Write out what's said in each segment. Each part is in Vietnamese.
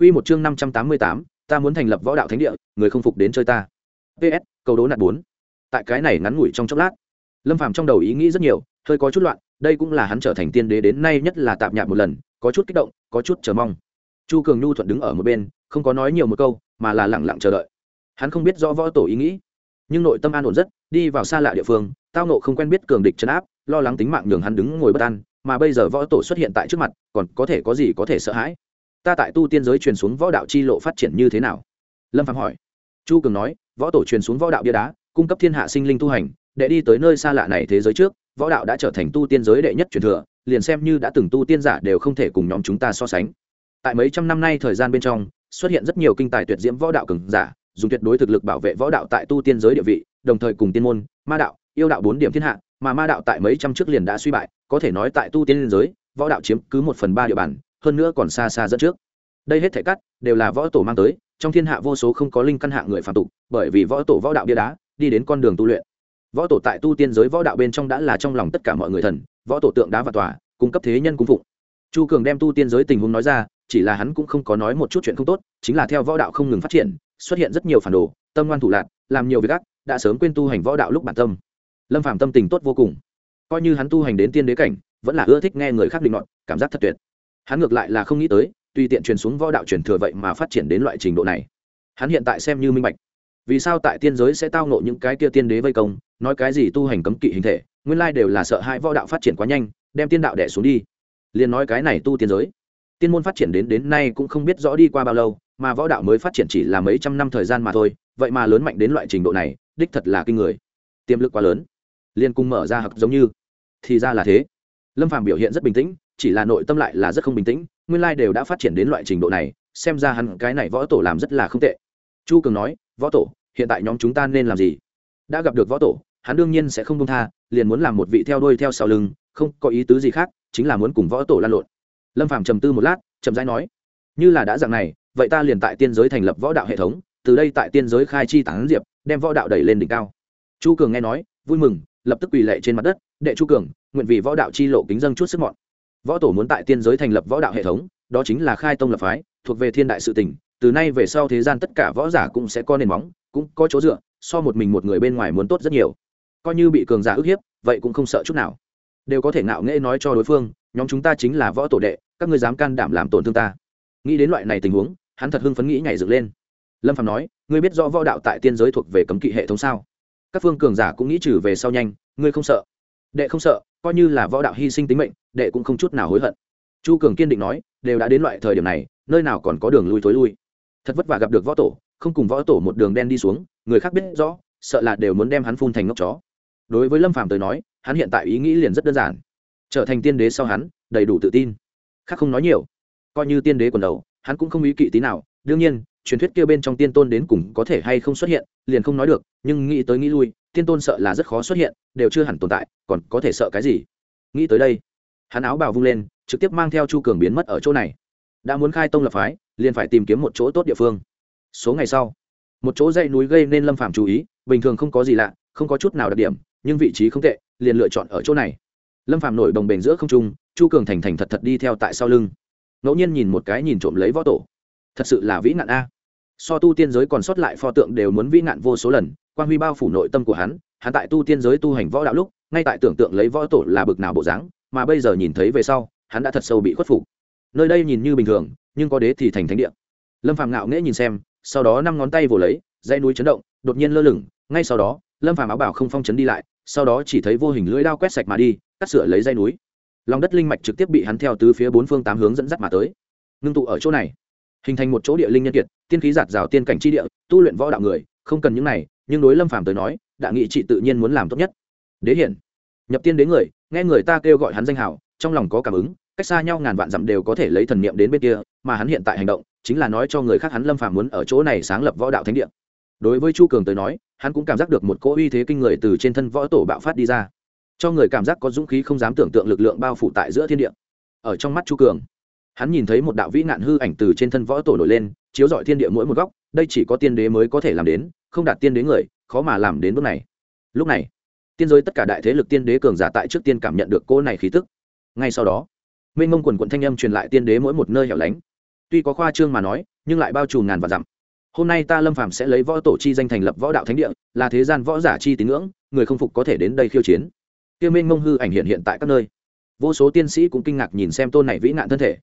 Quy một chương năm trăm tám mươi tám, ta muốn thành lập võ đạo thánh địa, người không phục đến chơi ta. PS, câu đố nạt 4. Tại cái này ngắn ngủi trong chốc lát, Lâm Phàm trong đầu ý nghĩ rất nhiều, hơi có chút loạn, đây cũng là hắn trở thành tiên đế đến nay nhất là tạm nhạt một lần, có chút kích động, có chút chờ mong. Chu Cường Nhu thuận đứng ở một bên, không có nói nhiều một câu, mà là lặng lặng chờ đợi. Hắn không biết rõ võ tổ ý nghĩ, nhưng nội tâm an ổn rất, đi vào xa lạ địa phương, tao nộ không quen biết cường địch trấn áp, lo lắng tính mạng nhường hắn đứng ngồi bất an, mà bây giờ võ tổ xuất hiện tại trước mặt, còn có thể có gì có thể sợ hãi? Ta tại tu tiên giới truyền xuống võ đạo chi lộ phát triển như thế nào? Lâm phạm hỏi. Chu cường nói, võ tổ truyền xuống võ đạo bia đá, cung cấp thiên hạ sinh linh tu hành, để đi tới nơi xa lạ này thế giới trước, võ đạo đã trở thành tu tiên giới đệ nhất truyền thừa, liền xem như đã từng tu tiên giả đều không thể cùng nhóm chúng ta so sánh. Tại mấy trăm năm nay thời gian bên trong, xuất hiện rất nhiều kinh tài tuyệt diễm võ đạo cường giả, dùng tuyệt đối thực lực bảo vệ võ đạo tại tu tiên giới địa vị, đồng thời cùng tiên môn, ma đạo, yêu đạo bốn điểm thiên hạ, mà ma đạo tại mấy trăm trước liền đã suy bại, có thể nói tại tu tiên giới, võ đạo chiếm cứ một phần ba địa bàn hơn nữa còn xa xa dẫn trước. Đây hết thể cắt, đều là võ tổ mang tới, trong thiên hạ vô số không có linh căn hạ người phạm tục, bởi vì võ tổ võ đạo bia đá, đi đến con đường tu luyện. Võ tổ tại tu tiên giới võ đạo bên trong đã là trong lòng tất cả mọi người thần, võ tổ tượng đá và tòa, cung cấp thế nhân cung phụng. Chu cường đem tu tiên giới tình huống nói ra, chỉ là hắn cũng không có nói một chút chuyện không tốt, chính là theo võ đạo không ngừng phát triển, xuất hiện rất nhiều phản đồ, tâm ngoan thủ lạc, làm nhiều việc ác, đã sớm quên tu hành võ đạo lúc bản tâm. Lâm phạm tâm tình tốt vô cùng. Coi như hắn tu hành đến tiên đế cảnh, vẫn là ưa thích nghe người khác định luận, cảm giác thật tuyệt hắn ngược lại là không nghĩ tới, tùy tiện truyền xuống võ đạo truyền thừa vậy mà phát triển đến loại trình độ này. Hắn hiện tại xem như minh bạch. Vì sao tại tiên giới sẽ tao nộ những cái kia tiên đế vây công, nói cái gì tu hành cấm kỵ hình thể, nguyên lai đều là sợ hai võ đạo phát triển quá nhanh, đem tiên đạo đẻ xuống đi. Liền nói cái này tu tiên giới. Tiên môn phát triển đến đến nay cũng không biết rõ đi qua bao lâu, mà võ đạo mới phát triển chỉ là mấy trăm năm thời gian mà thôi, vậy mà lớn mạnh đến loại trình độ này, đích thật là kinh người. Tiềm lực quá lớn. Liên cung mở ra hặc giống như. Thì ra là thế. Lâm phàm biểu hiện rất bình tĩnh chỉ là nội tâm lại là rất không bình tĩnh, nguyên lai đều đã phát triển đến loại trình độ này, xem ra hắn cái này võ tổ làm rất là không tệ. Chu cường nói, võ tổ, hiện tại nhóm chúng ta nên làm gì? Đã gặp được võ tổ, hắn đương nhiên sẽ không công tha, liền muốn làm một vị theo đuôi theo sau lưng, không có ý tứ gì khác, chính là muốn cùng võ tổ lan lộn. Lâm phàm trầm tư một lát, chậm rãi nói, như là đã dạng này, vậy ta liền tại tiên giới thành lập võ đạo hệ thống, từ đây tại tiên giới khai chi tán diệp, đem võ đạo đẩy lên đỉnh cao. Chu cường nghe nói, vui mừng, lập tức quỳ lệ trên mặt đất, đệ chu cường, nguyện vì võ đạo chi lộ kính dâng chút sức mọn võ tổ muốn tại tiên giới thành lập võ đạo hệ thống, đó chính là khai tông lập phái, thuộc về thiên đại sự tỉnh từ nay về sau thế gian tất cả võ giả cũng sẽ có nền móng, cũng có chỗ dựa, so một mình một người bên ngoài muốn tốt rất nhiều. Coi như bị cường giả ức hiếp, vậy cũng không sợ chút nào. Đều có thể ngạo nghễ nói cho đối phương, nhóm chúng ta chính là võ tổ đệ, các ngươi dám can đảm làm tổn thương ta. Nghĩ đến loại này tình huống, hắn thật hưng phấn nghĩ nhảy dựng lên. Lâm phạm nói, ngươi biết rõ võ đạo tại tiên giới thuộc về cấm kỵ hệ thống sao? Các phương cường giả cũng nghĩ trừ về sau nhanh, ngươi không sợ đệ không sợ, coi như là võ đạo hy sinh tính mệnh, đệ cũng không chút nào hối hận. Chu cường kiên định nói, đều đã đến loại thời điểm này, nơi nào còn có đường lui thối lui. Thật vất vả gặp được võ tổ, không cùng võ tổ một đường đen đi xuống, người khác biết rõ, sợ là đều muốn đem hắn phun thành ngốc chó. Đối với lâm phàm tới nói, hắn hiện tại ý nghĩ liền rất đơn giản. Trở thành tiên đế sau hắn, đầy đủ tự tin. Khác không nói nhiều. Coi như tiên đế quần đầu, hắn cũng không ý kỵ tí nào. Đương nhiên, truyền thuyết kia bên trong tiên tôn đến cùng có thể hay không xuất hiện, liền không nói được, nhưng nghĩ tới nghĩ lui tiên tôn sợ là rất khó xuất hiện, đều chưa hẳn tồn tại, còn có thể sợ cái gì? Nghĩ tới đây, hắn áo bào vung lên, trực tiếp mang theo chu cường biến mất ở chỗ này. Đã muốn khai tông lập phái, liền phải tìm kiếm một chỗ tốt địa phương. Số ngày sau, một chỗ dãy núi gây nên lâm phạm chú ý, bình thường không có gì lạ, không có chút nào đặc điểm, nhưng vị trí không tệ, liền lựa chọn ở chỗ này. Lâm phạm nổi đồng bền giữa không trung, chu cường thành thành thật thật đi theo tại sau lưng. Ngẫu nhiên nhìn một cái nhìn trộm lấy võ tổ. Thật sự là vĩ nạn a. So tu tiên giới còn sót lại pho tượng đều muốn vĩ nạn vô số lần quan huy bao phủ nội tâm của hắn hắn tại tu tiên giới tu hành võ đạo lúc, ngay tại tưởng tượng lấy võ tổ là bực nào bộ dáng, mà bây giờ nhìn thấy về sau, hắn đã thật sâu bị khuất phục. Nơi đây nhìn như bình thường, nhưng có đế thì thành thánh địa. Lâm phàm ngạo nghễ nhìn xem, sau đó năm ngón tay vồ lấy dây núi chấn động, đột nhiên lơ lửng, ngay sau đó, lâm phàm áo bảo không phong chấn đi lại, sau đó chỉ thấy vô hình lưỡi đao quét sạch mà đi, cắt sửa lấy dây núi. Lòng đất linh mạch trực tiếp bị hắn theo từ phía bốn phương tám hướng dẫn dắt mà tới. Ngưng tụ ở chỗ này, hình thành một chỗ địa linh nhân kiệt, tiên khí giạt rào tiên cảnh chi địa, tu luyện võ đạo người không cần những này, nhưng đối lâm phàm tới nói đã nghị trị tự nhiên muốn làm tốt nhất. Đế hiển, nhập tiên đến người, nghe người ta kêu gọi hắn danh hào, trong lòng có cảm ứng, cách xa nhau ngàn vạn dặm đều có thể lấy thần niệm đến bên kia, mà hắn hiện tại hành động, chính là nói cho người khác hắn lâm phàm muốn ở chỗ này sáng lập võ đạo thánh địa. Đối với chu cường tới nói, hắn cũng cảm giác được một cỗ uy thế kinh người từ trên thân võ tổ bạo phát đi ra. Cho người cảm giác có dũng khí không dám tưởng tượng lực lượng bao phủ tại giữa thiên địa. Ở trong mắt chu cường, hắn nhìn thấy một đạo vĩ nạn hư ảnh từ trên thân võ tổ nổi lên, chiếu dọi thiên địa mỗi một góc, đây chỉ có tiên đế mới có thể làm đến không đạt tiên đế người, khó mà làm đến bước này. Lúc này, tiên giới tất cả đại thế lực tiên đế cường giả tại trước tiên cảm nhận được cô này khí tức. Ngay sau đó mênh mông quần quận thanh âm truyền lại tiên đế mỗi một nơi hẻo lánh. Tuy có khoa trương mà nói, nhưng lại bao trùm ngàn và dặm. Hôm nay ta lâm phàm sẽ lấy võ tổ chi danh thành lập võ đạo thánh địa, là thế gian võ giả chi tín ngưỡng, người không phục có thể đến đây khiêu chiến. Tiêu minh mông hư ảnh hiện hiện tại các nơi. Vô số tiên sĩ cũng kinh ngạc nhìn xem tôn này vĩ nạn thân thể.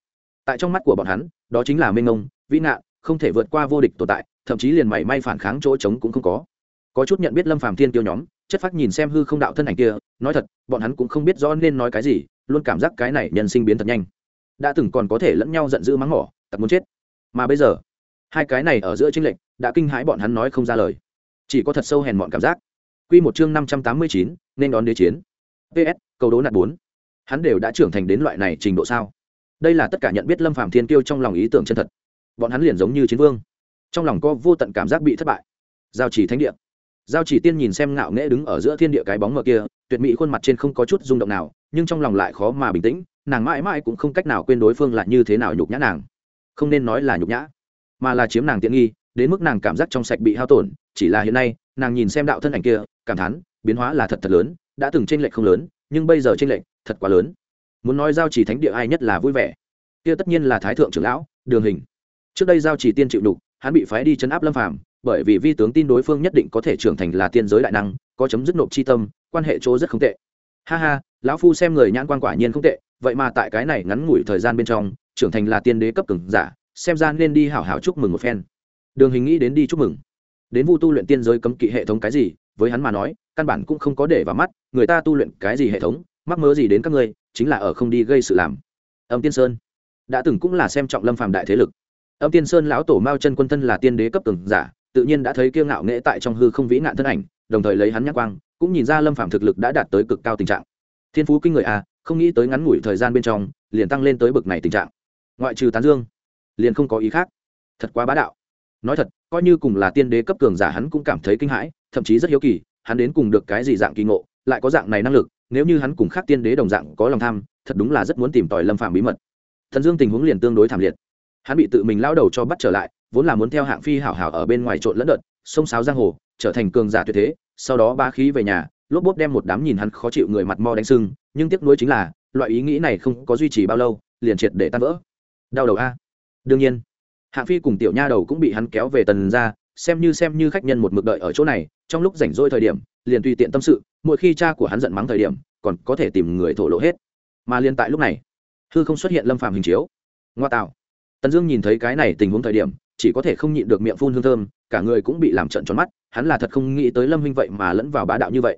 Tại trong mắt của bọn hắn, đó chính là minh mông, vĩ nạn không thể vượt qua vô địch tồn tại thậm chí liền mảy may phản kháng chỗ trống cũng không có. Có chút nhận biết lâm phàm thiên tiêu nhóm, chất phát nhìn xem hư không đạo thân ảnh kia, nói thật, bọn hắn cũng không biết rõ nên nói cái gì, luôn cảm giác cái này nhân sinh biến thật nhanh. Đã từng còn có thể lẫn nhau giận dữ mắng mỏ tặc muốn chết. Mà bây giờ, hai cái này ở giữa tranh lệch, đã kinh hãi bọn hắn nói không ra lời. Chỉ có thật sâu hèn mọn cảm giác. Quy một chương năm trăm tám mươi chín, nên đón đế chiến. Ps câu đố nạt bốn. Hắn đều đã trưởng thành đến loại này trình độ sao? Đây là tất cả nhận biết lâm phàm thiên kiêu trong lòng ý tưởng chân thật. Bọn hắn liền giống như chiến vương trong lòng có vô tận cảm giác bị thất bại. Giao chỉ thánh địa. Giao chỉ tiên nhìn xem ngạo nghễ đứng ở giữa thiên địa cái bóng mờ kia, tuyệt mỹ khuôn mặt trên không có chút rung động nào, nhưng trong lòng lại khó mà bình tĩnh, nàng mãi mãi cũng không cách nào quên đối phương là như thế nào nhục nhã nàng. Không nên nói là nhục nhã, mà là chiếm nàng tiện nghi, đến mức nàng cảm giác trong sạch bị hao tổn, chỉ là hiện nay, nàng nhìn xem đạo thân ảnh kia, cảm thán, biến hóa là thật thật lớn, đã từng tranh lệch không lớn, nhưng bây giờ tranh lệch, thật quá lớn. Muốn nói giao chỉ thánh địa ai nhất là vui vẻ. Kia tất nhiên là thái thượng trưởng lão, đường hình. Trước đây giao chỉ tiên chịu đục hắn bị phái đi chấn áp lâm phàm, bởi vì vi tướng tin đối phương nhất định có thể trưởng thành là tiên giới đại năng, có chấm dứt nộp chi tâm, quan hệ chỗ rất không tệ. Ha ha, lão phu xem người nhãn quan quả nhiên không tệ, vậy mà tại cái này ngắn ngủi thời gian bên trong, trưởng thành là tiên đế cấp cường giả, xem ra nên đi hảo hảo chúc mừng một phen. Đường hình nghĩ đến đi chúc mừng. Đến vu tu luyện tiên giới cấm kỵ hệ thống cái gì, với hắn mà nói, căn bản cũng không có để vào mắt, người ta tu luyện cái gì hệ thống, mắc mớ gì đến các ngươi, chính là ở không đi gây sự làm. Âm tiên sơn. Đã từng cũng là xem trọng lâm phàm đại thế lực âm tiên sơn lão tổ mao chân quân thân là tiên đế cấp cường giả, tự nhiên đã thấy kiêu ngạo nghệ tại trong hư không vĩ nạn thân ảnh, đồng thời lấy hắn nhắc quang, cũng nhìn ra lâm phàm thực lực đã đạt tới cực cao tình trạng. Thiên phú kinh người à không nghĩ tới ngắn ngủi thời gian bên trong, liền tăng lên tới bực này tình trạng. Ngoại trừ tán dương, liền không có ý khác. Thật quá bá đạo. Nói thật, coi như cùng là tiên đế cấp cường giả hắn cũng cảm thấy kinh hãi, thậm chí rất hiếu kỳ, hắn đến cùng được cái gì dạng kỳ ngộ, lại có dạng này năng lực, nếu như hắn cùng khác tiên đế đồng dạng có lòng tham, thật đúng là rất muốn tìm tòi lâm phạm bí mật. Thần dương tình huống liền tương đối thảm liệt hắn bị tự mình lao đầu cho bắt trở lại, vốn là muốn theo hạng phi hảo hảo ở bên ngoài trộn lẫn đợt sông sáo giang hồ, trở thành cường giả tuyệt thế, sau đó ba khí về nhà, lốp bốp đem một đám nhìn hắn khó chịu người mặt mo đánh sưng, nhưng tiếc nuối chính là, loại ý nghĩ này không có duy trì bao lâu, liền triệt để tan vỡ. Đau đầu a. Đương nhiên, hạng phi cùng tiểu nha đầu cũng bị hắn kéo về tần ra, xem như xem như khách nhân một mực đợi ở chỗ này, trong lúc rảnh rỗi thời điểm, liền tùy tiện tâm sự, mỗi khi cha của hắn giận mắng thời điểm, còn có thể tìm người thổ lộ hết. Mà liên tại lúc này, hư không xuất hiện lâm phàm hình chiếu. Ngoa tạo tần dương nhìn thấy cái này tình huống thời điểm, chỉ có thể không nhịn được miệng phun hương thơm, cả người cũng bị làm trận tròn mắt, hắn là thật không nghĩ tới lâm huynh vậy mà lẫn vào bá đạo như vậy.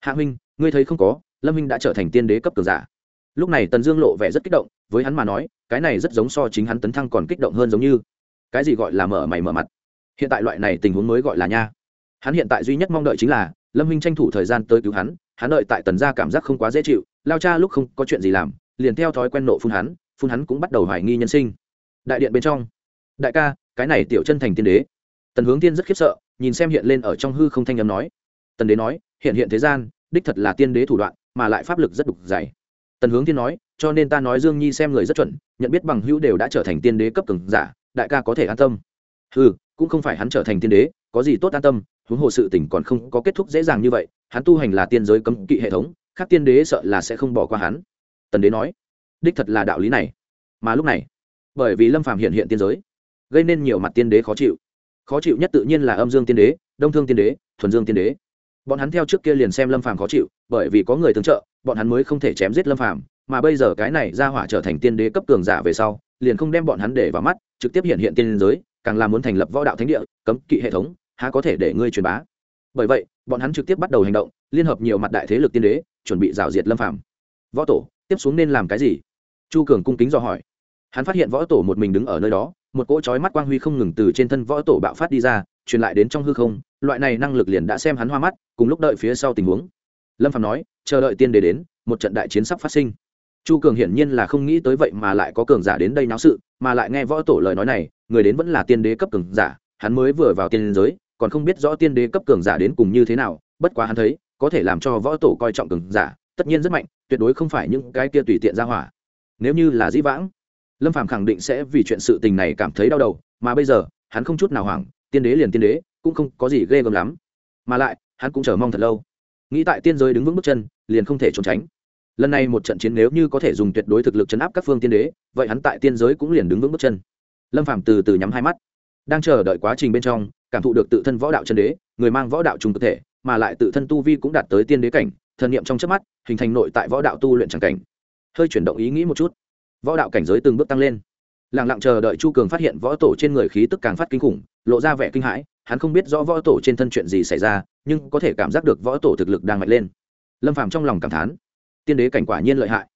Hạ huynh, ngươi thấy không có, lâm huynh đã trở thành tiên đế cấp cường giả. Lúc này tần dương lộ vẻ rất kích động, với hắn mà nói, cái này rất giống so chính hắn tấn thăng còn kích động hơn giống như. Cái gì gọi là mở mày mở mặt? Hiện tại loại này tình huống mới gọi là nha. Hắn hiện tại duy nhất mong đợi chính là, lâm minh tranh thủ thời gian tới cứu hắn hắn đợi tại tần gia cảm giác không quá dễ chịu, lao cha lúc không có chuyện gì làm, liền theo thói quen nộ phun hắn phun hắn cũng bắt đầu hoài nghi nhân sinh đại điện bên trong. Đại ca, cái này tiểu chân thành tiên đế. Tần hướng tiên rất khiếp sợ, nhìn xem hiện lên ở trong hư không thanh âm nói. Tần đế nói, hiện hiện thế gian, đích thật là tiên đế thủ đoạn, mà lại pháp lực rất đục dày. Tần hướng tiên nói, cho nên ta nói dương nhi xem người rất chuẩn, nhận biết bằng hữu đều đã trở thành tiên đế cấp cường giả, đại ca có thể an tâm. Ừ cũng không phải hắn trở thành tiên đế, có gì tốt an tâm, huống hồ sự tỉnh còn không có kết thúc dễ dàng như vậy, hắn tu hành là tiên giới cấm kỵ hệ thống, khác tiên đế sợ là sẽ không bỏ qua hắn. Tần đế nói, đích thật là đạo lý này. Mà lúc này bởi vì lâm phàm hiện hiện tiên giới, gây nên nhiều mặt tiên đế khó chịu. Khó chịu nhất tự nhiên là âm dương tiên đế, đông thương tiên đế, thuần dương tiên đế. Bọn hắn theo trước kia liền xem lâm phàm khó chịu, bởi vì có người tương trợ, bọn hắn mới không thể chém giết lâm phàm, mà bây giờ cái này ra hỏa trở thành tiên đế cấp cường giả về sau, liền không đem bọn hắn để vào mắt, trực tiếp hiện hiện tiên giới, càng là muốn thành lập võ đạo thánh địa, cấm kỵ hệ thống, há có thể để ngươi truyền bá. Bởi vậy, bọn hắn trực tiếp bắt đầu hành động, liên hợp nhiều mặt đại thế lực tiên đế, chuẩn bị rào diệt lâm phàm. Võ tổ, tiếp xuống nên làm cái gì? Chu cường cung kính do hỏi hắn phát hiện võ tổ một mình đứng ở nơi đó, một cỗ chói mắt quang huy không ngừng từ trên thân võ tổ bạo phát đi ra, truyền lại đến trong hư không, loại này năng lực liền đã xem hắn hoa mắt, cùng lúc đợi phía sau tình huống. Lâm phạm nói, chờ đợi tiên đế đến, một trận đại chiến sắp phát sinh. Chu cường hiển nhiên là không nghĩ tới vậy mà lại có cường giả đến đây náo sự, mà lại nghe võ tổ lời nói này, người đến vẫn là tiên đế cấp cường giả, hắn mới vừa vào tiên giới, còn không biết rõ tiên đế cấp cường giả đến cùng như thế nào, bất quá hắn thấy, có thể làm cho võ tổ coi trọng cường giả, tất nhiên rất mạnh, tuyệt đối không phải những cái kia tùy tiện ra hỏa. Nếu như là dĩ vãng lâm phàm khẳng định sẽ vì chuyện sự tình này cảm thấy đau đầu, mà bây giờ, hắn không chút nào hoảng, tiên đế liền tiên đế, cũng không có gì ghê gớm lắm. Mà lại, hắn cũng chờ mong thật lâu. Nghĩ tại tiên giới đứng vững bước chân, liền không thể trốn tránh. Lần này một trận chiến nếu như có thể dùng tuyệt đối thực lực chấn áp các phương tiên đế, vậy hắn tại tiên giới cũng liền đứng vững bước chân. Lâm phàm từ từ nhắm hai mắt. Đang chờ đợi quá trình bên trong, cảm thụ được tự thân võ đạo chân đế, người mang võ đạo trùng cơ thể, mà lại tự thân tu vi cũng đạt tới tiên đế cảnh, thần niệm trong chớp mắt, hình thành nội tại võ đạo tu luyện tràng cảnh. Hơi chuyển động ý nghĩ một chút võ đạo cảnh giới từng bước tăng lên. Lặng lặng chờ đợi chu cường phát hiện võ tổ trên người khí tức càng phát kinh khủng, lộ ra vẻ kinh hãi, hắn không biết rõ võ tổ trên thân chuyện gì xảy ra, nhưng có thể cảm giác được võ tổ thực lực đang mạnh lên. Lâm phàm trong lòng cảm thán, tiên đế cảnh quả nhiên lợi hại.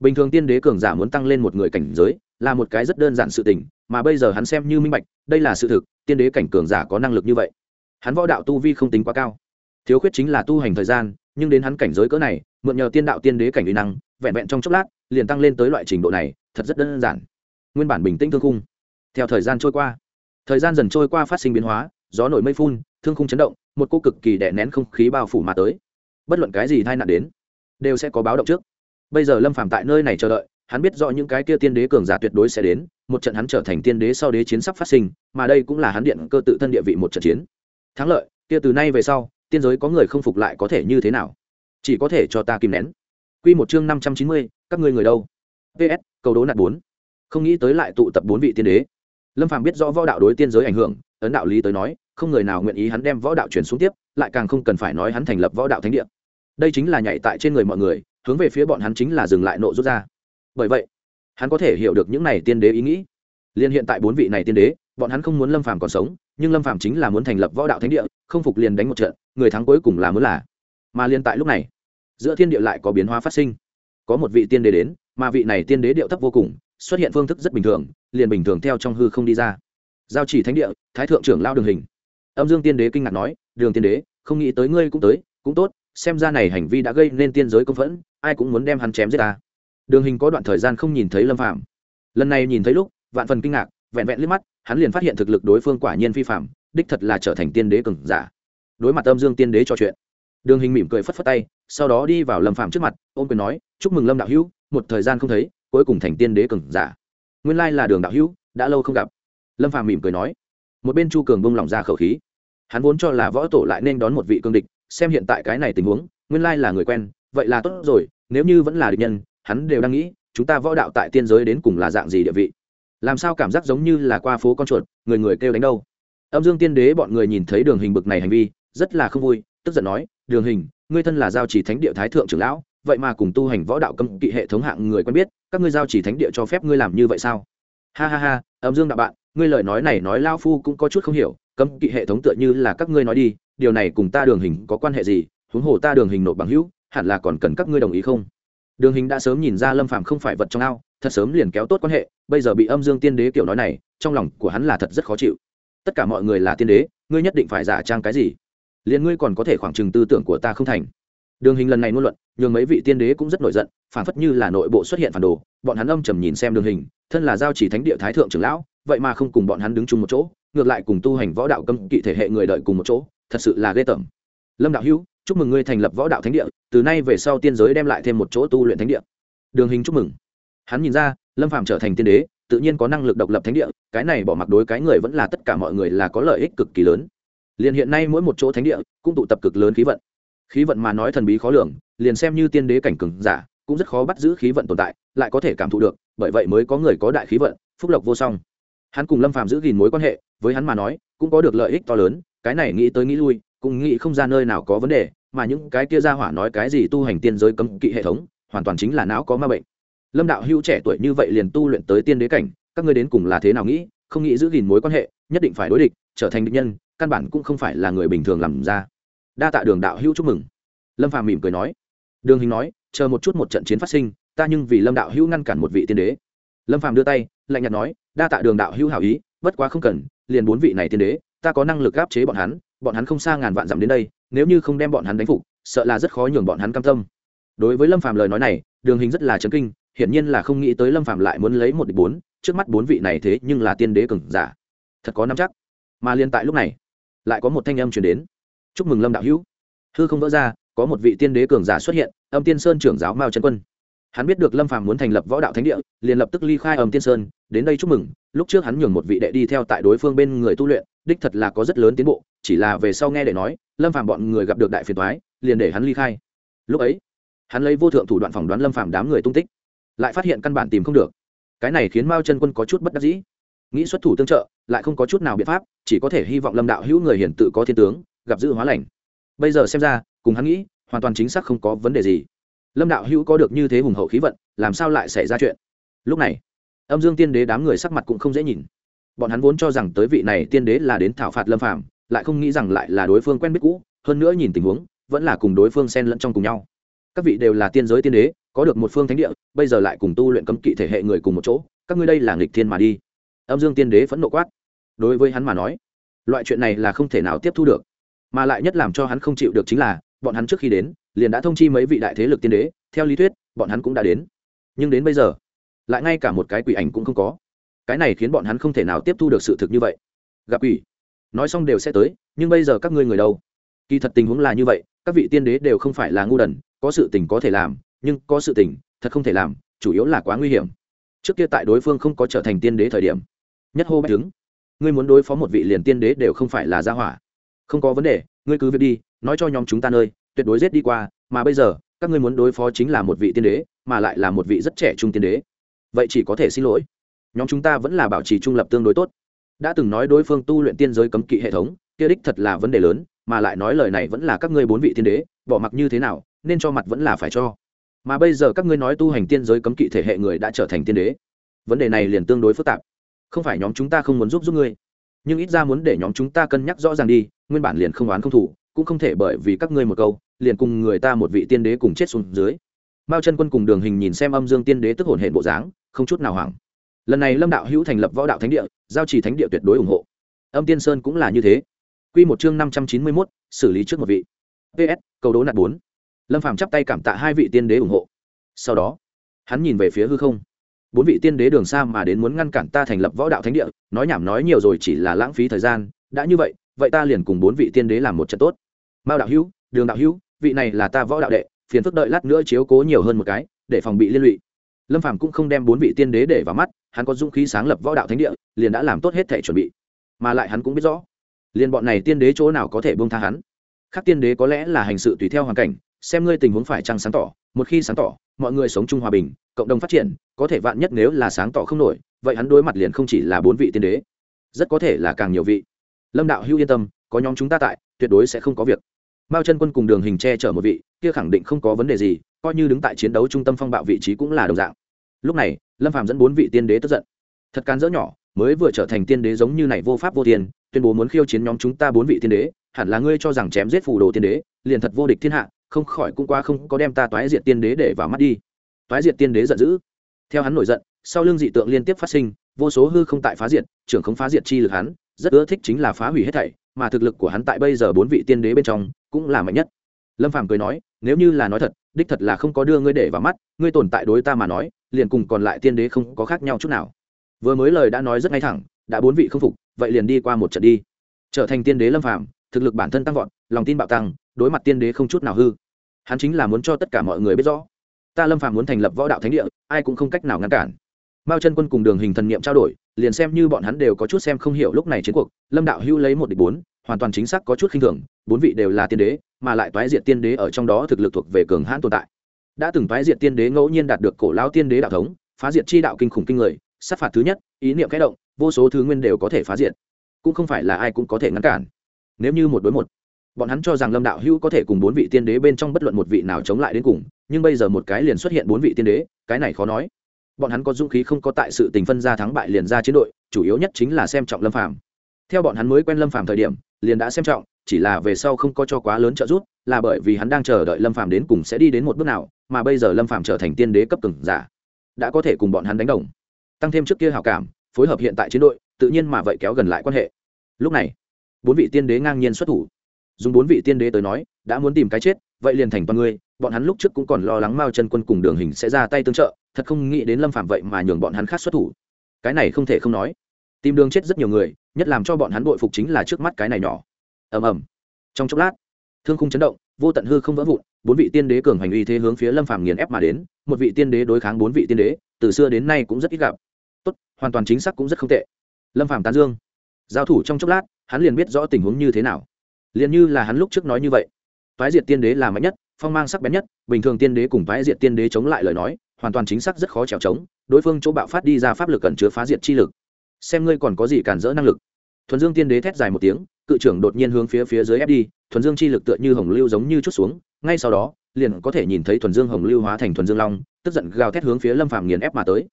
Bình thường tiên đế cường giả muốn tăng lên một người cảnh giới, là một cái rất đơn giản sự tình, mà bây giờ hắn xem như minh bạch, đây là sự thực, tiên đế cảnh cường giả có năng lực như vậy. Hắn võ đạo tu vi không tính quá cao. Thiếu khuyết chính là tu hành thời gian, nhưng đến hắn cảnh giới cỡ này, mượn nhờ tiên đạo tiên đế cảnh uy năng vẹn vẹn trong chốc lát, liền tăng lên tới loại trình độ này, thật rất đơn giản. Nguyên bản bình tĩnh thương khung. Theo thời gian trôi qua, thời gian dần trôi qua phát sinh biến hóa, gió nổi mây phun, thương khung chấn động, một cô cực kỳ đè nén không khí bao phủ mà tới. Bất luận cái gì tai nạn đến, đều sẽ có báo động trước. Bây giờ lâm phàm tại nơi này chờ đợi, hắn biết rõ những cái kia tiên đế cường giả tuyệt đối sẽ đến, một trận hắn trở thành tiên đế sau đế chiến sắp phát sinh, mà đây cũng là hắn điện cơ tự thân địa vị một trận chiến. Thắng lợi, kia từ nay về sau, tiên giới có người không phục lại có thể như thế nào? Chỉ có thể cho ta kìm nén quy một chương năm trăm chín mươi, các ngươi người đâu? Ps cầu đố nạt bốn. Không nghĩ tới lại tụ tập bốn vị tiên đế. Lâm phàm biết rõ võ đạo đối tiên giới ảnh hưởng, ấn đạo lý tới nói, không người nào nguyện ý hắn đem võ đạo truyền xuống tiếp, lại càng không cần phải nói hắn thành lập võ đạo thánh địa. Đây chính là nhảy tại trên người mọi người, hướng về phía bọn hắn chính là dừng lại nộ rút ra. Bởi vậy, hắn có thể hiểu được những này tiên đế ý nghĩ. Liên hiện tại bốn vị này tiên đế, bọn hắn không muốn lâm phàm còn sống, nhưng lâm phàm chính là muốn thành lập võ đạo thánh địa, không phục liền đánh một trận, người thắng cuối cùng là muốn là. Mà liên tại lúc này giữa thiên địa lại có biến hóa phát sinh. Có một vị tiên đế đến, mà vị này tiên đế điệu thấp vô cùng, xuất hiện phương thức rất bình thường, liền bình thường theo trong hư không đi ra. Giao chỉ thánh địa, thái thượng trưởng lao đường hình. Âm dương tiên đế kinh ngạc nói, đường tiên đế, không nghĩ tới ngươi cũng tới, cũng tốt, xem ra này hành vi đã gây nên tiên giới công phẫn, ai cũng muốn đem hắn chém giết ta. Đường hình có đoạn thời gian không nhìn thấy lâm phạm lần này nhìn thấy lúc, vạn phần kinh ngạc, vẹn vẹn liếc mắt, hắn liền phát hiện thực lực đối phương quả nhiên phi phạm đích thật là trở thành tiên đế cường giả. Đối mặt âm dương tiên đế cho chuyện, đường hình mỉm cười phất phất tay sau đó đi vào lâm phạm trước mặt, ôm quyền nói, chúc mừng lâm đạo hữu, một thời gian không thấy, cuối cùng thành tiên đế cường giả. Nguyên lai là đường đạo hữu, đã lâu không gặp. Lâm phạm mỉm cười nói. Một bên chu cường bông lỏng ra khẩu khí. Hắn vốn cho là võ tổ lại nên đón một vị cương địch, xem hiện tại cái này tình huống, nguyên lai là người quen, vậy là tốt rồi, nếu như vẫn là địch nhân, hắn đều đang nghĩ, chúng ta võ đạo tại tiên giới đến cùng là dạng gì địa vị? Làm sao cảm giác giống như là qua phố con chuột, người người kêu đánh đâu? Âm dương tiên đế bọn người nhìn thấy đường hình bực này hành vi, rất là không vui, tức giận nói, đường hình ngươi thân là giao chỉ thánh địa thái thượng trưởng lão, vậy mà cùng tu hành võ đạo cấm kỵ hệ thống hạng người quen biết, các ngươi giao chỉ thánh địa cho phép ngươi làm như vậy sao? Ha ha ha, âm dương đạo bạn, ngươi lời nói này nói lao phu cũng có chút không hiểu, cấm kỵ hệ thống tựa như là các ngươi nói đi, điều này cùng ta đường hình có quan hệ gì? Huống hồ ta đường hình nộp bằng hữu, hẳn là còn cần các ngươi đồng ý không? Đường hình đã sớm nhìn ra lâm phạm không phải vật trong ao, thật sớm liền kéo tốt quan hệ, bây giờ bị âm dương tiên đế kiểu nói này, trong lòng của hắn là thật rất khó chịu. Tất cả mọi người là tiên đế, ngươi nhất định phải giả trang cái gì? Liền ngươi còn có thể khoảng trừng tư tưởng của ta không thành. Đường hình lần này ngôn luận, nhường mấy vị tiên đế cũng rất nổi giận, phản phất như là nội bộ xuất hiện phản đồ. Bọn hắn âm trầm nhìn xem đường hình, thân là giao chỉ thánh địa thái thượng trưởng lão, vậy mà không cùng bọn hắn đứng chung một chỗ, ngược lại cùng tu hành võ đạo cấm kỵ thể hệ người đợi cùng một chỗ, thật sự là ghê tởm. Lâm đạo hữu, chúc mừng ngươi thành lập võ đạo thánh địa, từ nay về sau tiên giới đem lại thêm một chỗ tu luyện thánh địa. Đường hình chúc mừng. Hắn nhìn ra, lâm phạm trở thành tiên đế, tự nhiên có năng lực độc lập thánh địa, cái này bỏ mặc đối cái người vẫn là tất cả mọi người là có lợi ích cực kỳ lớn liền hiện nay mỗi một chỗ thánh địa cũng tụ tập cực lớn khí vận. Khí vận mà nói thần bí khó lường, liền xem như tiên đế cảnh cường giả, cũng rất khó bắt giữ khí vận tồn tại, lại có thể cảm thụ được, bởi vậy mới có người có đại khí vận, phúc lộc vô song. Hắn cùng lâm phàm giữ gìn mối quan hệ, với hắn mà nói, cũng có được lợi ích to lớn, cái này nghĩ tới nghĩ lui, cũng nghĩ không ra nơi nào có vấn đề, mà những cái kia ra hỏa nói cái gì tu hành tiên giới cấm kỵ hệ thống, hoàn toàn chính là não có ma bệnh. Lâm đạo hữu trẻ tuổi như vậy liền tu luyện tới tiên đế cảnh, các ngươi đến cùng là thế nào nghĩ, không nghĩ giữ gìn mối quan hệ, nhất định phải đối địch, trở thành địch nhân căn bản cũng không phải là người bình thường làm ra. Đa tạ đường đạo hữu chúc mừng. Lâm phàm mỉm cười nói. Đường hình nói, chờ một chút một trận chiến phát sinh, ta nhưng vì lâm đạo hữu ngăn cản một vị tiên đế. Lâm phàm đưa tay, lạnh nhạt nói, đa tạ đường đạo hữu hảo ý, bất quá không cần, liền bốn vị này tiên đế, ta có năng lực áp chế bọn hắn bọn hắn không xa ngàn vạn dặm đến đây, nếu như không đem bọn hắn đánh phục, sợ là rất khó nhường bọn hắn cam tâm. Đối với lâm phàm lời nói này, đường hình rất là chấn kinh, hiển nhiên là không nghĩ tới lâm phàm lại muốn lấy một địch bốn, trước mắt bốn vị này thế nhưng là tiên đế cường giả. Thật có năm chắc. Mà liên tại lúc này lại có một thanh âm truyền đến. Chúc mừng lâm đạo hữu. Hư không vỡ ra, có một vị tiên đế cường giả xuất hiện, âm tiên sơn trưởng giáo mao trấn quân. Hắn biết được lâm phàm muốn thành lập võ đạo thánh địa, liền lập tức ly khai âm tiên sơn, đến đây chúc mừng. Lúc trước hắn nhường một vị đệ đi theo tại đối phương bên người tu luyện, đích thật là có rất lớn tiến bộ, chỉ là về sau nghe để nói, lâm phàm bọn người gặp được đại phiền toái, liền để hắn ly khai. Lúc ấy, hắn lấy vô thượng thủ đoạn phỏng đoán lâm phàm đám người tung tích, lại phát hiện căn bản tìm không được. Cái này khiến mao chân quân có chút bất đắc dĩ nghĩ xuất thủ tương trợ, lại không có chút nào biện pháp, chỉ có thể hy vọng lâm đạo hữu người hiển tự có thiên tướng, gặp dự hóa lành. Bây giờ xem ra, cùng hắn nghĩ, hoàn toàn chính xác không có vấn đề gì. Lâm đạo hữu có được như thế hùng hậu khí vận, làm sao lại xảy ra chuyện? Lúc này, âm dương tiên đế đám người sắc mặt cũng không dễ nhìn. Bọn hắn vốn cho rằng tới vị này tiên đế là đến thảo phạt lâm phạm lại không nghĩ rằng lại là đối phương quen biết cũ, hơn nữa nhìn tình huống, vẫn là cùng đối phương xen lẫn trong cùng nhau. Các vị đều là tiên giới tiên đế, có được một phương thánh địa, bây giờ lại cùng tu luyện cấm kỵ thể hệ người cùng một chỗ, các ngươi đây là nghịch thiên mà đi âm dương tiên đế phẫn nộ quát. Đối với hắn mà nói, loại chuyện này là không thể nào tiếp thu được. Mà lại nhất làm cho hắn không chịu được chính là, bọn hắn trước khi đến, liền đã thông chi mấy vị đại thế lực tiên đế, theo lý thuyết, bọn hắn cũng đã đến. Nhưng đến bây giờ, lại ngay cả một cái quỷ ảnh cũng không có. Cái này khiến bọn hắn không thể nào tiếp thu được sự thực như vậy. Gặp quỷ. Nói xong đều sẽ tới, nhưng bây giờ các ngươi người đâu? Kỳ thật tình huống là như vậy, các vị tiên đế đều không phải là ngu đần, có sự tình có thể làm, nhưng có sự tình, thật không thể làm, chủ yếu là quá nguy hiểm. Trước kia tại đối phương không có trở thành tiên đế thời điểm nhất hô bách chứng ngươi muốn đối phó một vị liền tiên đế đều không phải là gia hỏa. Không có vấn đề, ngươi cứ việc đi, nói cho nhóm chúng ta nơi, tuyệt đối giết đi qua, mà bây giờ, các ngươi muốn đối phó chính là một vị tiên đế, mà lại là một vị rất trẻ trung tiên đế. Vậy chỉ có thể xin lỗi. Nhóm chúng ta vẫn là bảo trì trung lập tương đối tốt. Đã từng nói đối phương tu luyện tiên giới cấm kỵ hệ thống, kia đích thật là vấn đề lớn, mà lại nói lời này vẫn là các ngươi bốn vị tiên đế, bỏ mặc như thế nào, nên cho mặt vẫn là phải cho. Mà bây giờ các ngươi nói tu hành tiên giới cấm kỵ thể hệ người đã trở thành tiên đế. Vấn đề này liền tương đối phức tạp không phải nhóm chúng ta không muốn giúp giúp ngươi, nhưng ít ra muốn để nhóm chúng ta cân nhắc rõ ràng đi, nguyên bản liền không oán không thủ, cũng không thể bởi vì các ngươi một câu, liền cùng người ta một vị tiên đế cùng chết xuống dưới. Mao chân quân cùng đường hình nhìn xem âm dương tiên đế tức hồn hển bộ dáng, không chút nào hoảng. Lần này lâm đạo hữu thành lập võ đạo thánh địa, giao trì thánh địa tuyệt đối ủng hộ. Âm tiên sơn cũng là như thế. Q một chương năm trăm chín mươi mốt, xử lý trước một vị. Ps cầu đố nạt bốn. Lâm phàm chắp tay cảm tạ hai vị tiên đế ủng hộ. Sau đó, hắn nhìn về phía hư không bốn vị tiên đế đường xa mà đến muốn ngăn cản ta thành lập võ đạo thánh địa, nói nhảm nói nhiều rồi chỉ là lãng phí thời gian, đã như vậy vậy ta liền cùng bốn vị tiên đế làm một trận tốt. Mao đạo hữu, đường đạo hữu, vị này là ta võ đạo đệ, phiền phức đợi lát nữa chiếu cố nhiều hơn một cái, để phòng bị liên lụy. Lâm phàm cũng không đem bốn vị tiên đế để vào mắt, hắn có dũng khí sáng lập võ đạo thánh địa, liền đã làm tốt hết thể chuẩn bị. Mà lại hắn cũng biết rõ, liền bọn này tiên đế chỗ nào có thể bông tha hắn. Khác tiên đế có lẽ là hành sự tùy theo hoàn cảnh, xem ngươi tình huống phải chăng sáng tỏ một khi sáng tỏ, mọi người sống chung hòa bình, cộng đồng phát triển, có thể vạn nhất nếu là sáng tỏ không nổi, vậy hắn đối mặt liền không chỉ là bốn vị tiên đế, rất có thể là càng nhiều vị. Lâm đạo hữu yên tâm, có nhóm chúng ta tại, tuyệt đối sẽ không có việc. Mao chân quân cùng đường hình che chở một vị, kia khẳng định không có vấn đề gì, coi như đứng tại chiến đấu trung tâm phong bạo vị trí cũng là đồng dạng. Lúc này, lâm phạm dẫn bốn vị tiên đế tức giận. Thật cán dỡ nhỏ, mới vừa trở thành tiên đế giống như này vô pháp vô tiền tuyên bố muốn khiêu chiến nhóm chúng ta bốn vị tiên đế, hẳn là ngươi cho rằng chém giết phù đồ tiên đế, liền thật vô địch thiên hạ không khỏi cũng qua không có đem ta toái diệt tiên đế để vào mắt đi. Toái diệt tiên đế giận dữ. Theo hắn nổi giận, sau lưng dị tượng liên tiếp phát sinh, vô số hư không tại phá diệt, trưởng không phá diệt chi lực hắn, rất ưa thích chính là phá hủy hết thảy, mà thực lực của hắn tại bây giờ bốn vị tiên đế bên trong cũng là mạnh nhất. Lâm phàm cười nói, nếu như là nói thật, đích thật là không có đưa ngươi để vào mắt, ngươi tồn tại đối ta mà nói, liền cùng còn lại tiên đế không có khác nhau chút nào. Vừa mới lời đã nói rất ngay thẳng, đã bốn vị không phục, vậy liền đi qua một trận đi. Trở thành tiên đế lâm phàm, thực lực bản thân tăng vọt, lòng tin bạo tăng, đối mặt tiên đế không chút nào hư hắn chính là muốn cho tất cả mọi người biết rõ, ta lâm phàm muốn thành lập võ đạo thánh địa, ai cũng không cách nào ngăn cản. Mao chân quân cùng đường hình thần niệm trao đổi, liền xem như bọn hắn đều có chút xem không hiểu lúc này chiến cuộc, lâm đạo hữu lấy một địch bốn, hoàn toàn chính xác có chút khinh thường, bốn vị đều là tiên đế, mà lại toái diệt tiên đế ở trong đó thực lực thuộc về cường hãn tồn tại. Đã từng toái diệt tiên đế ngẫu nhiên đạt được cổ lão tiên đế đạo thống, phá diệt chi đạo kinh khủng kinh người, sát phạt thứ nhất, ý niệm kẽ động, vô số thứ nguyên đều có thể phá diệt. Cũng không phải là ai cũng có thể ngăn cản. Nếu như một đối một bọn hắn cho rằng lâm đạo hữu có thể cùng bốn vị tiên đế bên trong bất luận một vị nào chống lại đến cùng, nhưng bây giờ một cái liền xuất hiện bốn vị tiên đế, cái này khó nói. Bọn hắn có dũng khí không có tại sự tình phân ra thắng bại liền ra chiến đội, chủ yếu nhất chính là xem trọng lâm phàm. Theo bọn hắn mới quen lâm phàm thời điểm, liền đã xem trọng, chỉ là về sau không có cho quá lớn trợ giúp, là bởi vì hắn đang chờ đợi lâm phàm đến cùng sẽ đi đến một bước nào, mà bây giờ lâm phàm trở thành tiên đế cấp cường giả, đã có thể cùng bọn hắn đánh đồng, tăng thêm trước kia hào cảm, phối hợp hiện tại chiến đội, tự nhiên mà vậy kéo gần lại quan hệ. Lúc này, bốn vị tiên đế ngang nhiên xuất thủ dùng bốn vị tiên đế tới nói, đã muốn tìm cái chết, vậy liền thành toàn ngươi, bọn hắn lúc trước cũng còn lo lắng mao chân quân cùng đường hình sẽ ra tay tương trợ, thật không nghĩ đến lâm phạm vậy mà nhường bọn hắn khác xuất thủ. Cái này không thể không nói. Tìm đường chết rất nhiều người, nhất làm cho bọn hắn bội phục chính là trước mắt cái này nhỏ. Ầm ầm. Trong chốc lát, thương khung chấn động, vô tận hư không vỡ vụn, bốn vị tiên đế cường hành uy thế hướng phía lâm phàm nghiền ép mà đến, một vị tiên đế đối kháng bốn vị tiên đế, từ xưa đến nay cũng rất ít gặp. Tốt, hoàn toàn chính xác cũng rất không tệ. Lâm phàm tán dương. Giao thủ trong chốc lát, hắn liền biết rõ tình huống như thế nào liền như là hắn lúc trước nói như vậy. Phái diệt tiên đế là mạnh nhất, phong mang sắc bén nhất, bình thường tiên đế cùng phái diệt tiên đế chống lại lời nói, hoàn toàn chính xác rất khó trèo trống, đối phương chỗ bạo phát đi ra pháp lực cẩn chứa phá diệt chi lực. Xem ngươi còn có gì cản rỡ năng lực. Thuần dương tiên đế thét dài một tiếng, cự trưởng đột nhiên hướng phía phía dưới ép đi, thuần dương chi lực tựa như hồng lưu giống như chút xuống, ngay sau đó, liền có thể nhìn thấy thuần dương hồng lưu hóa thành thuần dương long, tức giận gào thét hướng phía lâm phàm nghiền ép mà tới.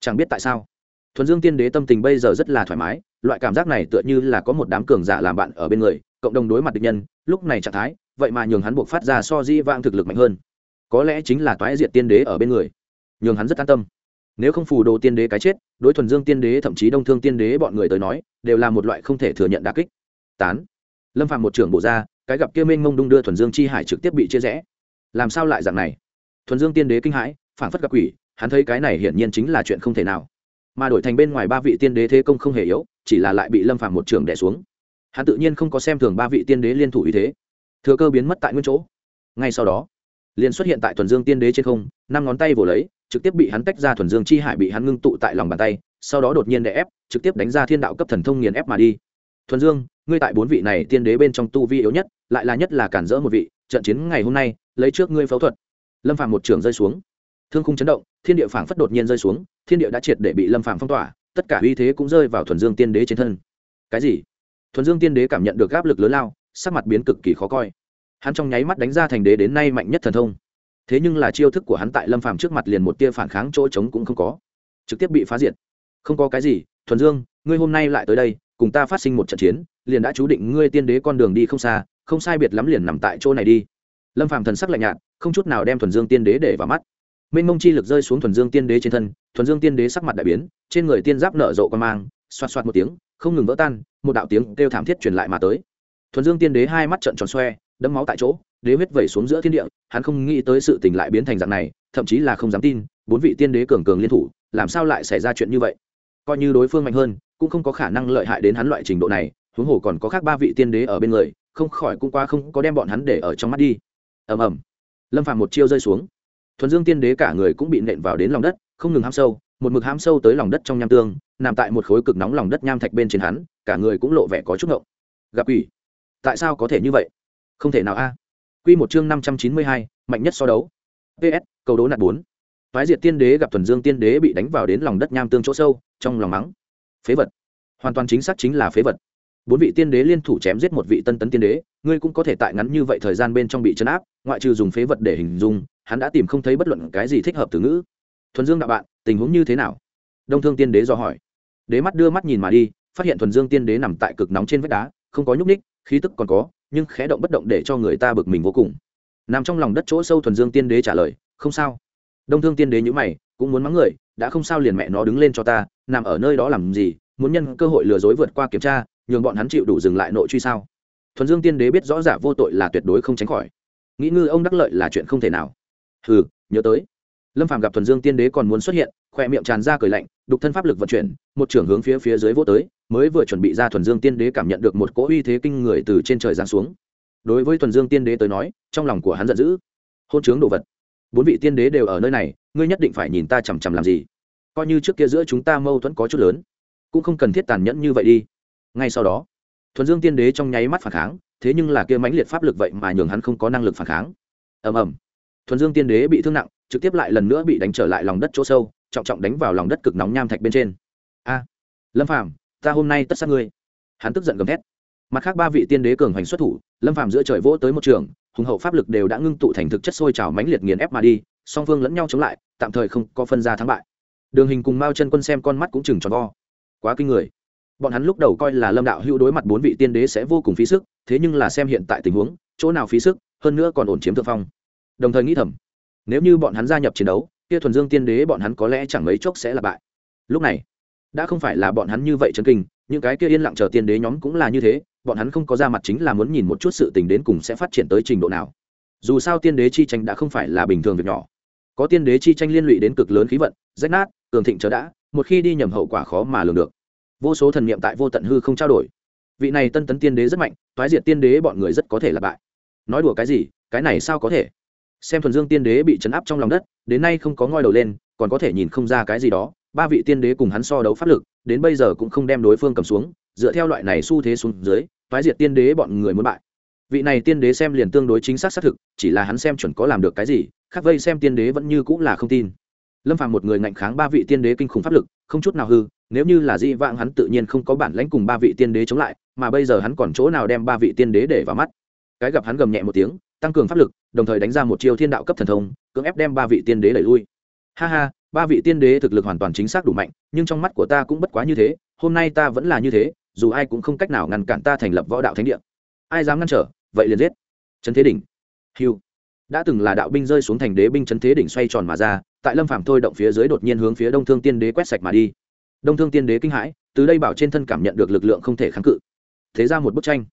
Chẳng biết tại sao, thuần dương tiên đế tâm tình bây giờ rất là thoải mái, loại cảm giác này tựa như là có một đám cường giả làm bạn ở bên người cộng đồng đối mặt địch nhân, lúc này trạng thái, vậy mà nhường hắn buộc phát ra so di vang thực lực mạnh hơn. Có lẽ chính là toái diệt tiên đế ở bên người. Nhường hắn rất an tâm. Nếu không phù đồ tiên đế cái chết, đối thuần dương tiên đế, thậm chí đông thương tiên đế bọn người tới nói, đều là một loại không thể thừa nhận đà kích. Tán. Lâm phạm một trưởng bộ ra, cái gặp kia mênh mông đung đưa thuần dương chi hải trực tiếp bị chia rẽ. Làm sao lại dạng này? Thuần dương tiên đế kinh hãi phản phất gặp quỷ, hắn thấy cái này hiển nhiên chính là chuyện không thể nào. Mà đổi thành bên ngoài ba vị tiên đế thế công không hề yếu, chỉ là lại bị lâm phạm một trưởng đẻ xuống hắn tự nhiên không có xem thường ba vị tiên đế liên thủ ý thế. Thừa cơ biến mất tại nguyên chỗ. Ngay sau đó, liền xuất hiện tại thuần dương tiên đế trên không, năm ngón tay vồ lấy, trực tiếp bị hắn tách ra thuần dương chi hải bị hắn ngưng tụ tại lòng bàn tay, sau đó đột nhiên đè ép, trực tiếp đánh ra thiên đạo cấp thần thông nghiền ép mà đi. Thuần dương, ngươi tại bốn vị này tiên đế bên trong tu vi yếu nhất, lại là nhất là cản rỡ một vị, trận chiến ngày hôm nay, lấy trước ngươi phẫu thuật. Lâm phạm một trường rơi xuống. Thương khung chấn động, thiên địa phảng phất đột nhiên rơi xuống, thiên địa đã triệt để bị lâm phạm phong tỏa, tất cả uy thế cũng rơi vào thuần dương tiên đế trên thân. Cái gì? Thuần dương tiên đế cảm nhận được áp lực lớn lao, sắc mặt biến cực kỳ khó coi. Hắn trong nháy mắt đánh ra thành đế đến nay mạnh nhất thần thông. Thế nhưng là chiêu thức của hắn tại lâm phàm trước mặt liền một tia phản kháng chỗ trống cũng không có. Trực tiếp bị phá diệt. Không có cái gì, thuần dương, ngươi hôm nay lại tới đây, cùng ta phát sinh một trận chiến, liền đã chú định ngươi tiên đế con đường đi không xa, không sai biệt lắm liền nằm tại chỗ này đi. Lâm phàm thần sắc lạnh nhạt, không chút nào đem thuần dương tiên đế để vào mắt. Minh mông chi lực rơi xuống thuần dương tiên đế trên thân, thuần dương tiên đế sắc mặt đại biến, trên người tiên giáp nở rộ con mang, xoạt xoạt một tiếng không ngừng vỡ tan, một đạo tiếng kêu thảm thiết truyền lại mà tới. Thuần dương tiên đế hai mắt trợn tròn xoe, đấm máu tại chỗ, đế huyết vẩy xuống giữa thiên địa, hắn không nghĩ tới sự tình lại biến thành dạng này, thậm chí là không dám tin, bốn vị tiên đế cường cường liên thủ, làm sao lại xảy ra chuyện như vậy? Coi như đối phương mạnh hơn, cũng không có khả năng lợi hại đến hắn loại trình độ này, huống hồ còn có khác ba vị tiên đế ở bên người, không khỏi cũng qua không có đem bọn hắn để ở trong mắt đi. Ầm ầm. Lâm phàm một chiêu rơi xuống. Thuần dương tiên đế cả người cũng bị nện vào đến lòng đất, không ngừng ham sâu một mực ham sâu tới lòng đất trong nham tương nằm tại một khối cực nóng lòng đất nham thạch bên trên hắn cả người cũng lộ vẻ có chút ngộng gặp ủy tại sao có thể như vậy không thể nào a Quy một chương 592, mạnh nhất so đấu. PS, cầu đố nạt bốn Phái Diệt Tiên Đế gặp Thuần Dương Tiên Đế bị đánh vào đến lòng đất nham tương chỗ sâu, trong lòng mắng. Phế vật. Hoàn toàn chính xác chính là phế vật. Bốn vị tiên đế liên thủ chém giết một vị tân tấn tiên đế, ngươi cũng có thể tại ngắn như vậy thời gian bên trong bị chấn áp, ngoại trừ dùng phế vật để hình dung, hắn đã tìm không thấy bất luận cái gì thích hợp từ ngữ. Thuần Dương đạo bạn, tình huống như thế nào? Đông Thương Tiên Đế do hỏi. Đế mắt đưa mắt nhìn mà đi, phát hiện Thuần Dương Tiên Đế nằm tại cực nóng trên vách đá, không có nhúc nhích, khí tức còn có, nhưng khẽ động bất động để cho người ta bực mình vô cùng. Nằm trong lòng đất chỗ sâu thuần dương tiên đế trả lời không sao. Đông thương tiên đế nhữ mày cũng muốn mắng người đã không sao liền mẹ nó đứng lên cho ta nằm ở nơi đó làm gì muốn nhân cơ hội lừa dối vượt qua kiểm tra nhường bọn hắn chịu đủ dừng lại nội truy sao? Thuần dương tiên đế biết rõ giả vô tội là tuyệt đối không tránh khỏi. Nghĩ ngư ông đắc lợi là chuyện không thể nào. Hừ nhớ tới lâm phàm gặp thuần dương tiên đế còn muốn xuất hiện khoe miệng tràn ra cười lạnh, đục thân pháp lực vận chuyển, một trưởng hướng phía phía dưới vô tới, mới vừa chuẩn bị ra thuần dương tiên đế cảm nhận được một cỗ uy thế kinh người từ trên trời giáng xuống. Đối với thuần dương tiên đế tới nói, trong lòng của hắn giận dữ. Hôn chướng đồ vật. Bốn vị tiên đế đều ở nơi này, ngươi nhất định phải nhìn ta chằm chằm làm gì? Coi như trước kia giữa chúng ta mâu thuẫn có chút lớn, cũng không cần thiết tàn nhẫn như vậy đi. Ngay sau đó, thuần dương tiên đế trong nháy mắt phản kháng, thế nhưng là kia mãnh liệt pháp lực vậy mà nhường hắn không có năng lực phản kháng. Ầm ầm thuần dương tiên đế bị thương nặng, trực tiếp lại lần nữa bị đánh trở lại lòng đất chỗ sâu, trọng trọng đánh vào lòng đất cực nóng nham thạch bên trên. A, lâm phàm, ta hôm nay tất sát ngươi. Hắn tức giận gầm thét. Mặt khác ba vị tiên đế cường hành xuất thủ, lâm phàm giữa trời vỗ tới một trường, hùng hậu pháp lực đều đã ngưng tụ thành thực chất sôi trào mãnh liệt nghiền ép mà đi, song phương lẫn nhau chống lại, tạm thời không có phân ra thắng bại. Đường hình cùng mao chân quân xem con mắt cũng chừng tròn vo. Quá kinh người. Bọn hắn lúc đầu coi là lâm đạo hữu đối mặt bốn vị tiên đế sẽ vô cùng phí sức, thế nhưng là xem hiện tại tình huống, chỗ nào phí sức, hơn nữa còn ổn chiếm thượng phong đồng thời nghĩ thầm, nếu như bọn hắn gia nhập chiến đấu, kia thuần dương tiên đế bọn hắn có lẽ chẳng mấy chốc sẽ là bại. Lúc này, đã không phải là bọn hắn như vậy chân kinh, những cái kia yên lặng chờ tiên đế nhóm cũng là như thế, bọn hắn không có ra mặt chính là muốn nhìn một chút sự tình đến cùng sẽ phát triển tới trình độ nào. Dù sao tiên đế chi tranh đã không phải là bình thường việc nhỏ. Có tiên đế chi tranh liên lụy đến cực lớn khí vận, rách nát, cường thịnh chờ đã, một khi đi nhầm hậu quả khó mà lường được. Vô số thần niệm tại vô tận hư không trao đổi. Vị này tân tấn tiên đế rất mạnh thoái diệt tiên đế bọn người rất có thể là bại. Nói đùa cái gì, cái này sao có thể? Xem thuần dương tiên đế bị chấn áp trong lòng đất, đến nay không có ngoi đầu lên, còn có thể nhìn không ra cái gì đó, ba vị tiên đế cùng hắn so đấu pháp lực, đến bây giờ cũng không đem đối phương cầm xuống, dựa theo loại này xu thế xuống dưới phái diệt tiên đế bọn người muốn bại. Vị này tiên đế xem liền tương đối chính xác xác thực, chỉ là hắn xem chuẩn có làm được cái gì, khác vây xem tiên đế vẫn như cũng là không tin. Lâm phàm một người ngạnh kháng ba vị tiên đế kinh khủng pháp lực, không chút nào hư, nếu như là di vãng hắn tự nhiên không có bản lãnh cùng ba vị tiên đế chống lại, mà bây giờ hắn còn chỗ nào đem ba vị tiên đế để vào mắt? Cái gặp hắn gầm nhẹ một tiếng tăng cường pháp lực, đồng thời đánh ra một chiêu thiên đạo cấp thần thông, cưỡng ép đem ba vị tiên đế đẩy lui. Ha ha, ba vị tiên đế thực lực hoàn toàn chính xác đủ mạnh, nhưng trong mắt của ta cũng bất quá như thế, hôm nay ta vẫn là như thế, dù ai cũng không cách nào ngăn cản ta thành lập võ đạo thánh địa. Ai dám ngăn trở, vậy liền giết. Trấn thế đỉnh. Hiu đã từng là đạo binh rơi xuống thành đế binh trấn thế đỉnh xoay tròn mà ra, tại lâm phàm thôi động phía dưới đột nhiên hướng phía đông thương tiên đế quét sạch mà đi. Đông thương tiên đế kinh hãi, từ đây bảo trên thân cảm nhận được lực lượng không thể kháng cự. Thế ra một bức tranh.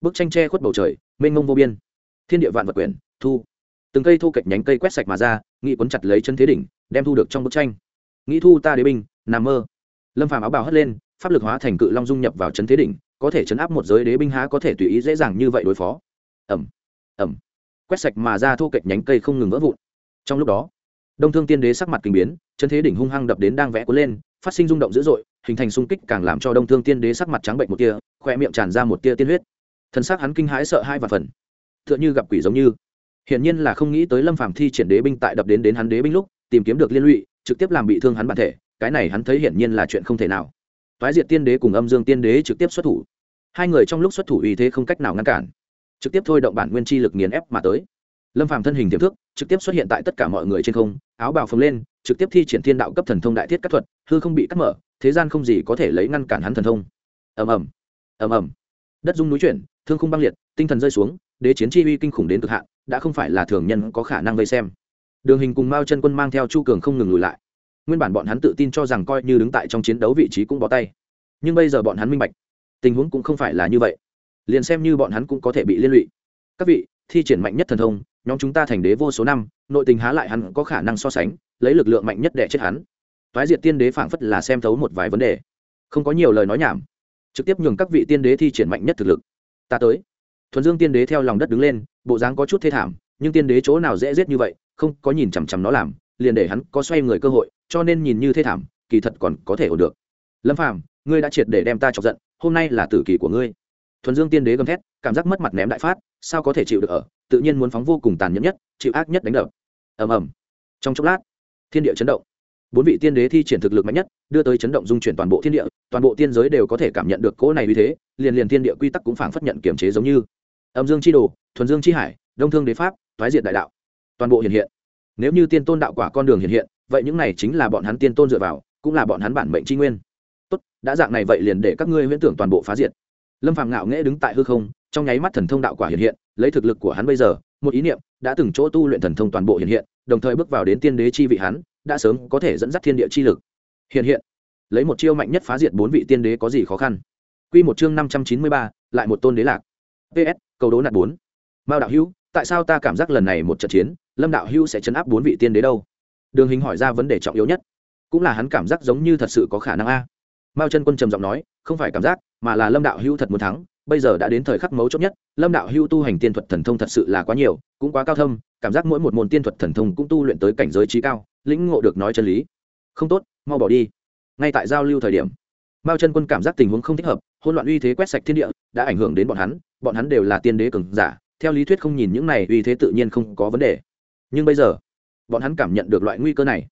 Bức tranh che khuất bầu trời, mênh mông vô biên thiên địa vạn vật quyển thu. Từng cây thu kệch nhánh cây quét sạch mà ra nghĩ quấn chặt lấy chân thế đỉnh, đem thu được trong bức tranh. Nghĩ thu ta đế binh nằm mơ. Lâm phàm áo bào hất lên, pháp lực hóa thành cự long dung nhập vào chân thế đỉnh, có thể chấn áp một giới đế binh há có thể tùy ý dễ dàng như vậy đối phó. Ẩm ẩm quét sạch mà ra thu kệch nhánh cây không ngừng vỡ vụn. Trong lúc đó, đông thương tiên đế sắc mặt kinh biến, chân thế đỉnh hung hăng đập đến đang vẽ cuốn lên, phát sinh rung động dữ dội, hình thành xung kích càng làm cho đông thương tiên đế sắc mặt trắng bệnh một tia, khoe miệng tràn ra một tia tiên huyết. Thân xác hắn kinh hãi sợ hai và phần tựa như gặp quỷ giống như. Hiển nhiên là không nghĩ tới lâm phàm thi triển đế binh tại đập đến đến hắn đế binh lúc, tìm kiếm được liên lụy, trực tiếp làm bị thương hắn bản thể, cái này hắn thấy hiển nhiên là chuyện không thể nào. Toái diệt tiên đế cùng âm dương tiên đế trực tiếp xuất thủ. Hai người trong lúc xuất thủ uy thế không cách nào ngăn cản, trực tiếp thôi động bản nguyên chi lực nghiền ép mà tới. Lâm phàm thân hình tiềm thức, trực tiếp xuất hiện tại tất cả mọi người trên không, áo bào phồng lên, trực tiếp thi triển thiên đạo cấp thần thông đại thiết các thuật, hư không bị cắt mở, thế gian không gì có thể lấy ngăn cản hắn thần thông. Ầm ầm. Ầm ầm đất dung núi chuyển, thương khung băng liệt, tinh thần rơi xuống, đế chiến chi uy kinh khủng đến cực hạn, đã không phải là thường nhân có khả năng vây xem. Đường hình cùng mao chân quân mang theo chu cường không ngừng lùi lại. Nguyên bản bọn hắn tự tin cho rằng coi như đứng tại trong chiến đấu vị trí cũng bó tay. Nhưng bây giờ bọn hắn minh bạch, tình huống cũng không phải là như vậy. Liền xem như bọn hắn cũng có thể bị liên lụy. Các vị, thi triển mạnh nhất thần thông, nhóm chúng ta thành đế vô số năm, nội tình há lại hắn có khả năng so sánh, lấy lực lượng mạnh nhất để chết hắn. Toái diệt tiên đế phảng phất là xem thấu một vài vấn đề. Không có nhiều lời nói nhảm trực tiếp nhường các vị tiên đế thi triển mạnh nhất thực lực. Ta tới. Thuần dương tiên đế theo lòng đất đứng lên, bộ dáng có chút thê thảm, nhưng tiên đế chỗ nào dễ giết như vậy, không có nhìn chằm chằm nó làm, liền để hắn có xoay người cơ hội, cho nên nhìn như thê thảm, kỳ thật còn có thể ổn được. Lâm phàm, ngươi đã triệt để đem ta chọc giận, hôm nay là tử kỳ của ngươi. Thuần dương tiên đế gầm thét, cảm giác mất mặt ném đại phát, sao có thể chịu được ở? Tự nhiên muốn phóng vô cùng tàn nhẫn nhất, chịu ác nhất đánh đập. Ầm ầm. Trong chốc lát, thiên địa chấn động bốn vị tiên đế thi triển thực lực mạnh nhất, đưa tới chấn động dung chuyển toàn bộ thiên địa, toàn bộ tiên giới đều có thể cảm nhận được cỗ này như thế, liền liền thiên địa quy tắc cũng phảng phất nhận kiểm chế giống như. Âm dương chi đồ, thuần dương chi hải, đông thương đế pháp thoái diệt đại đạo, toàn bộ hiện hiện. Nếu như tiên tôn đạo quả con đường hiện hiện, vậy những này chính là bọn hắn tiên tôn dựa vào, cũng là bọn hắn bản mệnh tri nguyên. Tốt, đã dạng này vậy liền để các ngươi huyễn tưởng toàn bộ phá diệt. Lâm phàm ngạo nghễ đứng tại hư không, trong nháy mắt thần thông đạo quả hiện hiện, lấy thực lực của hắn bây giờ, một ý niệm, đã từng chỗ tu luyện thần thông toàn bộ hiện hiện, đồng thời bước vào đến tiên đế chi vị hắn đã sớm có thể dẫn dắt thiên địa chi lực. Hiện hiện, lấy một chiêu mạnh nhất phá diệt bốn vị tiên đế có gì khó khăn? Quy một chương năm trăm chín mươi ba, lại một tôn đế lạc. Ps cầu đố nạt bốn. Mao đạo hữu, tại sao ta cảm giác lần này một trận chiến, lâm đạo hữu sẽ chấn áp bốn vị tiên đế đâu? Đường hình hỏi ra vấn đề trọng yếu nhất. Cũng là hắn cảm giác giống như thật sự có khả năng a. Mao chân quân trầm giọng nói, không phải cảm giác, mà là lâm đạo hữu thật muốn thắng bây giờ đã đến thời khắc mấu chốt nhất, lâm đạo hưu tu hành tiên thuật thần thông thật sự là quá nhiều, cũng quá cao thâm, cảm giác mỗi một môn tiên thuật thần thông cũng tu luyện tới cảnh giới trí cao, lĩnh ngộ được nói chân lý. Không tốt, mau bỏ đi. Ngay tại giao lưu thời điểm, mao chân quân cảm giác tình huống không thích hợp, hỗn loạn uy thế quét sạch thiên địa, đã ảnh hưởng đến bọn hắn bọn hắn đều là tiên đế cường giả, theo lý thuyết không nhìn những này uy thế tự nhiên không có vấn đề. Nhưng bây giờ, bọn hắn cảm nhận được loại nguy cơ này.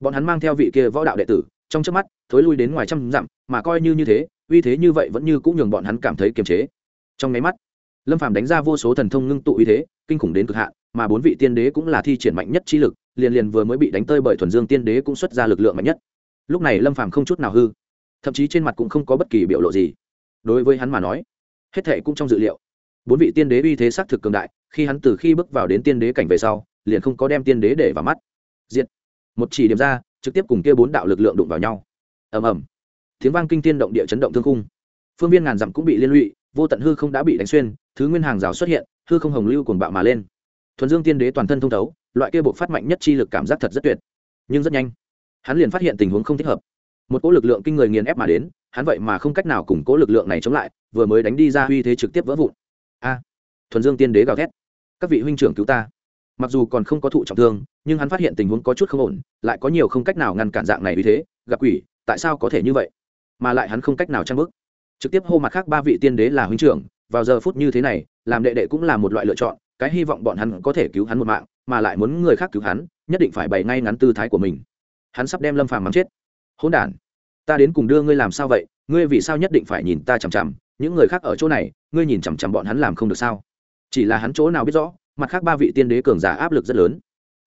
Bọn hắn mang theo vị kia võ đạo đệ tử, trong trước mắt, thối lui đến ngoài trăm dặm, mà coi như như thế uy thế như vậy vẫn như cũng nhường bọn hắn cảm thấy kiềm chế. Trong nháy mắt, lâm phàm đánh ra vô số thần thông ngưng tụ uy thế, kinh khủng đến cực hạn, mà bốn vị tiên đế cũng là thi triển mạnh nhất chi lực, liền liền vừa mới bị đánh tơi bởi thuần dương tiên đế cũng xuất ra lực lượng mạnh nhất. Lúc này lâm phàm không chút nào hư, thậm chí trên mặt cũng không có bất kỳ biểu lộ gì. Đối với hắn mà nói, hết thệ cũng trong dự liệu. Bốn vị tiên đế uy thế xác thực cường đại, khi hắn từ khi bước vào đến tiên đế cảnh về sau, liền không có đem tiên đế để vào mắt. Diệt. Một chỉ điểm ra, trực tiếp cùng kia bốn đạo lực lượng đụng vào nhau. Ầm ầm tiếng vang kinh tiên động địa chấn động thương khung. Phương viên ngàn dặm cũng bị liên lụy, vô tận hư không đã bị đánh xuyên, thứ nguyên hàng rào xuất hiện, hư không hồng lưu cuồng bạo mà lên. Thuần dương tiên đế toàn thân thông thấu, loại kia buộc phát mạnh nhất chi lực cảm giác thật rất tuyệt. Nhưng rất nhanh, hắn liền phát hiện tình huống không thích hợp. Một cỗ lực lượng kinh người nghiền ép mà đến, hắn vậy mà không cách nào củng cố lực lượng này chống lại, vừa mới đánh đi ra uy thế trực tiếp vỡ vụn. A! Thuần dương tiên đế gào thét. Các vị huynh trưởng cứu ta. Mặc dù còn không có thụ trọng thương, nhưng hắn phát hiện tình huống có chút không ổn, lại có nhiều không cách nào ngăn cản dạng này uy thế. Gặp quỷ, tại sao có thể như vậy? Mà lại hắn không cách nào trang bức. Trực tiếp hô mặt khác ba vị tiên đế là huynh trưởng, vào giờ phút như thế này, làm đệ đệ cũng là một loại lựa chọn, cái hy vọng bọn hắn có thể cứu hắn một mạng, mà lại muốn người khác cứu hắn, nhất định phải bày ngay ngắn tư thái của mình. Hắn sắp đem lâm phàm mắng chết. Hỗn đản, ta đến cùng đưa ngươi làm sao vậy? Ngươi vì sao nhất định phải nhìn ta chằm chằm? Những người khác ở chỗ này, ngươi nhìn chằm chằm bọn hắn làm không được sao? Chỉ là hắn chỗ nào biết rõ, mặt khác ba vị tiên đế cường giả áp lực rất lớn.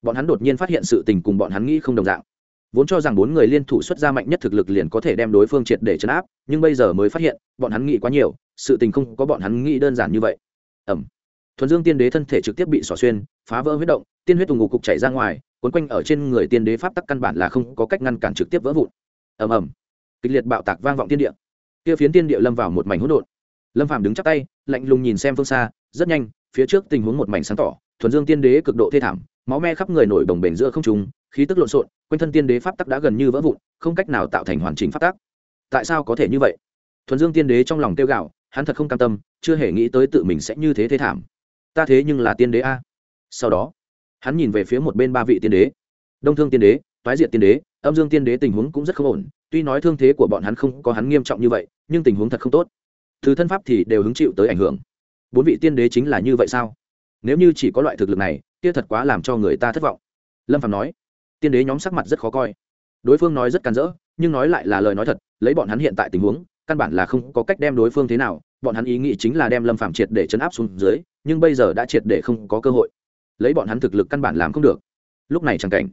Bọn hắn đột nhiên phát hiện sự tình cùng bọn hắn nghĩ không đồng dạng vốn cho rằng bốn người liên thủ xuất ra mạnh nhất thực lực liền có thể đem đối phương triệt để chấn áp, nhưng bây giờ mới phát hiện, bọn hắn nghĩ quá nhiều, sự tình không có bọn hắn nghĩ đơn giản như vậy. Ẩm. Thuần dương tiên đế thân thể trực tiếp bị xỏ xuyên, phá vỡ huyết động, tiên huyết tùng ngục cục chảy ra ngoài quấn quanh ở trên người tiên đế pháp tắc căn bản là không có cách ngăn cản trực tiếp vỡ vụn. Ầm ầm. Kịch liệt bạo tạc vang vọng tiên địa. Kia phiến tiên địa lâm vào một mảnh hỗn độn. Lâm phàm đứng chắp tay, lạnh lùng nhìn xem phương xa, rất nhanh, phía trước tình huống một mảnh sáng tỏ, thuần dương tiên đế cực độ thê thảm, máu me khắp người nổi đồng bềnh giữa không trung khí tức lộn xộn, quanh thân tiên đế pháp tắc đã gần như vỡ vụn, không cách nào tạo thành hoàn chỉnh pháp tắc. Tại sao có thể như vậy? Thuần dương tiên đế trong lòng tiêu gạo hắn thật không cam tâm, chưa hề nghĩ tới tự mình sẽ như thế thế thảm. Ta thế nhưng là tiên đế a. Sau đó, hắn nhìn về phía một bên ba vị tiên đế. Đông thương tiên đế, toái diệt tiên đế, âm dương tiên đế tình huống cũng rất không ổn, tuy nói thương thế của bọn hắn không có hắn nghiêm trọng như vậy, nhưng tình huống thật không tốt. Từ thân pháp thì đều hứng chịu tới ảnh hưởng. Bốn vị tiên đế chính là như vậy sao? Nếu như chỉ có loại thực lực này, kia thật quá làm cho người ta thất vọng. Lâm phạm nói tiên đế nhóm sắc mặt rất khó coi. Đối phương nói rất càn rỡ, nhưng nói lại là lời nói thật, lấy bọn hắn hiện tại tình huống, căn bản là không có cách đem đối phương thế nào, bọn hắn ý nghĩ chính là đem lâm phạm triệt để chấn áp xuống dưới, nhưng bây giờ đã triệt để không có cơ hội. Lấy bọn hắn thực lực căn bản làm không được. Lúc này chẳng cảnh,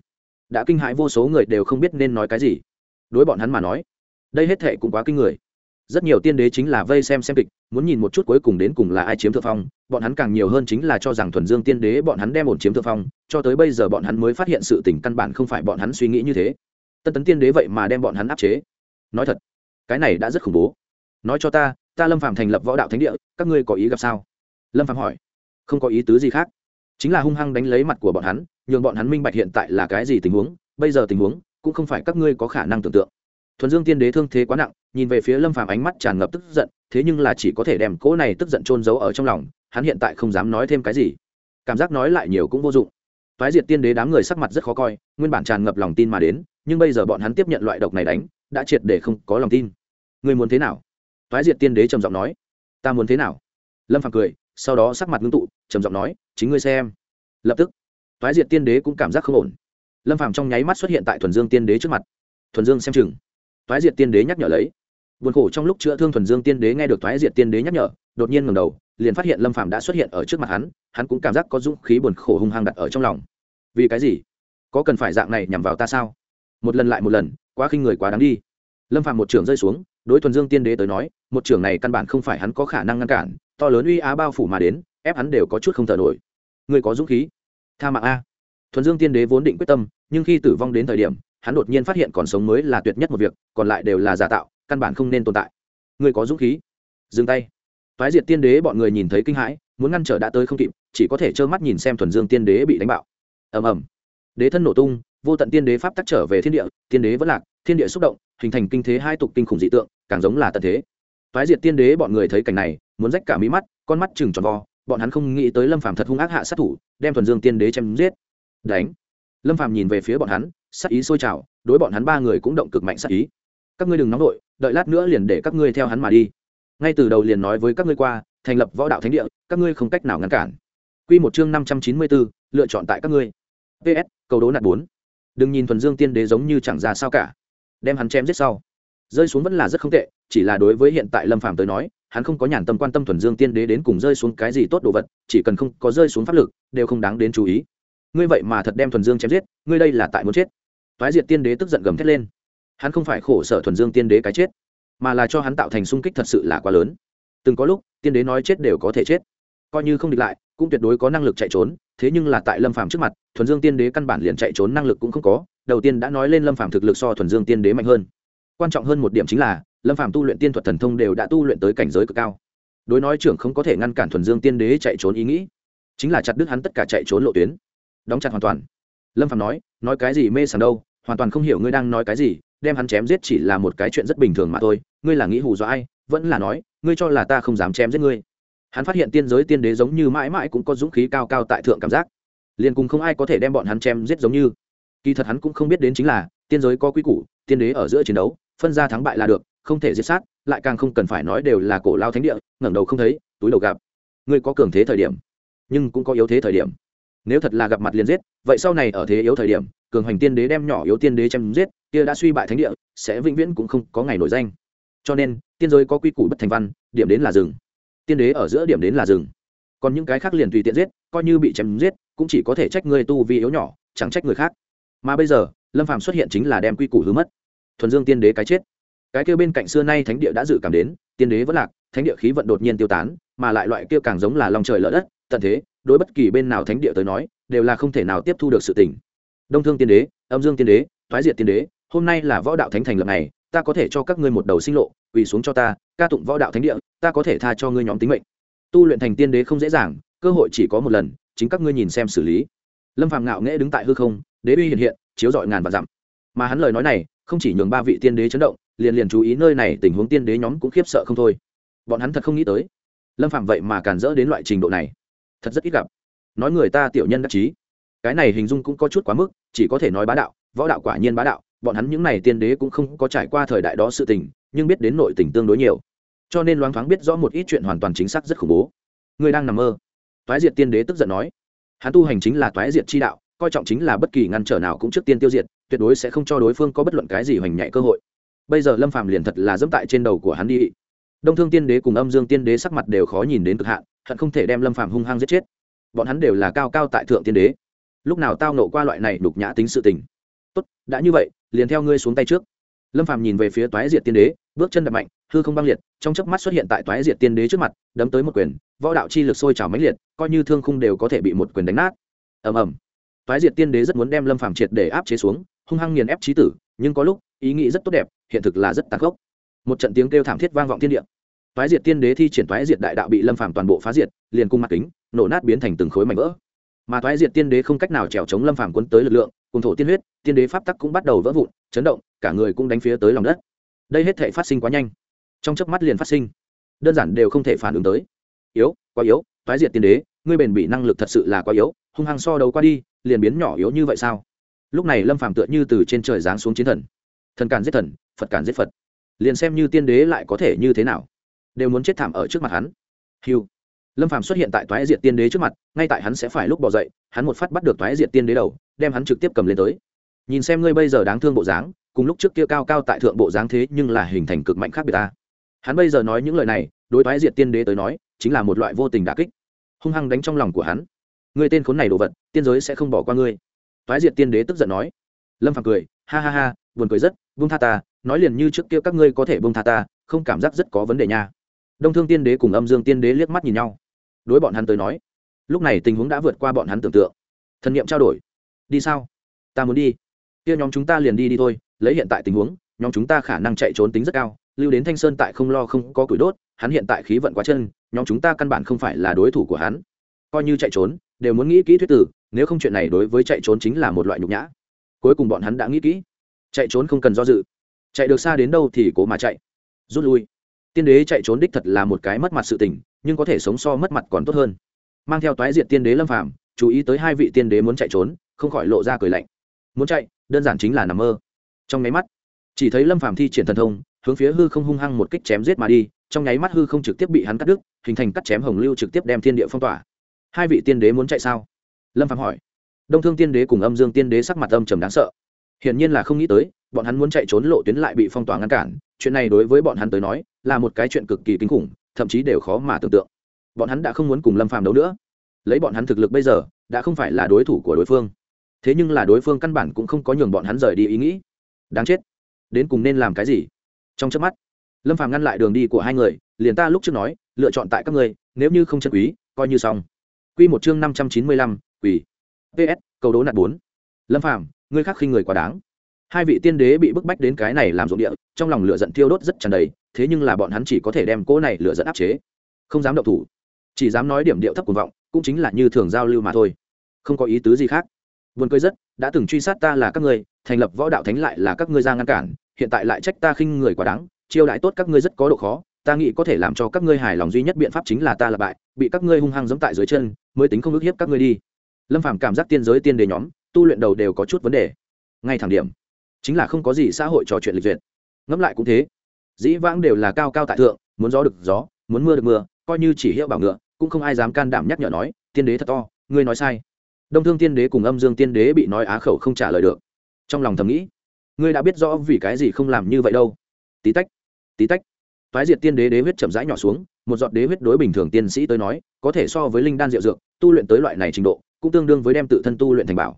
đã kinh hãi vô số người đều không biết nên nói cái gì. Đối bọn hắn mà nói, đây hết thệ cũng quá kinh người rất nhiều tiên đế chính là vây xem xem kịch, muốn nhìn một chút cuối cùng đến cùng là ai chiếm thượng phong, bọn hắn càng nhiều hơn chính là cho rằng thuần dương tiên đế bọn hắn đem ổn chiếm thượng phong, cho tới bây giờ bọn hắn mới phát hiện sự tình căn bản không phải bọn hắn suy nghĩ như thế. Tân tấn tiên đế vậy mà đem bọn hắn áp chế. Nói thật, cái này đã rất khủng bố. Nói cho ta ta lâm phạm thành lập võ đạo thánh địa, các ngươi có ý gặp sao? Lâm phạm hỏi. Không có ý tứ gì khác. Chính là hung hăng đánh lấy mặt của bọn hắn, nhường bọn hắn minh bạch hiện tại là cái gì tình huống, bây giờ tình huống, cũng không phải các ngươi có khả năng tưởng tượng thuần dương tiên đế thương thế quá nặng, nhìn về phía lâm phàm ánh mắt tràn ngập tức giận, thế nhưng là chỉ có thể đem cỗ này tức giận trôn giấu ở trong lòng, hắn hiện tại không dám nói thêm cái gì. Cảm giác nói lại nhiều cũng vô dụng. Phái diệt tiên đế đám người sắc mặt rất khó coi, nguyên bản tràn ngập lòng tin mà đến, nhưng bây giờ bọn hắn tiếp nhận loại độc này đánh, đã triệt để không có lòng tin. Người muốn thế nào? Phái diệt tiên đế trầm giọng nói. Ta muốn thế nào? Lâm phàm cười, sau đó sắc mặt ngưng tụ, trầm giọng nói, chính ngươi xem. Lập tức phái diệt tiên đế cũng cảm giác không ổn. Lâm phàm trong nháy mắt xuất hiện tại thuần dương tiên đế trước mặt. Thuần dương xem chừng thoái diệt tiên đế nhắc nhở lấy. Buồn khổ trong lúc chữa thương thuần dương tiên đế nghe được thoái diệt tiên đế nhắc nhở, đột nhiên ngầm đầu, liền phát hiện lâm phàm đã xuất hiện ở trước mặt hắn hắn cũng cảm giác có dũng khí buồn khổ hung hăng đặt ở trong lòng. Vì cái gì? Có cần phải dạng này nhằm vào ta sao? Một lần lại một lần, quá khinh người quá đáng đi. Lâm phàm một trường rơi xuống, đối thuần dương tiên đế tới nói, một trường này căn bản không phải hắn có khả năng ngăn cản, to lớn uy á bao phủ mà đến, ép hắn đều có chút không thở nổi. Người có dũng khí. Tha mạng a. Thuần dương tiên đế vốn định quyết tâm, nhưng khi tử vong đến thời điểm hắn đột nhiên phát hiện còn sống mới là tuyệt nhất một việc, còn lại đều là giả tạo, căn bản không nên tồn tại. Người có dũng khí. Dừng tay. Phái diệt tiên đế bọn người nhìn thấy kinh hãi, muốn ngăn trở đã tới không kịp, chỉ có thể trơ mắt nhìn xem thuần dương tiên đế bị đánh bạo. Ầm ầm. Đế thân nổ tung, vô tận tiên đế pháp tắc trở về thiên địa, tiên đế vẫn lạc, thiên địa xúc động, hình thành kinh thế hai tục kinh khủng dị tượng, càng giống là tận thế. Phái diệt tiên đế bọn người thấy cảnh này, muốn rách cả mí mắt, con mắt chừng tròn vo, bọn hắn không nghĩ tới lâm phàm thật hung ác hạ sát thủ, đem thuần dương tiên đế chém giết. Đánh lâm phàm nhìn về phía bọn hắn, sắc ý sôi trào, đối bọn hắn ba người cũng động cực mạnh sắc ý. Các ngươi đừng nóng đội đợi lát nữa liền để các ngươi theo hắn mà đi. Ngay từ đầu liền nói với các ngươi qua, thành lập võ đạo thánh địa, các ngươi không cách nào ngăn cản. Quy một chương năm trăm chín mươi bốn, lựa chọn tại các ngươi. Ps cầu đố nạt bốn. Đừng nhìn thuần dương tiên đế giống như chẳng ra sao cả. Đem hắn chém giết sau. Rơi xuống vẫn là rất không tệ, chỉ là đối với hiện tại lâm phàm tới nói, hắn không có nhàn tâm quan tâm thuần dương tiên đế đến cùng rơi xuống cái gì tốt đồ vật, chỉ cần không có rơi xuống pháp lực, đều không đáng đến chú ý ngươi vậy mà thật đem thuần dương chém giết, ngươi đây là tại muốn chết. Thoái diệt tiên đế tức giận gầm thét lên. Hắn không phải khổ sở thuần dương tiên đế cái chết, mà là cho hắn tạo thành sung kích thật sự là quá lớn. Từng có lúc, tiên đế nói chết đều có thể chết. Coi như không địch lại, cũng tuyệt đối có năng lực chạy trốn, thế nhưng là tại lâm phàm trước mặt, thuần dương tiên đế căn bản liền chạy trốn năng lực cũng không có, đầu tiên đã nói lên lâm phàm thực lực so thuần dương tiên đế mạnh hơn. Quan trọng hơn một điểm chính là, lâm phàm tu luyện tiên thuật thần thông đều đã tu luyện tới cảnh giới cực cao. Đối nói trưởng không có thể ngăn cản thuần dương tiên đế chạy trốn ý nghĩ, chính là chặt đứt hắn tất cả chạy trốn lộ tuyến đóng chặt hoàn toàn. Lâm phạm nói nói cái gì mê sảng đâu, hoàn toàn không hiểu ngươi đang nói cái gì, đem hắn chém giết chỉ là một cái chuyện rất bình thường mà thôi, ngươi là nghĩ hù dọa ai, vẫn là nói, ngươi cho là ta không dám chém giết ngươi. Hắn phát hiện tiên giới tiên đế giống như mãi mãi cũng có dũng khí cao cao tại thượng cảm giác. Liền cùng không ai có thể đem bọn hắn chém giết giống như. Kỳ thật hắn cũng không biết đến chính là, tiên giới có quy củ, tiên đế ở giữa chiến đấu, phân ra thắng bại là được, không thể giết sát, lại càng không cần phải nói đều là cổ lao thánh địa, ngẩng đầu không thấy, túi đầu gặp. Ngươi có cường thế thời điểm, nhưng cũng có yếu thế thời điểm nếu thật là gặp mặt liền giết, vậy sau này ở thế yếu thời điểm, cường hoành tiên đế đem nhỏ yếu tiên đế chém giết, kia đã suy bại thánh địa, sẽ vĩnh viễn cũng không có ngày nổi danh. Cho nên, tiên giới có quy củ bất thành văn, điểm đến là rừng tiên đế ở giữa điểm đến là rừng còn những cái khác liền tùy tiện giết, coi như bị chém giết, cũng chỉ có thể trách người tu vì yếu nhỏ, chẳng trách người khác. Mà bây giờ, lâm phàm xuất hiện chính là đem quy củ hứa mất. Thuần dương tiên đế cái chết. Cái kêu bên cạnh xưa nay thánh địa đã dự cảm đến, tiên đế vẫn lạc, thánh địa khí vận đột nhiên tiêu tán, mà lại loại kia càng giống là lòng trời lỡ đất, tận thế đối bất kỳ bên nào thánh địa tới nói, đều là không thể nào tiếp thu được sự tình. Đông thương tiên đế, âm dương tiên đế thoái diệt tiên đế, hôm nay là võ đạo thánh thành lập này, ta có thể cho các ngươi một đầu sinh lộ, quỳ xuống cho ta, ca tụng võ đạo thánh địa, ta có thể tha cho ngươi nhóm tính mệnh. Tu luyện thành tiên đế không dễ dàng, cơ hội chỉ có một lần, chính các ngươi nhìn xem xử lý. Lâm Phàm ngạo nghễ đứng tại hư không, đế uy hiện hiện, chiếu dọi ngàn và dặm. Mà hắn lời nói này, không chỉ nhường ba vị tiên đế chấn động, liền liền chú ý nơi này tình huống tiên đế nhóm cũng khiếp sợ không thôi. Bọn hắn thật không nghĩ tới. Lâm phạm vậy mà càn rỡ đến loại trình độ này thật rất ít gặp. Nói người ta tiểu nhân đắc chí. Cái này hình dung cũng có chút quá mức, chỉ có thể nói bá đạo, võ đạo quả nhiên bá đạo, bọn hắn những n à y tiên đế cũng không có trải qua thời đại đó sự tình, nhưng biết đến nội tình tương đối nhiều. Cho nên loáng thoáng biết rõ một ít chuyện hoàn toàn chính xác rất khủng bố. Người đang nằm mơ. Toái diệt tiên đế tức giận nói. Hắn tu hành chính là toái diệt chi đạo, coi trọng chính là bất kỳ ngăn trở nào cũng trước tiên tiêu diệt, tuyệt đối sẽ không cho đối phương có bất luận cái gì hoành nhạy cơ hội. Bây giờ lâm phàm liền thật là dẫm tại trên đầu của hắn đi. Đông thương tiên đế cùng âm dương tiên đế sắc mặt đều khó nhìn đến cực hạn hận không thể đem lâm phàm hung hăng giết chết. Bọn hắn đều là cao cao tại thượng tiên đế. Lúc nào tao nộ qua loại này đục nhã tính sự tình. Tốt, đã như vậy, liền theo ngươi xuống tay trước. Lâm phàm nhìn về phía toái diệt tiên đế, bước chân đập mạnh, hư không băng liệt, trong chớp mắt xuất hiện tại toái diệt tiên đế trước mặt, đấm tới một quyền, võ đạo chi lực sôi trào mãnh liệt, coi như thương khung đều có thể bị một quyền đánh nát. Ầm ầm. Toái diệt tiên đế rất muốn đem lâm phàm triệt để áp chế xuống, hung hăng nghiền ép trí tử, nhưng có lúc, ý nghĩ rất tốt đẹp, hiện thực là rất tàn khốc. Một trận tiếng kêu thảm thiết vang vọng thiên địa toái diệt tiên đế thi triển toái diệt đại đạo bị lâm phàm toàn bộ phá diệt, liền cung mặt kính, nổ nát biến thành từng khối mảnh vỡ. Mà toái diệt tiên đế không cách nào trèo chống lâm phàm cuốn tới lực lượng, cùng thổ tiên huyết, tiên đế pháp tắc cũng bắt đầu vỡ vụn, chấn động, cả người cũng đánh phía tới lòng đất. Đây hết thể phát sinh quá nhanh. Trong chớp mắt liền phát sinh. Đơn giản đều không thể phản ứng tới. Yếu, quá yếu, toái diệt tiên đế, ngươi bền bị năng lực thật sự là quá yếu, hung hăng so đầu qua đi, liền biến nhỏ yếu như vậy sao? Lúc này lâm phàm tựa như từ trên trời giáng xuống chiến thần. Thần càn giết thần, phật càn giết phật. Liền xem như tiên đế lại có thể như thế nào? Đều muốn chết thảm ở trước mặt hắn. Hiu lâm phàm xuất hiện tại toái diệt tiên đế trước mặt, ngay tại hắn sẽ phải lúc bỏ dậy, hắn một phát bắt được toái diệt tiên đế đầu, đem hắn trực tiếp cầm lên tới. Nhìn xem ngươi bây giờ đáng thương bộ dáng, cùng lúc trước kia cao cao tại thượng bộ dáng thế nhưng là hình thành cực mạnh khác biệt ta. Hắn bây giờ nói những lời này, đối toái diệt tiên đế tới nói, chính là một loại vô tình đả kích. Hung hăng đánh trong lòng của hắn. Ngươi tên khốn này đồ vật, tiên giới sẽ không bỏ qua ngươi. Toái diệt tiên đế tức giận nói. Lâm phàm cười, ha ha ha, buồn cười rất, buông tha ta, nói liền như trước kia các ngươi có thể buông tha ta, không cảm giác rất có vấn đề nha đông thương tiên đế cùng âm dương tiên đế liếc mắt nhìn nhau. Đối bọn hắn tới nói, lúc này tình huống đã vượt qua bọn hắn tưởng tượng. Thần nghiệm trao đổi. Đi sao? Ta muốn đi. Kia nhóm chúng ta liền đi đi thôi, lấy hiện tại tình huống, nhóm chúng ta khả năng chạy trốn tính rất cao. Lưu đến thanh sơn tại không lo không có củi đốt, hắn hiện tại khí vận quá chân, nhóm chúng ta căn bản không phải là đối thủ của hắn. Coi như chạy trốn, đều muốn nghĩ kỹ thuyết tử, nếu không chuyện này đối với chạy trốn chính là một loại nhục nhã. Cuối cùng bọn hắn đã nghĩ kỹ. Chạy trốn không cần do dự. Chạy được xa đến đâu thì cố mà chạy. Rút lui tiên đế chạy trốn đích thật là một cái mất mặt sự tình, nhưng có thể sống so mất mặt còn tốt hơn. Mang theo toái diệt tiên đế lâm phàm, chú ý tới hai vị tiên đế muốn chạy trốn, không khỏi lộ ra cười lạnh. Muốn chạy, đơn giản chính là nằm mơ. Trong nháy mắt, chỉ thấy lâm phàm thi triển thần thông, hướng phía hư không hung hăng một kích chém giết mà đi, trong nháy mắt hư không trực tiếp bị hắn cắt đứt, hình thành cắt chém hồng lưu trực tiếp đem thiên địa phong tỏa. Hai vị tiên đế muốn chạy sao? Lâm phàm hỏi. Đông thương tiên đế cùng âm dương tiên đế sắc mặt âm trầm đáng sợ hiển nhiên là không nghĩ tới, bọn hắn muốn chạy trốn lộ tuyến lại bị phong tỏa ngăn cản, chuyện này đối với bọn hắn tới nói, là một cái chuyện cực kỳ kinh khủng, thậm chí đều khó mà tưởng tượng. Bọn hắn đã không muốn cùng lâm phàm đấu nữa. Lấy bọn hắn thực lực bây giờ, đã không phải là đối thủ của đối phương. Thế nhưng là đối phương căn bản cũng không có nhường bọn hắn rời đi ý nghĩ. Đáng chết. Đến cùng nên làm cái gì? Trong trước mắt, lâm phàm ngăn lại đường đi của hai người, liền ta lúc trước nói, lựa chọn tại các ngươi, nếu như không chân quý, coi như xong. Quy một chương năm trăm chín mươi lăm, quỷ. Ps cầu đố nạt bốn. Lâm phàm ngươi khác khinh người quá đáng. Hai vị tiên đế bị bức bách đến cái này làm ruộng địa, trong lòng lửa giận thiêu đốt rất tràn đầy, thế nhưng là bọn hắn chỉ có thể đem cỗ này lửa giận áp chế. Không dám động thủ, chỉ dám nói điểm điệu thấp cuồng vọng, cũng chính là như thường giao lưu mà thôi. Không có ý tứ gì khác. Buồn cười rất, đã từng truy sát ta là các ngươi, thành lập võ đạo thánh lại là các ngươi ra ngăn cản, hiện tại lại trách ta khinh người quá đáng, chiêu đại tốt các ngươi rất có độ khó, ta nghĩ có thể làm cho các ngươi hài lòng duy nhất biện pháp chính là ta là bại, bị các ngươi hung hăng giẫm tại dưới chân, mới tính không ức hiếp các ngươi đi. Lâm phàm cảm giác tiên giới tiên đế nhóm tu luyện đầu đều có chút vấn đề. Ngay thẳng điểm, chính là không có gì xã hội trò chuyện lịch duyệt. Ngẫm lại cũng thế. Dĩ vãng đều là cao cao tại thượng, muốn gió được gió, muốn mưa được mưa, coi như chỉ hiệu bảo ngựa, cũng không ai dám can đảm nhắc nhở nói, tiên đế thật to, ngươi nói sai. Đông thương tiên đế cùng âm dương tiên đế bị nói á khẩu không trả lời được. Trong lòng thầm nghĩ, ngươi đã biết rõ vì cái gì không làm như vậy đâu. Tí tách tí tách. Thoái diệt tiên đế đế huyết chậm rãi nhỏ xuống, một giọt đế huyết đối bình thường tiên sĩ tới nói, có thể so với linh đan diệu dược, tu luyện tới loại này trình độ, cũng tương đương với đem tự thân tu luyện thành bảo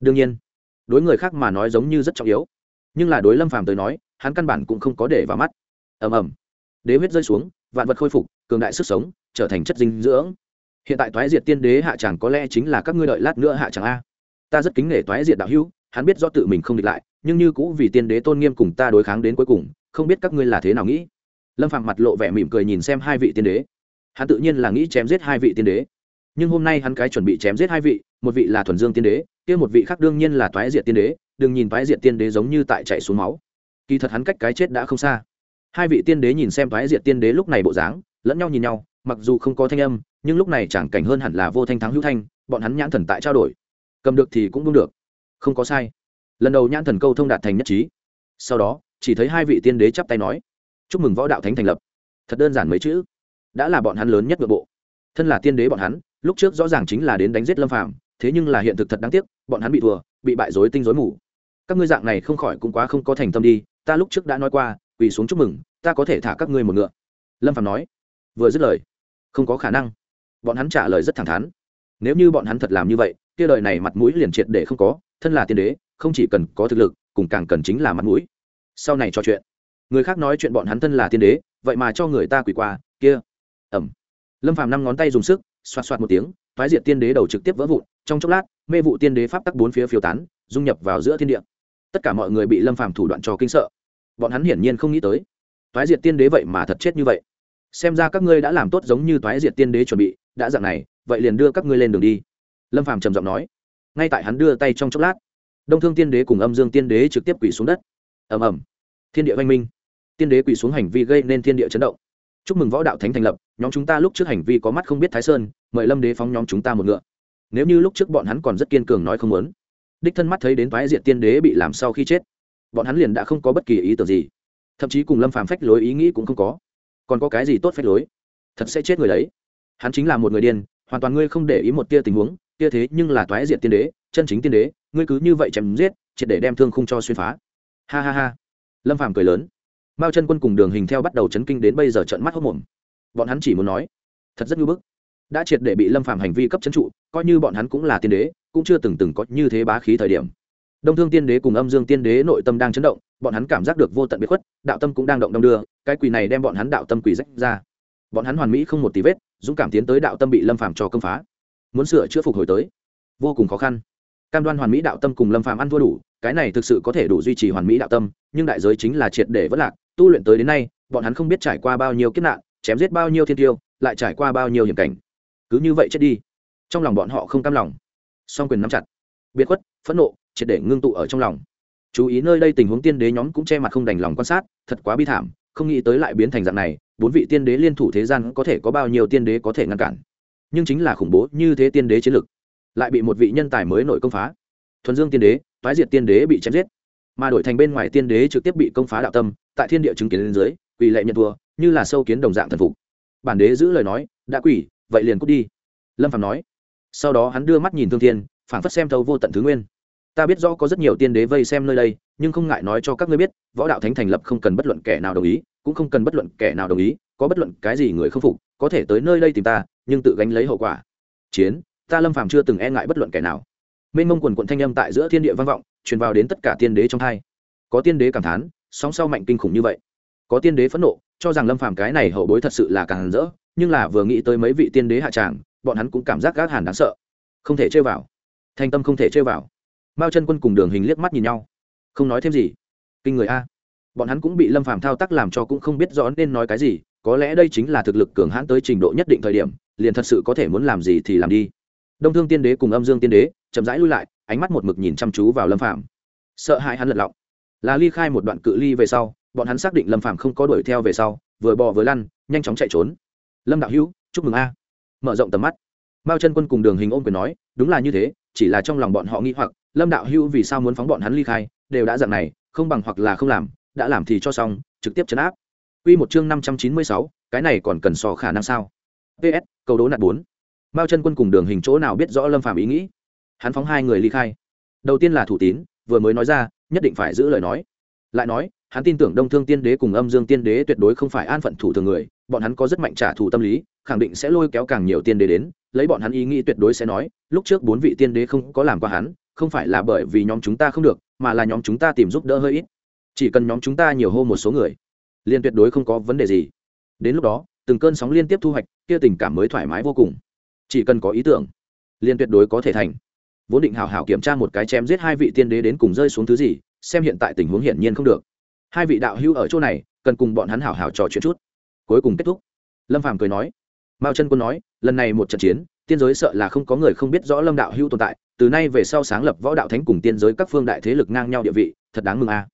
đương nhiên, đối người khác mà nói giống như rất trọng yếu. Nhưng là đối lâm phàm tới nói, hắn căn bản cũng không có để vào mắt. Ầm ầm. Đế huyết rơi xuống, vạn vật khôi phục, cường đại sức sống, trở thành chất dinh dưỡng. Hiện tại toái diệt tiên đế hạ tràng có lẽ chính là các ngươi đợi lát nữa hạ tràng a? Ta rất kính nể toái diệt đạo hữu, hắn biết do tự mình không địch lại, nhưng như cũ vì tiên đế tôn nghiêm cùng ta đối kháng đến cuối cùng, không biết các ngươi là thế nào nghĩ. Lâm phàm mặt lộ vẻ mỉm cười nhìn xem hai vị tiên đế. Hắn tự nhiên là nghĩ chém giết hai vị tiên đế nhưng hôm nay hắn cái chuẩn bị chém giết hai vị, một vị là thuần dương tiên đế, kia một vị khác đương nhiên là toái diệt tiên đế, đừng nhìn toái diệt tiên đế giống như tại chạy xuống máu. Kỳ thật hắn cách cái chết đã không xa. Hai vị tiên đế nhìn xem toái diệt tiên đế lúc này bộ dáng, lẫn nhau nhìn nhau, mặc dù không có thanh âm, nhưng lúc này chẳng cảnh hơn hẳn là vô thanh thắng hữu thanh, bọn hắn nhãn thần tại trao đổi. Cầm được thì cũng đúng được. Không có sai. Lần đầu nhãn thần câu thông đạt thành nhất trí. Sau đó, chỉ thấy hai vị tiên đế chắp tay nói, chúc mừng võ đạo thánh thành lập. Thật đơn giản mấy chữ. Đã là bọn hắn lớn nhất nội bộ. Thân là tiên đế bọn hắn lúc trước rõ ràng chính là đến đánh giết lâm phàm, thế nhưng là hiện thực thật đáng tiếc, bọn hắn bị thua, bị bại rối tinh rối mù. Các ngươi dạng này không khỏi cũng quá không có thành tâm đi, ta lúc trước đã nói qua, quỳ xuống chúc mừng, ta có thể thả các ngươi một ngựa. Lâm phàm nói. Vừa dứt lời, không có khả năng. Bọn hắn trả lời rất thẳng thắn. Nếu như bọn hắn thật làm như vậy, kia đời này mặt mũi liền triệt để không có, thân là tiên đế, không chỉ cần có thực lực, cùng càng cần chính là mặt mũi. Sau này trò chuyện, người khác nói chuyện bọn hắn thân là tiên đế, vậy mà cho người ta quỳ qua, kia. Ẩm. Lâm phàm năm ngón tay dùng sức xoạt xoạt một tiếng thoái diệt tiên đế đầu trực tiếp vỡ vụn, trong chốc lát, mê vụ tiên đế pháp tắc bốn phía phiêu tán, dung nhập vào giữa thiên địa. Tất cả mọi người bị lâm phàm thủ đoạn cho kinh sợ. Bọn hắn hiển nhiên không nghĩ tới thoái diệt tiên đế vậy mà thật chết như vậy. Xem ra các ngươi đã làm tốt giống như thoái diệt tiên đế chuẩn bị, đã dạng này, vậy liền đưa các ngươi lên đường đi. Lâm phàm trầm giọng nói. Ngay tại hắn đưa tay trong chốc lát, đông thương tiên đế cùng âm dương tiên đế trực tiếp quỳ xuống đất. Ầm ầm. Thiên địa văn minh. Tiên đế quỳ xuống hành vi gây nên thiên địa chấn động chúc mừng võ đạo thánh thành lập, nhóm chúng ta lúc trước hành vi có mắt không biết thái sơn, mời lâm đế phóng nhóm chúng ta một ngựa. Nếu như lúc trước bọn hắn còn rất kiên cường nói không muốn, đích thân mắt thấy đến toái diện tiên đế bị làm sau khi chết, bọn hắn liền đã không có bất kỳ ý tưởng gì. Thậm chí cùng lâm phàm phách lối ý nghĩ cũng không có. Còn có cái gì tốt phách lối? Thật sẽ chết người đấy. Hắn chính là một người điên, hoàn toàn ngươi không để ý một tia tình huống, tia thế nhưng là toái diện tiên đế, chân chính tiên đế, ngươi cứ như vậy chém giết, triệt để đem thương không cho xuyên phá. Ha ha ha. Lâm phàm cười lớn mao chân quân cùng đường hình theo bắt đầu chấn kinh đến bây giờ trận mắt hốc mồm bọn hắn chỉ muốn nói, thật rất ngưỡng bức. Đã triệt để bị lâm phàm hành vi cấp chấn trụ, coi như bọn hắn cũng là tiên đế, cũng chưa từng từng có như thế bá khí thời điểm. Đông thương tiên đế cùng âm dương tiên đế nội tâm đang chấn động, bọn hắn cảm giác được vô tận biệt khuất, đạo tâm cũng đang động đông đưa, cái quỳ này đem bọn hắn đạo tâm quỳ rách ra. Bọn hắn hoàn mỹ không một tí vết, dũng cảm tiến tới đạo tâm bị lâm phàm cho công phá. Muốn sửa chữa phục hồi tới, vô cùng khó khăn. Cam đoan hoàn mỹ đạo tâm cùng lâm phàm ăn thua đủ, cái này thực sự có thể đủ duy trì hoàn mỹ đạo tâm, nhưng đại giới chính là triệt để vất lạc tu luyện tới đến nay, bọn hắn không biết trải qua bao nhiêu kiếp nạn, chém giết bao nhiêu thiên tiêu, lại trải qua bao nhiêu hiểm cảnh. Cứ như vậy chết đi. Trong lòng bọn họ không cam lòng. Song quyền nắm chặt. Biệt khuất, phẫn nộ, triệt để ngưng tụ ở trong lòng. Chú ý nơi đây tình huống tiên đế nhóm cũng che mặt không đành lòng quan sát, thật quá bi thảm, không nghĩ tới lại biến thành dạng này, bốn vị tiên đế liên thủ thế gian có thể có bao nhiêu tiên đế có thể ngăn cản. Nhưng chính là khủng bố như thế tiên đế chiến lực, lại bị một vị nhân tài mới nội công phá. Thuần dương tiên đế phái diệt tiên đế bị chém giết mà đổi thành bên ngoài tiên đế trực tiếp bị công phá đạo tâm, tại thiên địa chứng kiến lên dưới, quỳ lệ nhận thua, như là sâu kiến đồng dạng thần phục. Bản đế giữ lời nói, đã quỷ vậy liền cút đi. Lâm phạm nói. Sau đó hắn đưa mắt nhìn thương thiên phản phất xem thấu vô tận thứ nguyên. Ta biết rõ có rất nhiều tiên đế vây xem nơi đây, nhưng không ngại nói cho các ngươi biết, võ đạo thánh thành lập không cần bất luận kẻ nào đồng ý, cũng không cần bất luận kẻ nào đồng ý, có bất luận cái gì người không phục, có thể tới nơi đây tìm ta, nhưng tự gánh lấy hậu quả. Chiến, ta lâm phàm chưa từng e ngại bất luận kẻ nào. Mênh mông quần quận thanh âm tại giữa thiên địa vang vọng truyền vào đến tất cả tiên đế trong hai có tiên đế cảm thán, sóng sau mạnh kinh khủng như vậy. Có tiên đế phẫn nộ, cho rằng lâm phàm cái này hậu bối thật sự là càng rỡ, nhưng là vừa nghĩ tới mấy vị tiên đế hạ tràng, bọn hắn cũng cảm giác gác hàn đáng sợ. Không thể chơi vào. Thanh tâm không thể chơi vào. Mao chân quân cùng đường hình liếc mắt nhìn nhau. Không nói thêm gì. Kinh người a. Bọn hắn cũng bị lâm phàm thao tác làm cho cũng không biết rõ nên nói cái gì, có lẽ đây chính là thực lực cường hãn tới trình độ nhất định thời điểm, liền thật sự có thể muốn làm gì thì làm đi. Đông thương tiên đế cùng âm dương tiên đế chậm rãi lui lại ánh mắt một mực nhìn chăm chú vào lâm Phạm, sợ hãi hắn lật lọng. Là ly khai một đoạn cự ly về sau bọn hắn xác định lâm Phạm không có đuổi theo về sau vừa bò vừa lăn nhanh chóng chạy trốn. Lâm đạo hữu chúc mừng a. Mở rộng tầm mắt. Mao chân quân cùng đường hình ôm quyền nói đúng là như thế chỉ là trong lòng bọn họ nghĩ hoặc lâm đạo hữu vì sao muốn phóng bọn hắn ly khai đều đã dạng này không bằng hoặc là không làm đã làm thì cho xong trực tiếp chấn áp. Quy một chương năm trăm chín mươi sáu, cái này còn cần so khả năng sao? Ps cầu đố nạt 4. mao chân quân cùng đường hình chỗ nào biết rõ lâm phàm ý nghĩ? Hắn phóng hai người ly khai. Đầu tiên là thủ tín, vừa mới nói ra, nhất định phải giữ lời nói. Lại nói, hắn tin tưởng đông thương tiên đế cùng âm dương tiên đế tuyệt đối không phải an phận thủ thường người, bọn hắn có rất mạnh trả thù tâm lý, khẳng định sẽ lôi kéo càng nhiều tiên đế đến, lấy bọn hắn ý nghĩ tuyệt đối sẽ nói, lúc trước bốn vị tiên đế không có làm qua hắn, không phải là bởi vì nhóm chúng ta không được, mà là nhóm chúng ta tìm giúp đỡ hơi ít. Chỉ cần nhóm chúng ta nhiều hô một số người liên tuyệt đối không có vấn đề gì. Đến lúc đó, từng cơn sóng liên tiếp thu hoạch, kia tình cảm mới thoải mái vô cùng. Chỉ cần có ý tưởng liên tuyệt đối có thể thành vốn định hào hào kiểm tra một cái chém giết hai vị tiên đế đến cùng rơi xuống thứ gì, xem hiện tại tình huống hiển nhiên không được. Hai vị đạo hữu ở chỗ này, cần cùng bọn hắn hào hào trò chuyện chút. Cuối cùng kết thúc. Lâm phàm cười nói. Mao chân quân nói, lần này một trận chiến, tiên giới sợ là không có người không biết rõ lâm đạo hữu tồn tại, từ nay về sau sáng lập võ đạo thánh cùng tiên giới các phương đại thế lực ngang nhau địa vị, thật đáng mừng a.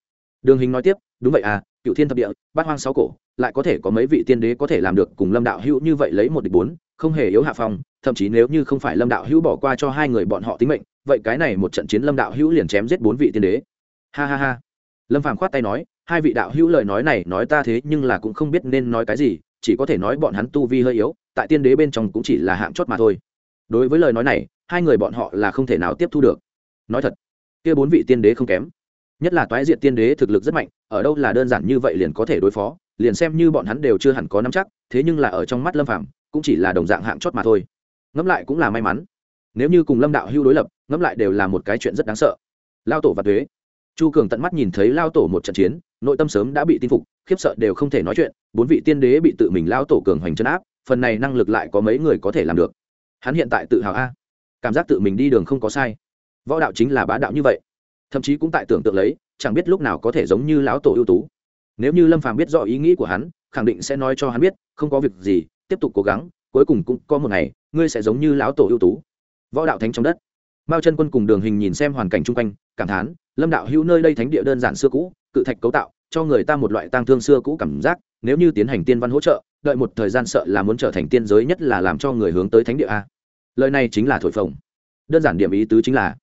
Đường hình nói tiếp, đúng vậy à cựu thiên thập địa, bát hoang sáu cổ, lại có thể có mấy vị tiên đế có thể làm được cùng lâm đạo hữu như vậy lấy một địch bốn, không hề yếu hạ phong, thậm chí nếu như không phải lâm đạo hữu bỏ qua cho hai người bọn họ tính mệnh, vậy cái này một trận chiến lâm đạo hữu liền chém giết bốn vị tiên đế. Ha ha ha. Lâm phàm khoát tay nói, hai vị đạo hữu lời nói này nói ta thế nhưng là cũng không biết nên nói cái gì, chỉ có thể nói bọn hắn tu vi hơi yếu, tại tiên đế bên trong cũng chỉ là hạng chót mà thôi. Đối với lời nói này, hai người bọn họ là không thể nào tiếp thu được. Nói thật, kia bốn vị tiên đế không kém. Nhất là toái diện tiên đế thực lực rất mạnh ở đâu là đơn giản như vậy liền có thể đối phó, liền xem như bọn hắn đều chưa hẳn có nắm chắc, thế nhưng là ở trong mắt lâm phạm cũng chỉ là đồng dạng hạng chót mà thôi. Ngẫm lại cũng là may mắn. Nếu như cùng lâm đạo hưu đối lập, ngẫm lại đều là một cái chuyện rất đáng sợ. Lao tổ và thuế chu cường tận mắt nhìn thấy lao tổ một trận chiến, nội tâm sớm đã bị tin phục, khiếp sợ đều không thể nói chuyện, bốn vị tiên đế bị tự mình lao tổ cường hoành chân áp, phần này năng lực lại có mấy người có thể làm được. Hắn hiện tại tự hào a. Cảm giác tự mình đi đường không có sai. Võ đạo chính là bá đạo như vậy. Thậm chí cũng tại tưởng tượng lấy chẳng biết lúc nào có thể giống như lão tổ ưu tú. Nếu như lâm phàm biết rõ ý nghĩ của hắn, khẳng định sẽ nói cho hắn biết, không có việc gì, tiếp tục cố gắng, cuối cùng cũng có một ngày, ngươi sẽ giống như lão tổ ưu tú. Võ đạo thánh trong đất. Mao chân quân cùng đường hình nhìn xem hoàn cảnh chung quanh, cảm thán, lâm đạo hữu nơi đây thánh địa đơn giản xưa cũ, cự thạch cấu tạo, cho người ta một loại tang thương xưa cũ cảm giác, nếu như tiến hành tiên văn hỗ trợ, đợi một thời gian sợ là muốn trở thành tiên giới nhất là làm cho người hướng tới thánh địa a. Lời này chính là thổi phồng. Đơn giản điểm ý tứ chính là,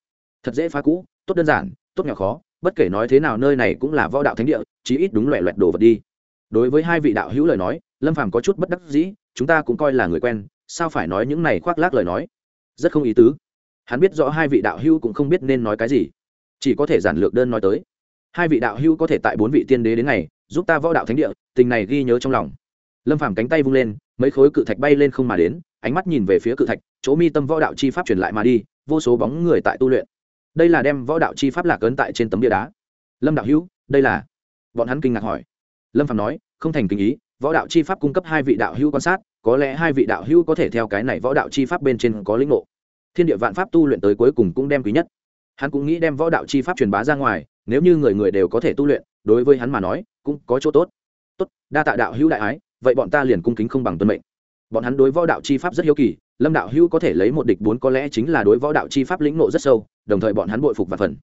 thật dễ phá cũ, tốt đơn giản, tốt nhỏ khó bất kể nói thế nào nơi này cũng là võ đạo thánh địa, chí ít đúng loẹ loẹt đồ vật đi. Đối với hai vị đạo hữu lời nói, lâm phàm có chút bất đắc dĩ, chúng ta cũng coi là người quen, sao phải nói những này khoác lác lời nói? Rất không ý tứ. Hắn biết rõ hai vị đạo hữu cũng không biết nên nói cái gì. Chỉ có thể giản lược đơn nói tới. Hai vị đạo hữu có thể tại bốn vị tiên đế đến ngày, giúp ta võ đạo thánh địa, tình này ghi nhớ trong lòng. Lâm phàm cánh tay vung lên, mấy khối cự thạch bay lên không mà đến, ánh mắt nhìn về phía cự thạch, chỗ mi tâm võ đạo chi pháp truyền lại mà đi, vô số bóng người tại tu luyện đây là đem võ đạo chi pháp lạc ấn tại trên tấm bia đá. Lâm đạo hữu, đây là? Bọn hắn kinh ngạc hỏi. Lâm phạm nói, không thành kinh ý, võ đạo chi pháp cung cấp hai vị đạo hữu quan sát, có lẽ hai vị đạo hữu có thể theo cái này võ đạo chi pháp bên trên có lĩnh ngộ. Thiên địa vạn pháp tu luyện tới cuối cùng cũng đem quý nhất. Hắn cũng nghĩ đem võ đạo chi pháp truyền bá ra ngoài, nếu như người người đều có thể tu luyện, đối với hắn mà nói, cũng có chỗ tốt. Tốt, đa tạ đạo hữu đại ái, vậy bọn ta liền cung kính không bằng tuân mệnh. Bọn hắn đối võ đạo chi pháp rất hiếu kỳ lâm đạo hữu có thể lấy một địch bốn có lẽ chính là đối võ đạo chi pháp lĩnh nộ rất sâu, đồng thời bọn hắn bội phục và phần.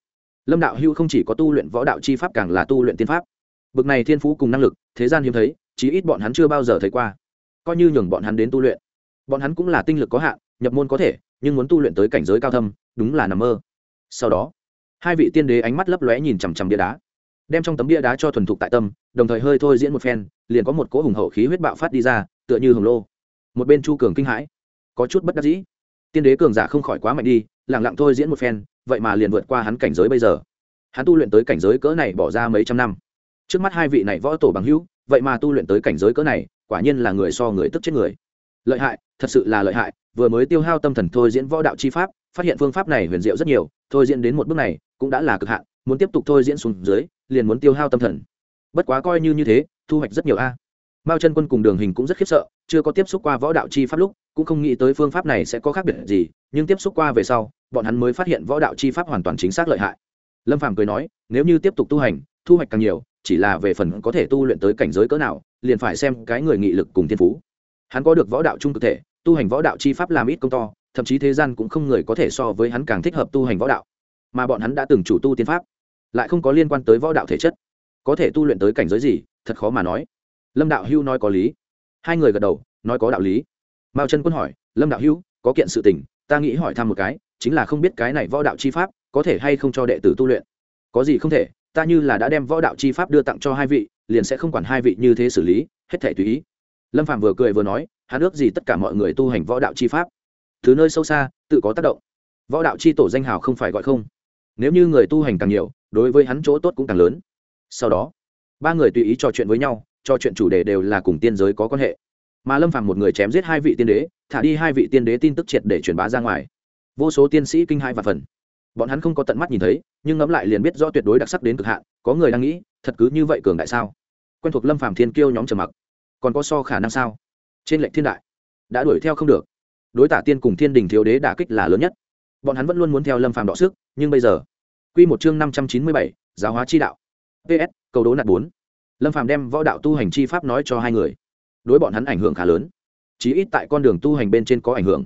Lâm đạo hữu không chỉ có tu luyện võ đạo chi pháp càng là tu luyện tiên pháp. Bực này thiên phú cùng năng lực, thế gian hiếm thấy, chí ít bọn hắn chưa bao giờ thấy qua. Coi như nhường bọn hắn đến tu luyện. Bọn hắn cũng là tinh lực có hạn, nhập môn có thể, nhưng muốn tu luyện tới cảnh giới cao thâm, đúng là nằm mơ. Sau đó, hai vị tiên đế ánh mắt lấp lóe nhìn chằm chằm bia đá. Đem trong tấm bia đá cho thuần thục tại tâm, đồng thời hơi thôi diễn một phen, liền có một cỗ hùng hậu khí huyết bạo phát đi ra, tựa như hồng lô. Một bên chu cường kinh hãi có chút bất đắc dĩ. Tiên đế cường giả không khỏi quá mạnh đi lẳng lặng thôi diễn một phen, vậy mà liền vượt qua hắn cảnh giới bây giờ. Hắn tu luyện tới cảnh giới cỡ này bỏ ra mấy trăm năm. Trước mắt hai vị này võ tổ bằng hữu, vậy mà tu luyện tới cảnh giới cỡ này, quả nhiên là người so người tức chết người. Lợi hại, thật sự là lợi hại, vừa mới tiêu hao tâm thần thôi diễn võ đạo chi pháp, phát hiện phương pháp này huyền diệu rất nhiều, thôi diễn đến một bước này, cũng đã là cực hạn, muốn tiếp tục thôi diễn xuống dưới, liền muốn tiêu hao tâm thần. Bất quá coi như như thế, thu hoạch rất nhiều a. Mao chân quân cùng đường hình cũng rất khiếp sợ, chưa có tiếp xúc qua võ đạo chi pháp lúc cũng không nghĩ tới phương pháp này sẽ có khác biệt gì, nhưng tiếp xúc qua về sau, bọn hắn mới phát hiện võ đạo chi pháp hoàn toàn chính xác lợi hại. Lâm phàm cười nói, nếu như tiếp tục tu hành, thu hoạch càng nhiều, chỉ là về phần có thể tu luyện tới cảnh giới cỡ nào, liền phải xem cái người nghị lực cùng thiên phú. Hắn có được võ đạo trung cực thể, tu hành võ đạo chi pháp làm ít công to, thậm chí thế gian cũng không người có thể so với hắn càng thích hợp tu hành võ đạo. Mà bọn hắn đã từng chủ tu tiên pháp, lại không có liên quan tới võ đạo thể chất. Có thể tu luyện tới cảnh giới gì, thật khó mà nói. Lâm đạo hưu nói có lý. Hai người gật đầu, nói có đạo lý mao chân quân hỏi, lâm đạo hưu có kiện sự tình, ta nghĩ hỏi thăm một cái, chính là không biết cái này võ đạo chi pháp có thể hay không cho đệ tử tu luyện. Có gì không thể, ta như là đã đem võ đạo chi pháp đưa tặng cho hai vị, liền sẽ không quản hai vị như thế xử lý, hết thể tùy ý. Lâm phạm vừa cười vừa nói, hắn ước gì tất cả mọi người tu hành võ đạo chi pháp. Thứ nơi sâu xa, tự có tác động. Võ đạo chi tổ danh hào không phải gọi không. Nếu như người tu hành càng nhiều, đối với hắn chỗ tốt cũng càng lớn. Sau đó, ba người tùy ý trò chuyện với nhau, trò chuyện chủ đề đều là cùng tiên giới có quan hệ mà lâm phàm một người chém giết hai vị tiên đế, thả đi hai vị tiên đế tin tức triệt để truyền bá ra ngoài. Vô số tiên sĩ kinh hai và phần. Bọn hắn không có tận mắt nhìn thấy, nhưng ngẫm lại liền biết rõ tuyệt đối đặc sắc đến cực hạn, có người đang nghĩ, thật cứ như vậy cường đại sao? Quen thuộc lâm phàm thiên kiêu nhóm trầm mặc. Còn có so khả năng sao? Trên lệnh thiên đại, đã đuổi theo không được. Đối tả tiên cùng thiên đình thiếu đế đả kích là lớn nhất. Bọn hắn vẫn luôn muốn theo lâm phàm đọ sức, nhưng bây giờ, quy một chương năm trăm chín mươi bảy, giáo hóa chi đạo. Ps cầu đố nạt bốn. Lâm phàm đem võ đạo tu hành chi pháp nói cho hai người đối bọn hắn ảnh hưởng khá lớn. Chí ít tại con đường tu hành bên trên có ảnh hưởng.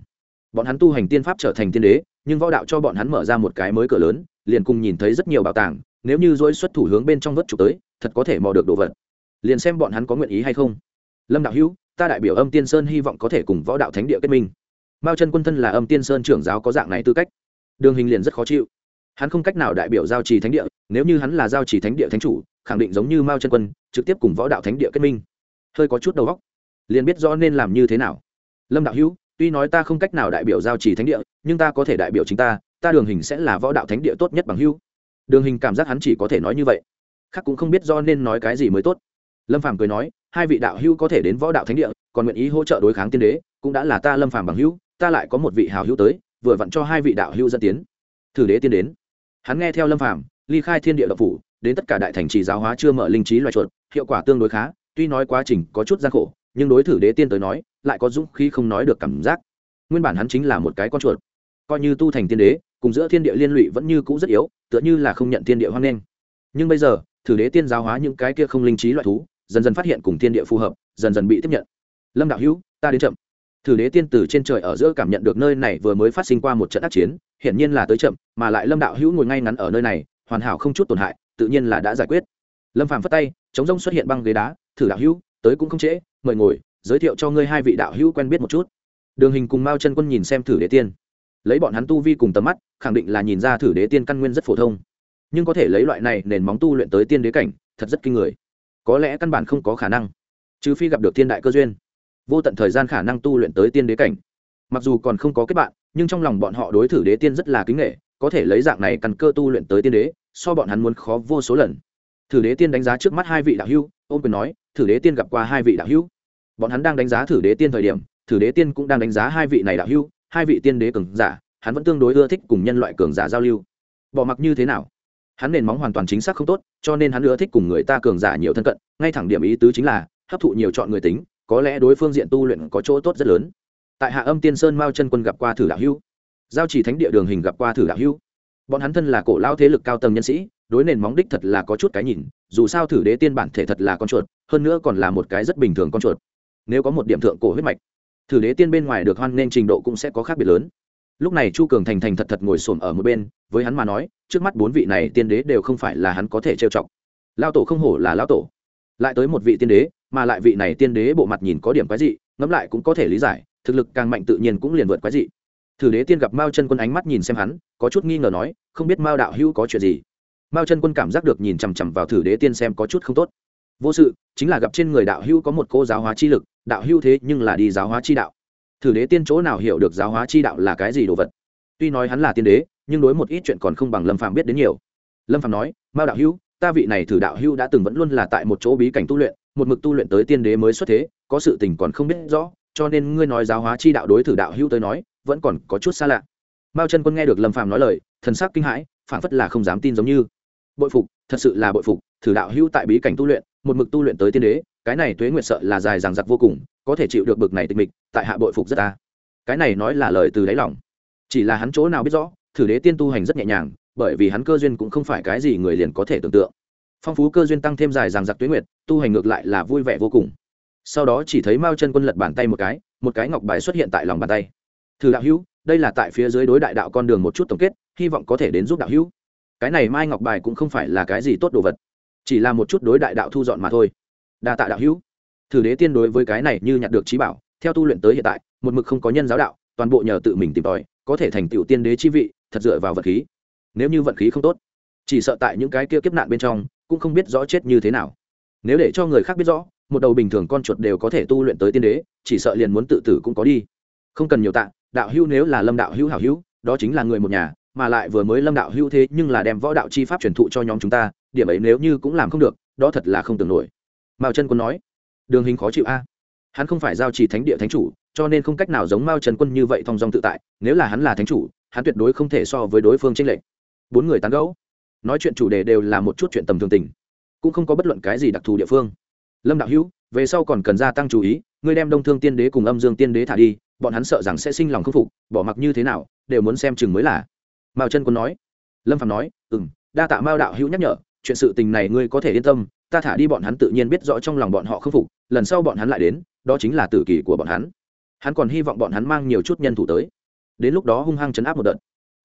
Bọn hắn tu hành tiên pháp trở thành tiên đế, nhưng võ đạo cho bọn hắn mở ra một cái mới cửa lớn, liền cùng nhìn thấy rất nhiều bảo tàng, nếu như dối xuất thủ hướng bên trong vớt trục tới, thật có thể mò được đồ vật. Liền xem bọn hắn có nguyện ý hay không. Lâm đạo hữu, ta đại biểu âm tiên sơn hy vọng có thể cùng võ đạo thánh địa kết minh. Mao chân quân thân là âm tiên sơn trưởng giáo có dạng này tư cách. Đường hình liền rất khó chịu. Hắn không cách nào đại biểu giao trì thánh địa, nếu như hắn là giao trì thánh địa thánh chủ, khẳng định giống như mao chân quân, trực tiếp cùng võ đạo thánh địa kết minh. Hơi có chút đầu góc liền biết rõ nên làm như thế nào. Lâm đạo hữu, tuy nói ta không cách nào đại biểu giao trì thánh địa, nhưng ta có thể đại biểu chính ta ta đường hình sẽ là võ đạo thánh địa tốt nhất bằng hữu. Đường hình cảm giác hắn chỉ có thể nói như vậy. Khác cũng không biết do nên nói cái gì mới tốt. Lâm phàm cười nói, hai vị đạo hữu có thể đến võ đạo thánh địa, còn nguyện ý hỗ trợ đối kháng tiên đế, cũng đã là ta lâm phàm bằng hữu, ta lại có một vị hào hữu tới, vừa vặn cho hai vị đạo hữu dẫn tiến. Thử đế tiên đến. Hắn nghe theo lâm phàm, ly khai thiên địa độc phủ, đến tất cả đại thành trì giáo hóa chưa mở linh trí loài chuột, hiệu quả tương đối khá, tuy nói quá trình có chút gian khổ nhưng đối thử đế tiên tới nói, lại có dũng khí không nói được cảm giác. Nguyên bản hắn chính là một cái con chuột. Coi như tu thành tiên đế, cùng giữa thiên địa liên lụy vẫn như cũ rất yếu, tựa như là không nhận thiên địa hoang nghênh. Nhưng bây giờ, thử đế tiên giáo hóa những cái kia không linh trí loại thú, dần dần phát hiện cùng thiên địa phù hợp, dần dần bị tiếp nhận. Lâm đạo hữu, ta đến chậm. Thử đế tiên từ trên trời ở giữa cảm nhận được nơi này vừa mới phát sinh qua một trận ác chiến, hiển nhiên là tới chậm, mà lại lâm đạo hữu ngồi ngay ngắn ở nơi này, hoàn hảo không chút tổn hại, tự nhiên là đã giải quyết. Lâm phàm phất tay, chống rông xuất hiện băng ghế đá, thử đạo hữu, tới cũng không trễ mời ngồi, giới thiệu cho ngươi hai vị đạo hữu quen biết một chút. Đường hình cùng mao chân quân nhìn xem thử đế tiên. Lấy bọn hắn tu vi cùng tầm mắt, khẳng định là nhìn ra thử đế tiên căn nguyên rất phổ thông. Nhưng có thể lấy loại này nền móng tu luyện tới tiên đế cảnh, thật rất kinh người. Có lẽ căn bản không có khả năng. Trừ phi gặp được thiên đại cơ duyên. Vô tận thời gian khả năng tu luyện tới tiên đế cảnh. Mặc dù còn không có kết bạn, nhưng trong lòng bọn họ đối thử đế tiên rất là kính nghệ có thể lấy dạng này căn cơ tu luyện tới tiên đế, so bọn hắn muốn khó vô số lần. Thử đế tiên đánh giá trước mắt hai vị đạo hữu, ôm quyền nói, thử đế tiên gặp qua hai vị đạo hữu bọn hắn đang đánh giá thử đế tiên thời điểm, thử đế tiên cũng đang đánh giá hai vị này đạo hưu hai vị tiên đế cường giả, hắn vẫn tương đối ưa thích cùng nhân loại cường giả giao lưu. Bỏ mặc như thế nào? Hắn nền móng hoàn toàn chính xác không tốt, cho nên hắn ưa thích cùng người ta cường giả nhiều thân cận, ngay thẳng điểm ý tứ chính là, hấp thụ nhiều chọn người tính, có lẽ đối phương diện tu luyện có chỗ tốt rất lớn. Tại hạ âm tiên sơn mao chân quân gặp qua thử đạo hưu giao chỉ thánh địa đường hình gặp qua thử đạo hưu bọn hắn thân là cổ lao thế lực cao tầng nhân sĩ, đối nền móng đích thật là có chút cái nhìn, dù sao thử đế tiên bản thể thật là con chuột, hơn nữa còn là một cái rất bình thường con chuột nếu có một điểm thượng cổ huyết mạch, thử đế tiên bên ngoài được hoan nên trình độ cũng sẽ có khác biệt lớn. Lúc này chu cường thành thành thật thật ngồi xổm ở một bên, với hắn mà nói, trước mắt bốn vị này tiên đế đều không phải là hắn có thể trêu chọc. Lao tổ không hổ là lao tổ. Lại tới một vị tiên đế, mà lại vị này tiên đế bộ mặt nhìn có điểm quái dị, ngẫm lại cũng có thể lý giải, thực lực càng mạnh tự nhiên cũng liền vượt quái dị. Thử đế tiên gặp mao chân quân ánh mắt nhìn xem hắn, có chút nghi ngờ nói, không biết mao đạo hữu có chuyện gì? Mao chân quân cảm giác được nhìn chằm chằm vào thử đế tiên xem có chút không tốt. Vô sự, chính là gặp trên người đạo hữu có một cô giáo hóa chi lực đạo hữu thế nhưng là đi giáo hóa chi đạo. Thử đế tiên chỗ nào hiểu được giáo hóa chi đạo là cái gì đồ vật? Tuy nói hắn là tiên đế, nhưng đối một ít chuyện còn không bằng lâm phạm biết đến nhiều. Lâm phạm nói, mao đạo hữu, ta vị này thử đạo hữu đã từng vẫn luôn là tại một chỗ bí cảnh tu luyện, một mực tu luyện tới tiên đế mới xuất thế, có sự tình còn không biết rõ, cho nên ngươi nói giáo hóa chi đạo đối thử đạo hữu tới nói, vẫn còn có chút xa lạ. Mao chân quân nghe được lâm phạm nói lời, thần sắc kinh hãi phản phất là không dám tin giống như. Bội phục, thật sự là bội phục, thử đạo hữu tại bí cảnh tu luyện, một mực tu luyện tới tiên đế cái này tuế nguyệt sợ là dài dằng dặc vô cùng, có thể chịu được bực này tịch mịch, tại hạ bội phục rất ta. Cái này nói là lời từ đáy lòng. Chỉ là hắn chỗ nào biết rõ, thử đế tiên tu hành rất nhẹ nhàng, bởi vì hắn cơ duyên cũng không phải cái gì người liền có thể tưởng tượng. Phong phú cơ duyên tăng thêm dài dằng dặc tuế nguyệt, tu hành ngược lại là vui vẻ vô cùng. Sau đó chỉ thấy mao chân quân lật bàn tay một cái một cái ngọc bài xuất hiện tại lòng bàn tay. Thử đạo hữu, đây là tại phía dưới đối đại đạo con đường một chút tổng kết, hy vọng có thể đến giúp đạo hữu. Cái này mai ngọc bài cũng không phải là cái gì tốt đồ vật, chỉ là một chút đối đại đạo thu dọn mà thôi đa tạ đạo hữu. Thử đế tiên đối với cái này như nhặt được trí bảo, theo tu luyện tới hiện tại, một mực không có nhân giáo đạo, toàn bộ nhờ tự mình tìm tòi, có thể thành tựu tiên đế chi vị, thật dựa vào vật khí. Nếu như vận khí không tốt, chỉ sợ tại những cái kia kiếp nạn bên trong, cũng không biết rõ chết như thế nào. Nếu để cho người khác biết rõ, một đầu bình thường con chuột đều có thể tu luyện tới tiên đế, chỉ sợ liền muốn tự tử cũng có đi. Không cần nhiều tạ, đạo hữu nếu là lâm đạo hữu hảo hữu, đó chính là người một nhà, mà lại vừa mới lâm đạo hữu thế nhưng là đem võ đạo chi pháp truyền thụ cho nhóm chúng ta, điểm ấy nếu như cũng làm không được, đó thật là không tưởng nổi mao chân quân nói, đường hình khó chịu a. Hắn không phải giao trì thánh địa thánh chủ, cho nên không cách nào giống mao trần quân như vậy thong dong tự tại. Nếu là hắn là thánh chủ, hắn tuyệt đối không thể so với đối phương tranh lệch. Bốn người tán gẫu. Nói chuyện chủ đề đều là một chút chuyện tầm thường tình, cũng không có bất luận cái gì đặc thù địa phương. Lâm đạo hữu, về sau còn cần gia tăng chú ý, ngươi đem đông thương tiên đế cùng âm dương tiên đế thả đi, bọn hắn sợ rằng sẽ sinh lòng khâm phục, bỏ mặc như thế nào, đều muốn xem chừng mới là. Mao chân quân nói. Lâm phạm nói ừ m đa tạ mao đạo hữu nhắc nhở, chuyện sự tình này ngươi có thể yên tâm ta thả đi bọn hắn tự nhiên biết rõ trong lòng bọn họ khâm phục, lần sau bọn hắn lại đến, đó chính là tử kỳ của bọn hắn. Hắn còn hy vọng bọn hắn mang nhiều chút nhân thủ tới. Đến lúc đó hung hăng chấn áp một đợt,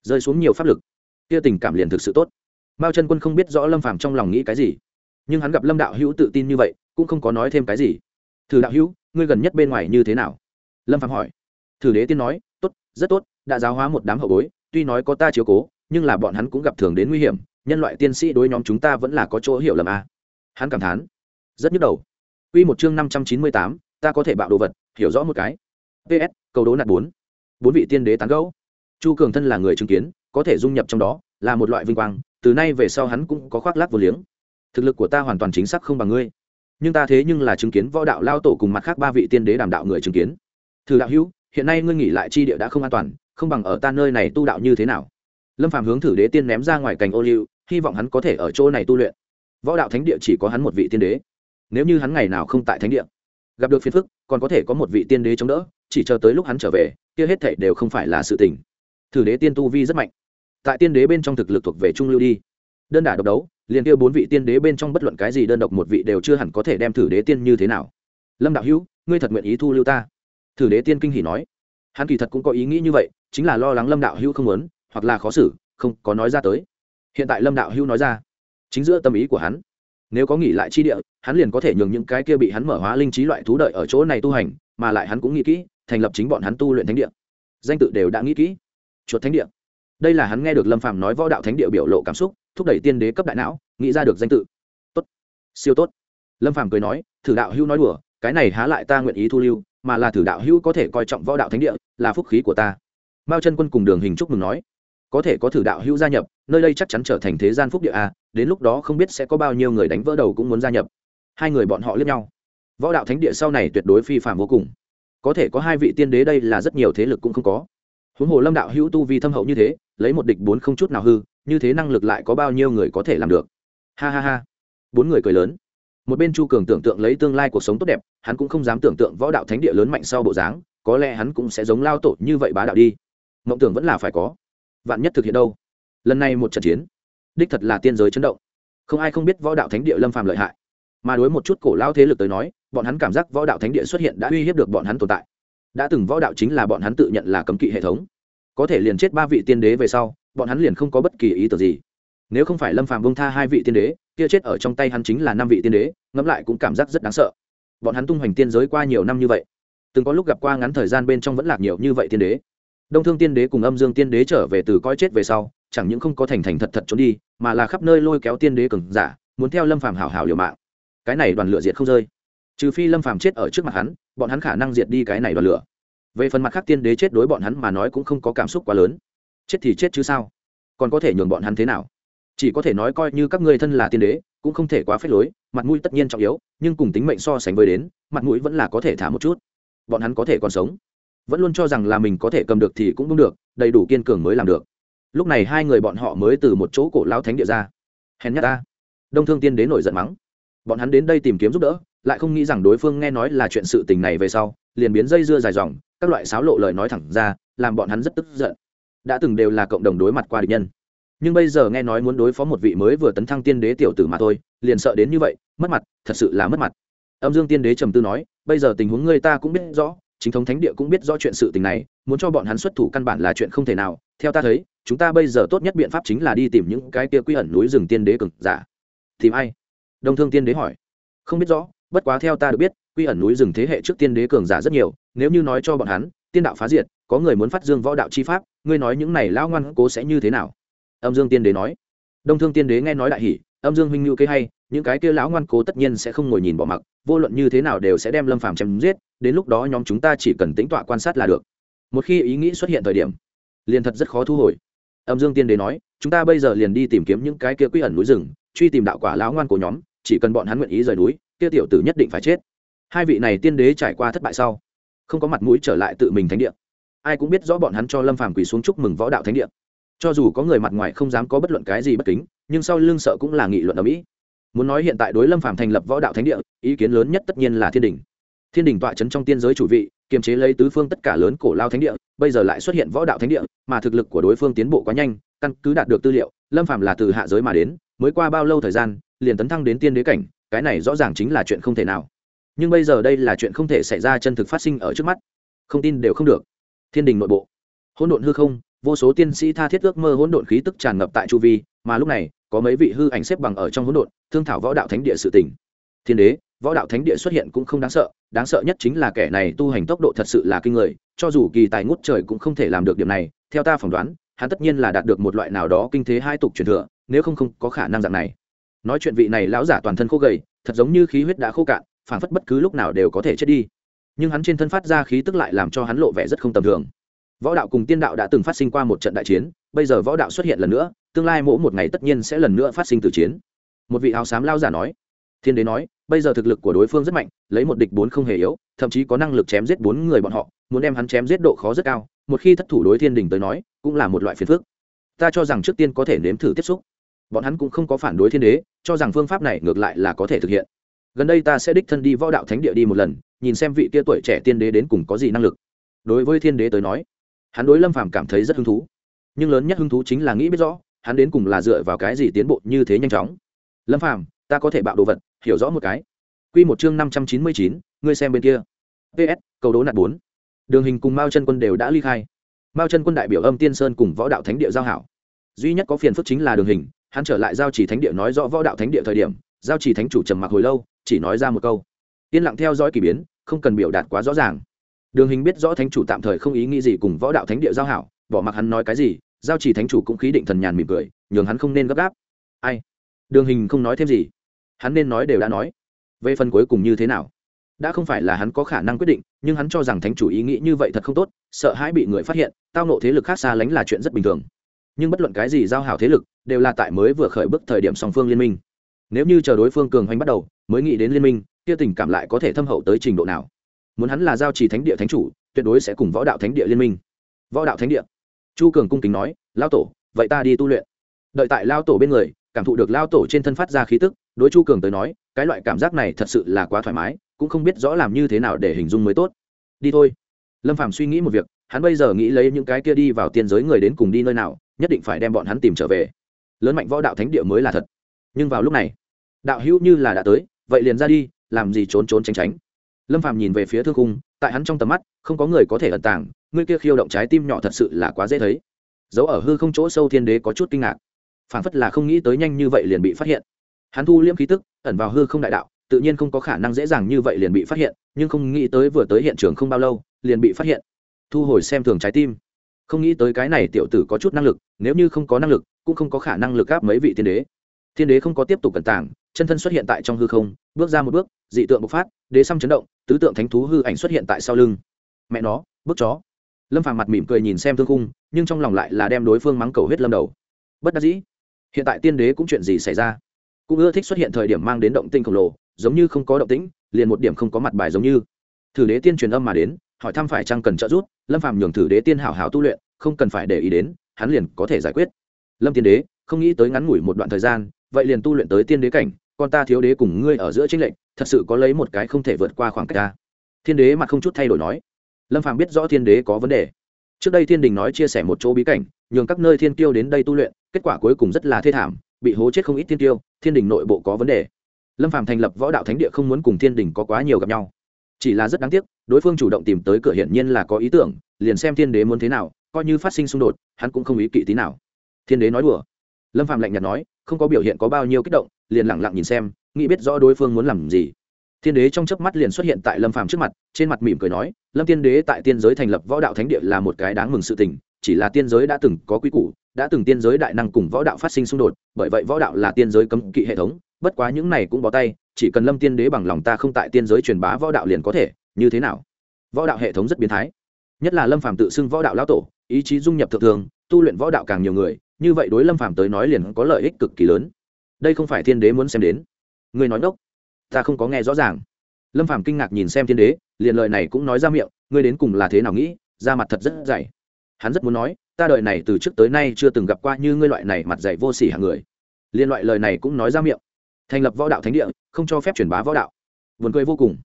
rơi xuống nhiều pháp lực. Kia tình cảm liền thực sự tốt. Mao chân quân không biết rõ lâm phàm trong lòng nghĩ cái gì, nhưng hắn gặp lâm đạo hữu tự tin như vậy, cũng không có nói thêm cái gì. Thử đạo hữu, ngươi gần nhất bên ngoài như thế nào? Lâm phàm hỏi. Thử đế tiên nói, tốt, rất tốt, đã giáo hóa một đám hậu bối, tuy nói có ta chiếu cố, nhưng là bọn hắn cũng gặp thường đến nguy hiểm, nhân loại tiên sĩ đối nhóm chúng ta vẫn là có chỗ hiểu lầm a à hắn cảm thán. Rất nhức đầu. Quy một chương năm trăm chín mươi tám, ta có thể bạo đồ vật, hiểu rõ một cái. Ps câu đố nạt bốn. Bốn vị tiên đế tán gẫu. Chu cường thân là người chứng kiến, có thể dung nhập trong đó, là một loại vinh quang, từ nay về sau hắn cũng có khoác lác vô liếng. Thực lực của ta hoàn toàn chính xác không bằng ngươi. Nhưng ta thế nhưng là chứng kiến võ đạo lao tổ cùng mặt khác ba vị tiên đế đàm đạo người chứng kiến. Thử đạo hữu, hiện nay ngươi nghỉ lại chi địa đã không an toàn, không bằng ở ta nơi này tu đạo như thế nào? Lâm phàm hướng thử đế tiên ném ra ngoài cành ô liu, hy vọng hắn có thể ở chỗ này tu luyện võ đạo thánh địa chỉ có hắn một vị tiên đế. Nếu như hắn ngày nào không tại thánh địa, gặp được phiền phức, còn có thể có một vị tiên đế chống đỡ, chỉ chờ tới lúc hắn trở về, kia hết thảy đều không phải là sự tình. Thử đế tiên tu vi rất mạnh. Tại tiên đế bên trong thực lực thuộc về trung lưu đi. Đơn đả độc đấu, liền kia bốn vị tiên đế bên trong bất luận cái gì đơn độc một vị đều chưa hẳn có thể đem thử đế tiên như thế nào. Lâm đạo hữu, ngươi thật nguyện ý thu lưu ta? Thử đế tiên kinh hỉ nói. Hắn kỳ thật cũng có ý nghĩ như vậy, chính là lo lắng lâm đạo hữu không muốn, hoặc là khó xử, không có nói ra tới. Hiện tại lâm đạo hữu nói ra chính giữa tâm ý của hắn. Nếu có nghỉ lại chi địa, hắn liền có thể nhường những cái kia bị hắn mở hóa linh trí loại thú đợi ở chỗ này tu hành, mà lại hắn cũng nghĩ kỹ, thành lập chính bọn hắn tu luyện thánh địa. Danh tự đều đã nghĩ kỹ. Chuột thánh địa. Đây là hắn nghe được lâm phàm nói võ đạo thánh địa biểu lộ cảm xúc, thúc đẩy tiên đế cấp đại não, nghĩ ra được danh tự. Tốt. Siêu tốt. Lâm phàm cười nói, thử đạo hữu nói đùa, cái này há lại ta nguyện ý thu lưu, mà là thử đạo hữu có thể coi trọng võ đạo thánh địa, là phúc khí của ta. Mao chân quân cùng đường hình chúc mừng nói có thể có thử đạo hữu gia nhập, nơi đây chắc chắn trở thành thế gian phúc địa a, đến lúc đó không biết sẽ có bao nhiêu người đánh vỡ đầu cũng muốn gia nhập. Hai người bọn họ liếc nhau. Võ đạo thánh địa sau này tuyệt đối phi phạm vô cùng. Có thể có hai vị tiên đế đây là rất nhiều thế lực cũng không có. Huống hồ lâm đạo hữu tu vi thâm hậu như thế, lấy một địch bốn không chút nào hư, như thế năng lực lại có bao nhiêu người có thể làm được? Ha ha ha. Bốn người cười lớn. Một bên chu cường tưởng tượng lấy tương lai cuộc sống tốt đẹp, hắn cũng không dám tưởng tượng võ đạo thánh địa lớn mạnh sau bộ dáng, có lẽ hắn cũng sẽ giống lao tổ như vậy bá đạo đi. Mộng tưởng vẫn là phải có vạn nhất thực hiện đâu? Lần này một trận chiến, đích thật là tiên giới chấn động. Không ai không biết võ đạo thánh địa lâm phàm lợi hại. Mà đối một chút cổ lao thế lực tới nói, bọn hắn cảm giác võ đạo thánh địa xuất hiện đã uy hiếp được bọn hắn tồn tại. Đã từng võ đạo chính là bọn hắn tự nhận là cấm kỵ hệ thống. Có thể liền chết ba vị tiên đế về sau, bọn hắn liền không có bất kỳ ý tưởng gì. Nếu không phải lâm phàm bông tha hai vị tiên đế, kia chết ở trong tay hắn chính là năm vị tiên đế, ngẫm lại cũng cảm giác rất đáng sợ. Bọn hắn tung hoành tiên giới qua nhiều năm như vậy, từng có lúc gặp qua ngắn thời gian bên trong vẫn lạc nhiều như vậy tiên đế đông thương tiên đế cùng âm dương tiên đế trở về từ coi chết về sau, chẳng những không có thành thành thật thật trốn đi, mà là khắp nơi lôi kéo tiên đế cường giả, muốn theo lâm phàm hảo hảo liều mạng. Cái này đoàn lửa diệt không rơi. Trừ phi lâm phàm chết ở trước mặt hắn, bọn hắn khả năng diệt đi cái này đoàn lửa. Về phần mặt khác tiên đế chết đối bọn hắn mà nói cũng không có cảm xúc quá lớn. Chết thì chết chứ sao? Còn có thể nhường bọn hắn thế nào? Chỉ có thể nói coi như các ngươi thân là tiên đế, cũng không thể quá phép lối, mặt mũi tất nhiên trọng yếu, nhưng cùng tính mệnh so sánh với đến, mặt mũi vẫn là có thể thả một chút. Bọn hắn có thể còn sống vẫn luôn cho rằng là mình có thể cầm được thì cũng đúng được, đầy đủ kiên cường mới làm được. Lúc này hai người bọn họ mới từ một chỗ cổ lao thánh địa ra. Hèn nhát ta. Đông thương tiên đế nổi giận mắng. Bọn hắn đến đây tìm kiếm giúp đỡ, lại không nghĩ rằng đối phương nghe nói là chuyện sự tình này về sau, liền biến dây dưa dài dòng, các loại sáo lộ lời nói thẳng ra, làm bọn hắn rất tức giận. Đã từng đều là cộng đồng đối mặt qua địch nhân. Nhưng bây giờ nghe nói muốn đối phó một vị mới vừa tấn thăng tiên đế tiểu tử mà thôi, liền sợ đến như vậy, mất mặt, thật sự là mất mặt. Âm dương tiên đế trầm tư nói, bây giờ tình huống ngươi ta cũng biết rõ chính thống thánh địa cũng biết rõ chuyện sự tình này, muốn cho bọn hắn xuất thủ căn bản là chuyện không thể nào. Theo ta thấy, chúng ta bây giờ tốt nhất biện pháp chính là đi tìm những cái kia quy ẩn núi rừng tiên đế cực giả. Tìm ai? Đông thương tiên đế hỏi. Không biết rõ, bất quá theo ta được biết, quy ẩn núi rừng thế hệ trước tiên đế cường giả rất nhiều, nếu như nói cho bọn hắn, tiên đạo phá diệt, có người muốn phát dương võ đạo chi pháp, ngươi nói những này lão ngoan cố sẽ như thế nào? Âm dương tiên đế nói. Đông thương tiên đế nghe nói đại hỉ, âm dương huynh ngữ kế hay, những cái kia lão ngoan cố tất nhiên sẽ không ngồi nhìn bỏ mặc, vô luận như thế nào đều sẽ đem lâm phàm chém giết đến lúc đó nhóm chúng ta chỉ cần tính tọa quan sát là được. Một khi ý nghĩ xuất hiện thời điểm, liền thật rất khó thu hồi. Âm dương tiên đế nói, chúng ta bây giờ liền đi tìm kiếm những cái kia quy ẩn núi rừng, truy tìm đạo quả lão ngoan của nhóm, chỉ cần bọn hắn nguyện ý rời núi, kia tiểu tử nhất định phải chết. Hai vị này tiên đế trải qua thất bại sau, không có mặt mũi trở lại tự mình thánh địa. Ai cũng biết rõ bọn hắn cho lâm phàm quỳ xuống chúc mừng võ đạo thánh địa. Cho dù có người mặt ngoài không dám có bất luận cái gì bất kính, nhưng sau lưng sợ cũng là nghị luận ở mỹ. Muốn nói hiện tại đối lâm phàm thành lập võ đạo thánh địa, ý kiến lớn nhất tất nhiên là thiên đình thiên đình tọa trấn trong tiên giới chủ vị, kiềm chế lấy tứ phương tất cả lớn cổ lao thánh địa, bây giờ lại xuất hiện võ đạo thánh địa, mà thực lực của đối phương tiến bộ quá nhanh, căn cứ đạt được tư liệu, lâm phàm là từ hạ giới mà đến, mới qua bao lâu thời gian, liền tấn thăng đến tiên đế cảnh, cái này rõ ràng chính là chuyện không thể nào. Nhưng bây giờ đây là chuyện không thể xảy ra chân thực phát sinh ở trước mắt. Không tin đều không được. Thiên đình nội bộ. Hỗn độn hư không, vô số tiên sĩ tha thiết ước mơ hỗn độn khí tức tràn ngập tại chu vi, mà lúc này, có mấy vị hư ảnh xếp bằng ở trong hỗn độn, thương thảo võ đạo thánh địa sự tỉnh. Thiên đế võ đạo thánh địa xuất hiện cũng không đáng sợ đáng sợ nhất chính là kẻ này tu hành tốc độ thật sự là kinh người, cho dù kỳ tài ngút trời cũng không thể làm được điểm này, theo ta phỏng đoán, hắn tất nhiên là đạt được một loại nào đó kinh thế hai tục truyền thừa, nếu không không có khả năng dạng này. Nói chuyện vị này lão giả toàn thân khô gầy, thật giống như khí huyết đã khô cạn, phảng phất bất cứ lúc nào đều có thể chết đi. Nhưng hắn trên thân phát ra khí tức lại làm cho hắn lộ vẻ rất không tầm thường. Võ đạo cùng tiên đạo đã từng phát sinh qua một trận đại chiến, bây giờ võ đạo xuất hiện lần nữa, tương lai mỗi một ngày tất nhiên sẽ lần nữa phát sinh từ chiến. Một vị áo xám lao giả nói thiên đế nói, bây giờ thực lực của đối phương rất mạnh, lấy một địch bốn không hề yếu, thậm chí có năng lực chém giết bốn người bọn họ, muốn đem hắn chém giết độ khó rất cao, một khi thất thủ đối thiên đình tới nói, cũng là một loại phiền phức. Ta cho rằng trước tiên có thể nếm thử tiếp xúc. Bọn hắn cũng không có phản đối thiên đế, cho rằng phương pháp này ngược lại là có thể thực hiện. Gần đây ta sẽ đích thân đi võ đạo thánh địa đi một lần, nhìn xem vị kia tuổi trẻ tiên đế đến cùng có gì năng lực. Đối với thiên đế tới nói, hắn đối lâm phàm cảm thấy rất hứng thú. Nhưng lớn nhất hứng thú chính là nghĩ biết rõ, hắn đến cùng là dựa vào cái gì tiến bộ như thế nhanh chóng. Lâm phàm ta có thể bạo đồ vật, hiểu rõ một cái. Quy một chương năm trăm chín mươi chín, ngươi xem bên kia. Ps cầu đố nạt bốn. Đường hình cùng mao chân quân đều đã ly khai. Mao chân quân đại biểu âm tiên sơn cùng võ đạo thánh địa giao hảo. Duy nhất có phiền phức chính là đường hình, hắn trở lại giao chỉ thánh địa nói rõ võ đạo thánh địa thời điểm, giao chỉ thánh chủ trầm mặc hồi lâu, chỉ nói ra một câu. Yên lặng theo dõi k ỳ biến, không cần biểu đạt quá rõ ràng. Đường hình biết rõ thánh chủ tạm thời không ý nghĩ gì cùng võ đạo thánh địa giao hảo, bỏ mặc hắn nói cái gì, giao chỉ thánh chủ cũng khí định thần nhàn mỉm cười, nhường hắn không nên gấp gáp. Ai? Đường hình không nói thêm gì hắn nên nói đều đã nói. Về phần cuối cùng như thế nào? Đã không phải là hắn có khả năng quyết định, nhưng hắn cho rằng thánh chủ ý nghĩ như vậy thật không tốt, sợ hãi bị người phát hiện, tao nộ thế lực khác xa lánh là chuyện rất bình thường. Nhưng bất luận cái gì giao hảo thế lực, đều là tại mới vừa khởi bước thời điểm song phương liên minh. Nếu như chờ đối phương cường hoành bắt đầu, mới nghĩ đến liên minh, kia tình cảm lại có thể thâm hậu tới trình độ nào? Muốn hắn là giao trì thánh địa thánh chủ, tuyệt đối sẽ cùng võ đạo thánh địa liên minh. Võ đạo thánh địa. Chu cường cung kính nói, lao tổ, vậy ta đi tu luyện. Đợi tại lao tổ bên người cảm thụ được lao tổ trên thân phát ra khí tức, đối chu cường tới nói, cái loại cảm giác này thật sự là quá thoải mái, cũng không biết rõ làm như thế nào để hình dung mới tốt. Đi thôi. Lâm phàm suy nghĩ một việc, hắn bây giờ nghĩ lấy những cái kia đi vào tiên giới người đến cùng đi nơi nào, nhất định phải đem bọn hắn tìm trở về. Lớn mạnh võ đạo thánh địa mới là thật. Nhưng vào lúc này, đạo hữu như là đã tới, vậy liền ra đi, làm gì trốn trốn tránh tránh. Lâm phàm nhìn về phía thương cung tại hắn trong tầm mắt, không có người có thể ẩn tàng ngươi kia khiêu động trái tim nhỏ thật sự là quá dễ thấy. Dấu ở hư không chỗ sâu thiên đế có chút kinh ngạc phản phất là không nghĩ tới nhanh như vậy liền bị phát hiện. Hắn thu liễm khí tức, ẩn vào hư không đại đạo, tự nhiên không có khả năng dễ dàng như vậy liền bị phát hiện, nhưng không nghĩ tới vừa tới hiện trường không bao lâu, liền bị phát hiện. Thu hồi xem thường trái tim. Không nghĩ tới cái này tiểu tử có chút năng lực, nếu như không có năng lực, cũng không có khả năng lực gáp mấy vị thiên đế. Thiên đế không có tiếp tục cẩn tảng chân thân xuất hiện tại trong hư không, bước ra một bước, dị tượng bộc phát, đế xăm chấn động, tứ tượng thánh thú hư ảnh xuất hiện tại sau lưng. Mẹ nó bước chó. Lâm phàm mặt mỉm cười nhìn xem thương khung, nhưng trong lòng lại là đem đối phương mắng cầu huyết lâm đầu. Bất đắc dĩ hiện tại tiên đế cũng chuyện gì xảy ra? Cũng ưa thích xuất hiện thời điểm mang đến động tinh khổng lồ, giống như không có động tĩnh, liền một điểm không có mặt bài giống như. Thử đế tiên truyền âm mà đến, hỏi thăm phải chăng cần trợ giúp, lâm phàm nhường thử đế tiên hảo hảo tu luyện, không cần phải để ý đến, hắn liền có thể giải quyết. Lâm tiên đế, không nghĩ tới ngắn ngủi một đoạn thời gian, vậy liền tu luyện tới tiên đế cảnh, con ta thiếu đế cùng ngươi ở giữa tranh lệnh thật sự có lấy một cái không thể vượt qua khoảng cách ta. Thiên đế mặt không chút thay đổi nói. Lâm phàm biết rõ thiên đế có vấn đề. Trước đây thiên đình nói chia sẻ một chỗ bí cảnh, nhường các nơi thiên tiêu đến đây tu luyện kết quả cuối cùng rất là thê thảm, bị hố chết không ít thiên tiêu, thiên đình nội bộ có vấn đề. Lâm phàm thành lập võ đạo thánh địa không muốn cùng thiên đình có quá nhiều gặp nhau. Chỉ là rất đáng tiếc, đối phương chủ động tìm tới cửa hiển nhiên là có ý tưởng, liền xem thiên đế muốn thế nào, coi như phát sinh xung đột, hắn cũng không ý kỵ tí nào. Thiên đế nói đùa. Lâm phạm lạnh nhạt nói, không có biểu hiện có bao nhiêu kích động, liền lẳng lặng nhìn xem, nghĩ biết rõ đối phương muốn làm gì. Thiên đế trong chớp mắt liền xuất hiện tại lâm phàm trước mặt, trên mặt mỉm cười nói, lâm tiên đế tại tiên giới thành lập võ đạo thánh địa là một cái đáng mừng sự tình chỉ là tiên giới đã từng có quy củ, đã từng tiên giới đại năng cùng võ đạo phát sinh xung đột, bởi vậy võ đạo là tiên giới cấm kỵ hệ thống, bất quá những này cũng bó tay, chỉ cần lâm tiên đế bằng lòng ta không tại tiên giới truyền bá võ đạo liền có thể, như thế nào? Võ đạo hệ thống rất biến thái. Nhất là lâm phàm tự xưng võ đạo lão tổ, ý chí dung nhập thượng thường, tu luyện võ đạo càng nhiều người, như vậy đối lâm phàm tới nói liền có lợi ích cực kỳ lớn. Đây không phải thiên đế muốn xem đến. Người nói ngốc, ta không có nghe rõ ràng. Lâm phàm kinh ngạc nhìn xem thiên đế, liền lời này cũng nói ra miệng, ngươi đến cùng là thế nào nghĩ ra mặt thật rất dày hắn rất muốn nói, ta đời này từ trước tới nay chưa từng gặp qua như ngươi loại này mặt dày vô sỉ hàng người. Liên loại lời này cũng nói ra miệng. Thành lập võ đạo thánh địa, không cho phép truyền bá võ đạo. Vườn cười vô cùng.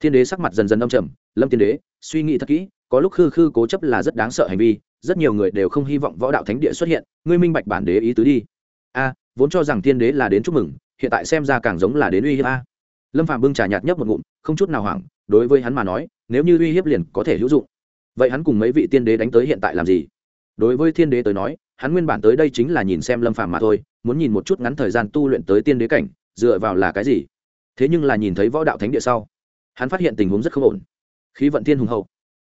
Thiên đế sắc mặt dần dần âm trầm, lâm thiên đế, suy nghĩ thật kỹ, có lúc khư khư cố chấp là rất đáng sợ hành vi, rất nhiều người đều không hy vọng võ đạo thánh địa xuất hiện, ngươi minh bạch bản đế ý tứ đi. A, vốn cho rằng thiên đế là đến chúc mừng, hiện tại xem ra càng giống là đến uy hiếp a. Lâm phạm bưng trà nhạt nhấp một ngụm, không chút nào hoảng, đối với hắn mà nói, nếu như uy hiếp liền có thể hữu dụng vậy hắn cùng mấy vị tiên đế đánh tới hiện tại làm gì? Đối với thiên đế tới nói, hắn nguyên bản tới đây chính là nhìn xem lâm phàm mà thôi, muốn nhìn một chút ngắn thời gian tu luyện tới tiên đế cảnh, dựa vào là cái gì? Thế nhưng là nhìn thấy võ đạo thánh địa sau, hắn phát hiện tình huống rất không ổn. Khí vận thiên hùng hậu.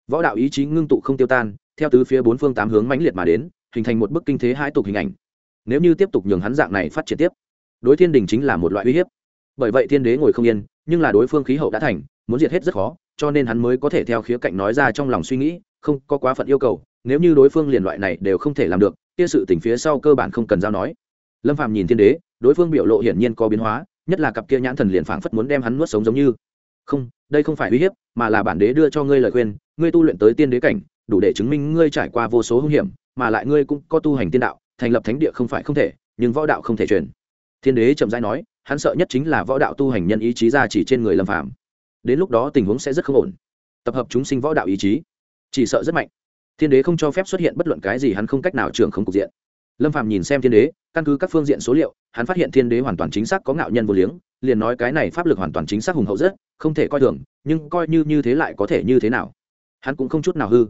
Võ đạo ý chí ngưng tụ không tiêu tan, theo tứ phía bốn phương tám hướng mãnh liệt mà đến, hình thành một bức kinh thế hai tục hình ảnh. Nếu như tiếp tục nhường hắn dạng này phát triển tiếp, đối thiên đình chính là một loại uy hiếp. Bởi vậy thiên đế ngồi không yên, nhưng là đối phương khí hậu đã thành, muốn diệt hết rất khó cho nên hắn mới có thể theo khía cạnh nói ra trong lòng suy nghĩ, không có quá phận yêu cầu, nếu như đối phương liền loại này đều không thể làm được, kia sự tình phía sau cơ bản không cần giao nói. Lâm phàm nhìn thiên đế, đối phương biểu lộ hiển nhiên có biến hóa, nhất là cặp kia nhãn thần liền phảng phất muốn đem hắn nuốt sống giống như. Không, đây không phải uy hiếp, mà là bản đế đưa cho ngươi lời khuyên, ngươi tu luyện tới tiên đế cảnh, đủ để chứng minh ngươi trải qua vô số hung hiểm, mà lại ngươi cũng có tu hành tiên đạo, thành lập thánh địa không phải không thể, nhưng võ đạo không thể truyền. Thiên đế chậm rãi nói, hắn sợ nhất chính là võ đạo tu hành nhân ý chí ra chỉ trên người lâm phàm đến lúc đó tình huống sẽ rất không ổn. Tập hợp chúng sinh võ đạo ý chí. Chỉ sợ rất mạnh. Thiên đế không cho phép xuất hiện bất luận cái gì, hắn không cách nào trưởng không cục diện. Lâm phàm nhìn xem thiên đế, căn cứ các phương diện số liệu, hắn phát hiện thiên đế hoàn toàn chính xác có ngạo nhân vô liếng, liền nói cái này pháp lực hoàn toàn chính xác hùng hậu rất, không thể coi thường, nhưng coi như như thế lại có thể như thế nào? Hắn cũng không chút nào hư.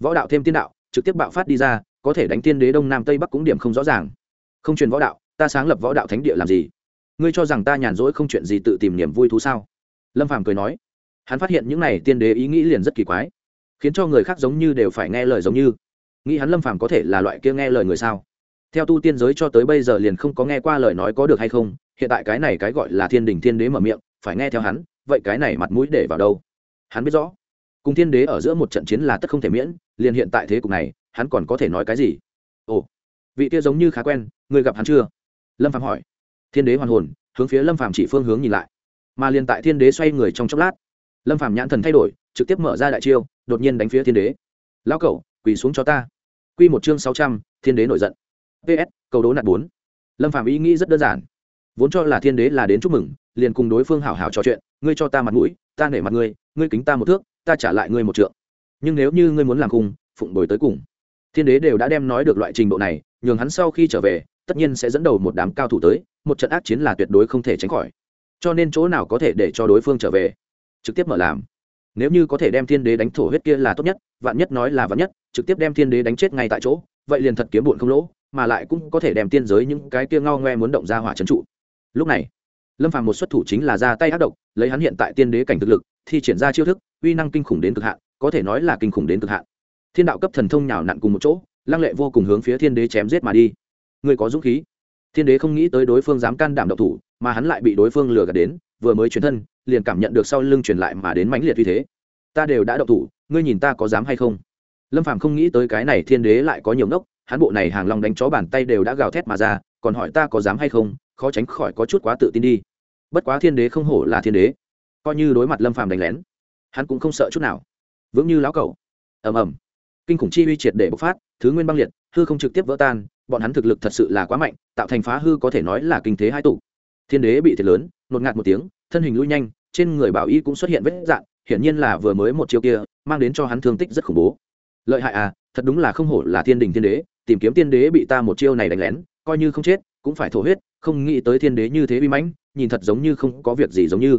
Võ đạo thêm tiên đạo, trực tiếp bạo phát đi ra, có thể đánh tiên đế đông nam tây bắc cũng điểm không rõ ràng. Không truyền võ đạo, ta sáng lập võ đạo thánh địa làm gì? Ngươi cho rằng ta nhàn rỗi không chuyện gì tự tìm niềm vui thú sao? Lâm phàm cười nói, hắn phát hiện những này tiên đế ý nghĩ liền rất kỳ quái, khiến cho người khác giống như đều phải nghe lời giống như. Nghĩ hắn lâm phàm có thể là loại kia nghe lời người sao? Theo tu tiên giới cho tới bây giờ liền không có nghe qua lời nói có được hay không, hiện tại cái này cái gọi là thiên đình thiên đế mở miệng, phải nghe theo hắn, vậy cái này mặt mũi để vào đâu? Hắn biết rõ, cùng thiên đế ở giữa một trận chiến là tất không thể miễn, liền hiện tại thế cục này, hắn còn có thể nói cái gì? Ồ, vị kia giống như khá quen, người gặp hắn chưa? Lâm phạm hỏi. Thiên đế hoàn hồn, hướng phía lâm phạm chỉ phương hướng nhìn lại mà liền tại thiên đế xoay người trong chốc lát. Lâm phạm nhãn thần thay đổi, trực tiếp mở ra đại chiêu, đột nhiên đánh phía thiên đế. Lão cẩu, quỳ xuống cho ta. Q một chương sáu trăm, thiên đế nổi giận. Ps cầu đố nạt bốn. Lâm phạm ý nghĩ rất đơn giản. Vốn cho là thiên đế là đến chúc mừng, liền cùng đối phương hảo hảo trò chuyện, ngươi cho ta mặt mũi, ta nể mặt ngươi ngươi kính ta một thước, ta trả lại ngươi một trượng. Nhưng nếu như ngươi muốn làm cùng, phụng đổi tới cùng. Thiên đế đều đã đem nói được loại trình độ này, nhường hắn sau khi trở về, tất nhiên sẽ dẫn đầu một đám cao thủ tới, một trận ác chiến là tuyệt đối không thể tránh khỏi cho nên chỗ nào có thể để cho đối phương trở về? Trực tiếp mở làm. Nếu như có thể đem thiên đế đánh thổ huyết kia là tốt nhất, vạn nhất nói là vạn nhất, trực tiếp đem thiên đế đánh chết ngay tại chỗ, vậy liền thật kiếm bụn không lỗ, mà lại cũng có thể đem tiên giới những cái kia ngao ngoe muốn động ra hỏa trấn trụ. Lúc này, lâm phàm một xuất thủ chính là ra tay ác độc, lấy hắn hiện tại tiên đế cảnh thực lực thì triển ra chiêu thức, uy năng kinh khủng đến cực hạn, có thể nói là kinh khủng đến cực hạn. Thiên đạo cấp thần thông nhào nặn cùng một chỗ, lăng lệ vô cùng hướng phía thiên đế chém giết mà đi. Người có dũng khí. Thiên đế không nghĩ tới đối phương dám can đảm độc thủ mà hắn lại bị đối phương lừa gạt đến, vừa mới chuyển thân, liền cảm nhận được sau lưng truyền lại mà đến mãnh liệt như thế. Ta đều đã độc thủ, ngươi nhìn ta có dám hay không? Lâm phàm không nghĩ tới cái này thiên đế lại có nhiều ngốc, hắn bộ này hàng long đánh chó bàn tay đều đã gào thét mà ra, còn hỏi ta có dám hay không, khó tránh khỏi có chút quá tự tin đi. Bất quá thiên đế không hổ là thiên đế. Coi như đối mặt lâm phàm đánh lén, hắn cũng không sợ chút nào. Vững như lão cầu ầm ầm. Kinh khủng chi uy triệt để bộc phát, thứ nguyên băng liệt, hư không trực tiếp vỡ tan, bọn hắn thực lực thật sự là quá mạnh, tạo thành phá hư có thể nói là kinh thế hai tụ thiên đế bị thiệt lớn, nột ngạt một tiếng, thân hình lui nhanh, trên người bảo y cũng xuất hiện vết dạn hiển nhiên là vừa mới một chiêu kia, mang đến cho hắn thương tích rất khủng bố. Lợi hại à thật đúng là không hổ là thiên đình thiên đế, tìm kiếm tiên đế bị ta một chiêu này đánh lén, coi như không chết, cũng phải thổ huyết, không nghĩ tới thiên đế như thế bi mãnh, nhìn thật giống như không có việc gì giống như.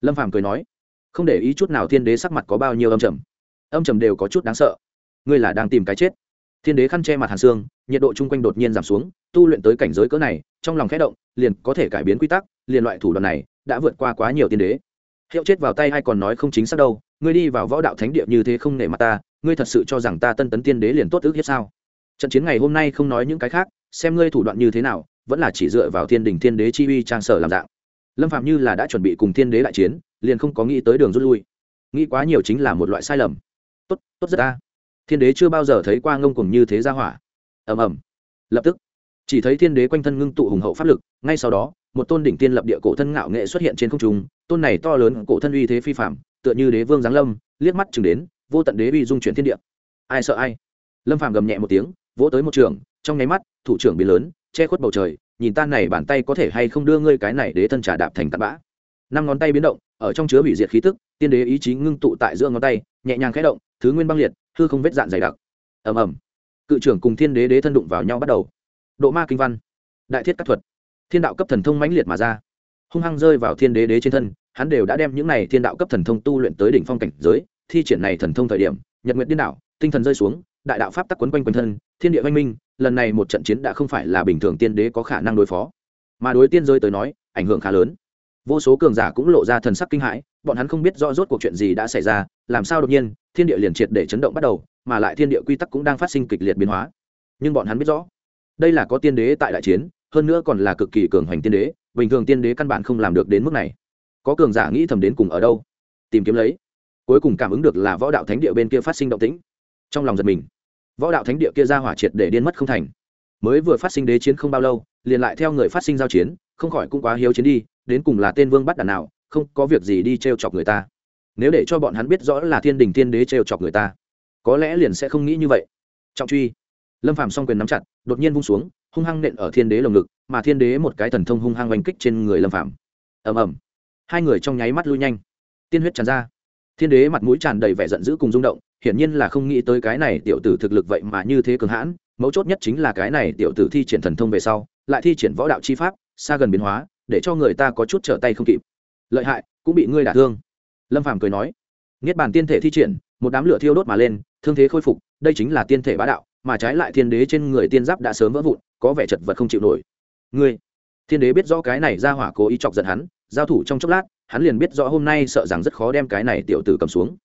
Lâm phàm cười nói, không để ý chút nào thiên đế sắc mặt có bao nhiêu âm trầm. Âm trầm đều có chút đáng sợ. Ngươi là đang tìm cái chết. Thiên đế khăn che mặt hàn xương nhiệt độ chung quanh đột nhiên giảm xuống, tu luyện tới cảnh giới cỡ này trong lòng khẽ động, liền có thể cải biến quy tắc, liền loại thủ đoạn này đã vượt qua quá nhiều tiên đế. Hiệu chết vào tay hay còn nói không chính xác đâu, ngươi đi vào võ đạo thánh địa như thế không nể mặt ta, ngươi thật sự cho rằng ta tân tấn tiên đế liền tốt ước hiếp sao? Trận chiến ngày hôm nay không nói những cái khác, xem ngươi thủ đoạn như thế nào, vẫn là chỉ dựa vào thiên đình thiên đế chi uy trang sở làm dạng. Lâm phạm như là đã chuẩn bị cùng thiên đế đại chiến, liền không có nghĩ tới đường rút lui. Nghĩ quá nhiều chính là một loại sai lầm. Tốt tốt rất ta. Thiên đế chưa bao giờ thấy qua ngông cùng như thế ra hỏa. Ầm ầm. Lập tức chỉ thấy thiên đế quanh thân ngưng tụ hùng hậu pháp lực, ngay sau đó, một tôn đỉnh tiên lập địa cổ thân ngạo nghệ xuất hiện trên không trung, tôn này to lớn cổ thân uy thế phi phạm tựa như đế vương giáng lâm, liếc mắt chừng đến, vô tận đế uy dung chuyển thiên địa. Ai sợ ai? Lâm phàm gầm nhẹ một tiếng, vỗ tới một trường, trong nháy mắt, thủ trưởng biến lớn, che khuất bầu trời, nhìn tan này bàn tay có thể hay không đưa ngươi cái này đế thân trà đạp thành tạt bã. Năm ngón tay biến động, ở trong chứa hủy diệt khí tức, tiên đế ý chí ngưng tụ tại giữa ngón tay, nhẹ nhàng khẽ động, thứ nguyên băng liệt, hư không vết dạn dày đặc. Ầm ầm. Cự trưởng cùng thiên đế đế thân đụng vào nhau bắt đầu độ ma kinh văn, đại thiết các thuật, thiên đạo cấp thần thông mãnh liệt mà ra. Hung hăng rơi vào thiên đế đế trên thân, hắn đều đã đem những này thiên đạo cấp thần thông tu luyện tới đỉnh phong cảnh giới, thi triển này thần thông thời điểm, nhật nguyện điên đảo, tinh thần rơi xuống, đại đạo pháp tắc quấn quanh quanh thân, thiên địa văn minh, lần này một trận chiến đã không phải là bình thường tiên đế có khả năng đối phó. Mà đối tiên rơi tới nói, ảnh hưởng khá lớn. Vô số cường giả cũng lộ ra thần sắc kinh hãi, bọn hắn không biết rõ rốt cuộc chuyện gì đã xảy ra, làm sao đột nhiên, thiên địa liền triệt để chấn động bắt đầu, mà lại thiên địa quy tắc cũng đang phát sinh kịch liệt biến hóa. Nhưng bọn hắn biết rõ đây là có tiên đế tại đại chiến, hơn nữa còn là cực kỳ cường hoành tiên đế, bình thường tiên đế căn bản không làm được đến mức này. Có cường giả nghĩ thầm đến cùng ở đâu? Tìm kiếm lấy. Cuối cùng cảm ứng được là võ đạo thánh địa bên kia phát sinh động tĩnh. Trong lòng giật mình. Võ đạo thánh địa kia ra hỏa triệt để điên mất không thành. Mới vừa phát sinh đế chiến không bao lâu, liền lại theo người phát sinh giao chiến, không khỏi cũng quá hiếu chiến đi, đến cùng là tên vương bắt đàn nào, không có việc gì đi t r e o chọc người ta. Nếu để cho bọn hắn biết rõ là thiên đình thiên đế t r e o chọc người ta, có lẽ liền sẽ không nghĩ như vậy. Trọng truy lâm Phạm s o n g quyền nắm chặt, đột nhiên vung xuống, hung hăng nện ở thiên đế lồng ngực, mà thiên đế một cái thần thông hung hăng oanh kích trên người lâm Phạm. ầm ầm. Hai người trong nháy mắt lui nhanh. Tiên huyết tràn ra. Thiên đế mặt mũi tràn đầy vẻ giận dữ cùng rung động, hiển nhiên là không nghĩ tới cái này tiểu tử thực lực vậy mà như thế cường hãn, mấu chốt nhất chính là cái này tiểu tử thi triển thần thông về sau, lại thi triển võ đạo chi pháp, xa gần biến hóa, để cho người ta có chút trở tay không kịp. Lợi hại, cũng bị ngươi đả thương. Lâm phàm cười nói, niết bàn tiên thể thi triển, một đám lửa thiêu đốt mà lên, thương thế khôi phục, đây chính là tiên thể bá đạo mà trái lại thiên đế trên người tiên giáp đã sớm vỡ vụn, có vẻ chật vật không chịu nổi. Ngươi, thiên đế biết rõ cái này ra hỏa cố ý chọc giận hắn, giao thủ trong chốc lát, hắn liền biết rõ hôm nay sợ rằng rất khó đem cái này tiểu tử cầm xuống.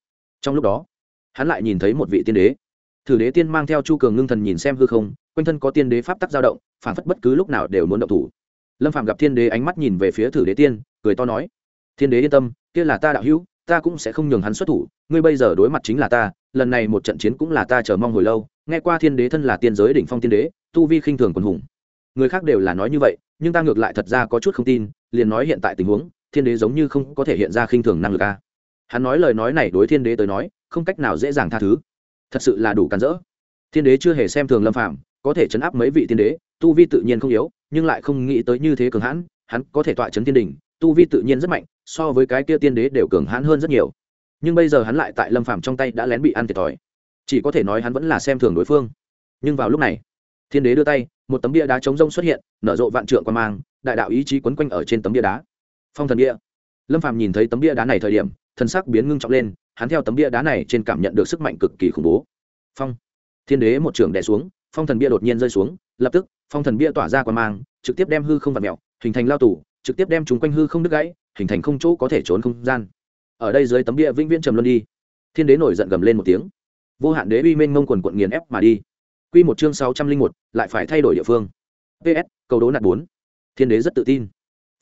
Trong lúc đó, hắn lại nhìn thấy một vị tiên đế. Thử đế tiên mang theo chu cường ngưng thần nhìn xem hư không, quanh thân có tiên đế pháp tắc dao động, phản phất bất cứ lúc nào đều muốn động thủ. Lâm phạm gặp thiên đế ánh mắt nhìn về phía thử đế tiên, cười to nói, thiên đế yên tâm, kia là ta đạo hữu, ta cũng sẽ không nhường hắn xuất thủ, ngươi bây giờ đối mặt chính là ta lần này một trận chiến cũng là ta chờ mong hồi lâu, nghe qua thiên đế thân là tiên giới đỉnh phong tiên đế, tu vi khinh thường quần hùng. Người khác đều là nói như vậy, nhưng ta ngược lại thật ra có chút không tin, liền nói hiện tại tình huống, thiên đế giống như không có thể hiện ra khinh thường năng lực a. Hắn nói lời nói này đối thiên đế tới nói, không cách nào dễ dàng tha thứ. Thật sự là đủ cản rỡ. Thiên đế chưa hề xem thường lâm phạm có thể chấn áp mấy vị tiên đế, tu vi tự nhiên không yếu, nhưng lại không nghĩ tới như thế cường hãn, hắn có thể tọa chấn thiên đình tu vi tự nhiên rất mạnh, so với cái kia tiên đế đều cường hãn hơn rất nhiều nhưng bây giờ hắn lại tại lâm phàm trong tay đã lén bị ăn thiệt thòi. Chỉ có thể nói hắn vẫn là xem thường đối phương. Nhưng vào lúc này, thiên đế đưa tay, một tấm bia đá chống rông xuất hiện, nở rộ vạn trượng quan mang, đại đạo ý chí quấn quanh ở trên tấm bia đá. Phong thần bia. Lâm phàm nhìn thấy tấm bia đá này thời điểm thần sắc biến ngưng trọng lên, hắn theo tấm bia đá này trên cảm nhận được sức mạnh cực kỳ khủng bố. Phong. Thiên đế một trưởng đè xuống, phong thần bia đột nhiên rơi xuống, lập tức, phong thần bia tỏa ra quan mang, trực tiếp đem hư không vặt mẹo hình thành lao tủ trực tiếp đem chúng quanh hư không đứt gãy, hình thành không chỗ có thể trốn không gian ở đây dưới tấm bia vĩnh viễn trầm luân đi. Thiên đế nổi giận gầm lên một tiếng. Vô hạn đế uy mênh ngông quần quận nghiền ép mà đi. Q một chương sáu trăm linh một, lại phải thay đổi địa phương. Ps cầu đố nạt bốn. Thiên đế rất tự tin.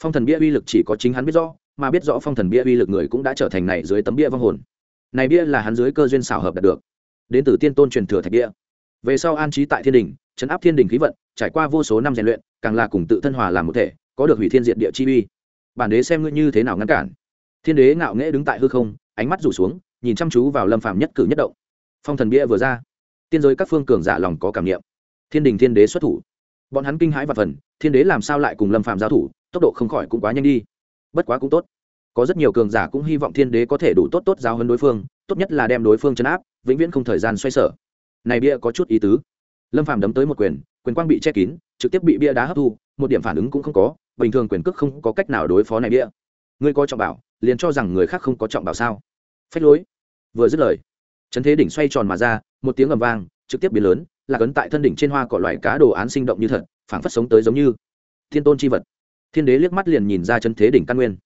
Phong thần bia uy lực chỉ có chính hắn biết rõ, mà biết rõ phong thần bia uy lực người cũng đã trở thành này dưới tấm bia vong hồn. Này bia là hắn dưới cơ duyên xảo hợp đạt được. Đến từ tiên tôn truyền thừa thạch bia. Về sau an trí tại thiên đình, chấn áp thiên đình khí vận, trải qua vô số năm rèn luyện, càng là cùng tự thân hòa làm một thể, có được hủy thiên diện địa chi uy. Bản đế xem ngươi như thế nào ngăn cản? Thiên đế ngạo nghễ đứng tại hư không, ánh mắt rủ xuống, nhìn chăm chú vào lâm phàm nhất cử nhất động. Phong thần bia vừa ra, tiên giới các phương cường giả lòng có cảm nghiệm thiên đình thiên đế xuất thủ. Bọn hắn kinh hãi và phần, thiên đế làm sao lại cùng lâm phàm giao thủ, tốc độ không khỏi cũng quá nhanh đi. Bất quá cũng tốt. Có rất nhiều cường giả cũng hy vọng thiên đế có thể đủ tốt tốt giao hơn đối phương, tốt nhất là đem đối phương chấn áp, vĩnh viễn không thời gian xoay sở. Này bia có chút ý tứ. Lâm phàm đấm tới một quyền quyền quang bị che kín, trực tiếp bị bia đá hấp thu, một điểm phản ứng cũng không có, bình thường quyền cước không có cách nào đối phó này bia ngươi có trọng bảo, liền cho rằng người khác không có trọng bảo sao? Phách lối. Vừa dứt lời chấn thế đỉnh xoay tròn mà ra, một tiếng ầm vang, trực tiếp biến lớn, là cấn tại thân đỉnh trên hoa cỏ loài cá đồ án sinh động như thật, phảng phất sống tới giống như thiên tôn chi vật. Thiên đế liếc mắt liền nhìn ra chấn thế đỉnh căn nguyên.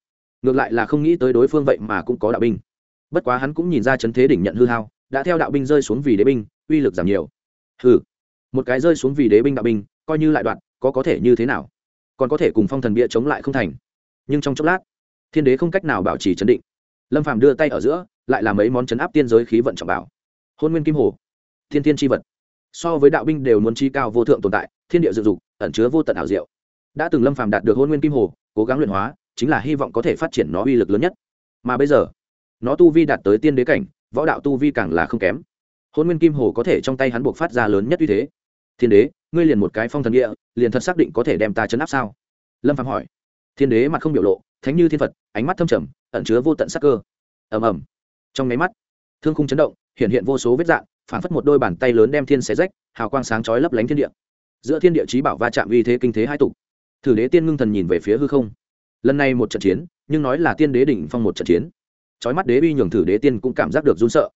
Ngược lại là không nghĩ tới đối phương vậy mà cũng có đạo binh. Bất quá hắn cũng nhìn ra chấn thế đỉnh nhận hư hao, đã theo đạo binh rơi xuống vì đế binh, uy lực giảm nhiều. Hừ, một cái rơi xuống vì đế binh đạo binh, coi như lại đoạn, có có thể như thế nào? Còn có thể cùng phong thần bia chống lại không thành. Nhưng trong chốc lát thiên đế không cách nào bảo trì chấn định. Lâm phàm đưa tay ở giữa, lại làm mấy món chấn áp tiên giới khí vận trọng bảo. Hôn nguyên kim hồ, thiên thiên tri vật. So với đạo binh đều muốn chi cao vô thượng tồn tại, thiên địa dựng dục, ẩn chứa vô tận ảo diệu. Đã từng lâm phàm đạt được hôn nguyên kim hồ, cố gắng luyện hóa, chính là hy vọng có thể phát triển nó uy lực lớn nhất. Mà bây giờ, nó tu vi đạt tới tiên đế cảnh, võ đạo tu vi càng là không kém. Hôn nguyên kim hồ có thể trong tay hắn buộc phát ra lớn nhất uy thế. Thiên đế, ngươi liền một cái phong thần địa, liền thật xác định có thể đem ta chấn áp sao? Lâm phạm hỏi. Thiên đế mặt không biểu lộ, thánh như thiên phật ánh mắt thâm trầm, ẩn chứa vô tận sắc cơ. Ầm ầm. Trong nháy mắt, thương khung chấn động, hiện hiện vô số vết dạng, phản phất một đôi bàn tay lớn đem thiên xé rách, hào quang sáng chói lấp lánh thiên địa. Giữa thiên địa trí bảo va chạm uy thế kinh thế hai tục thử đế tiên ngưng thần nhìn về phía hư không. Lần này một trận chiến, nhưng nói là tiên đế đỉnh phong một trận chiến. Chói mắt đế uy nhường thử đế tiên cũng cảm giác được run sợ.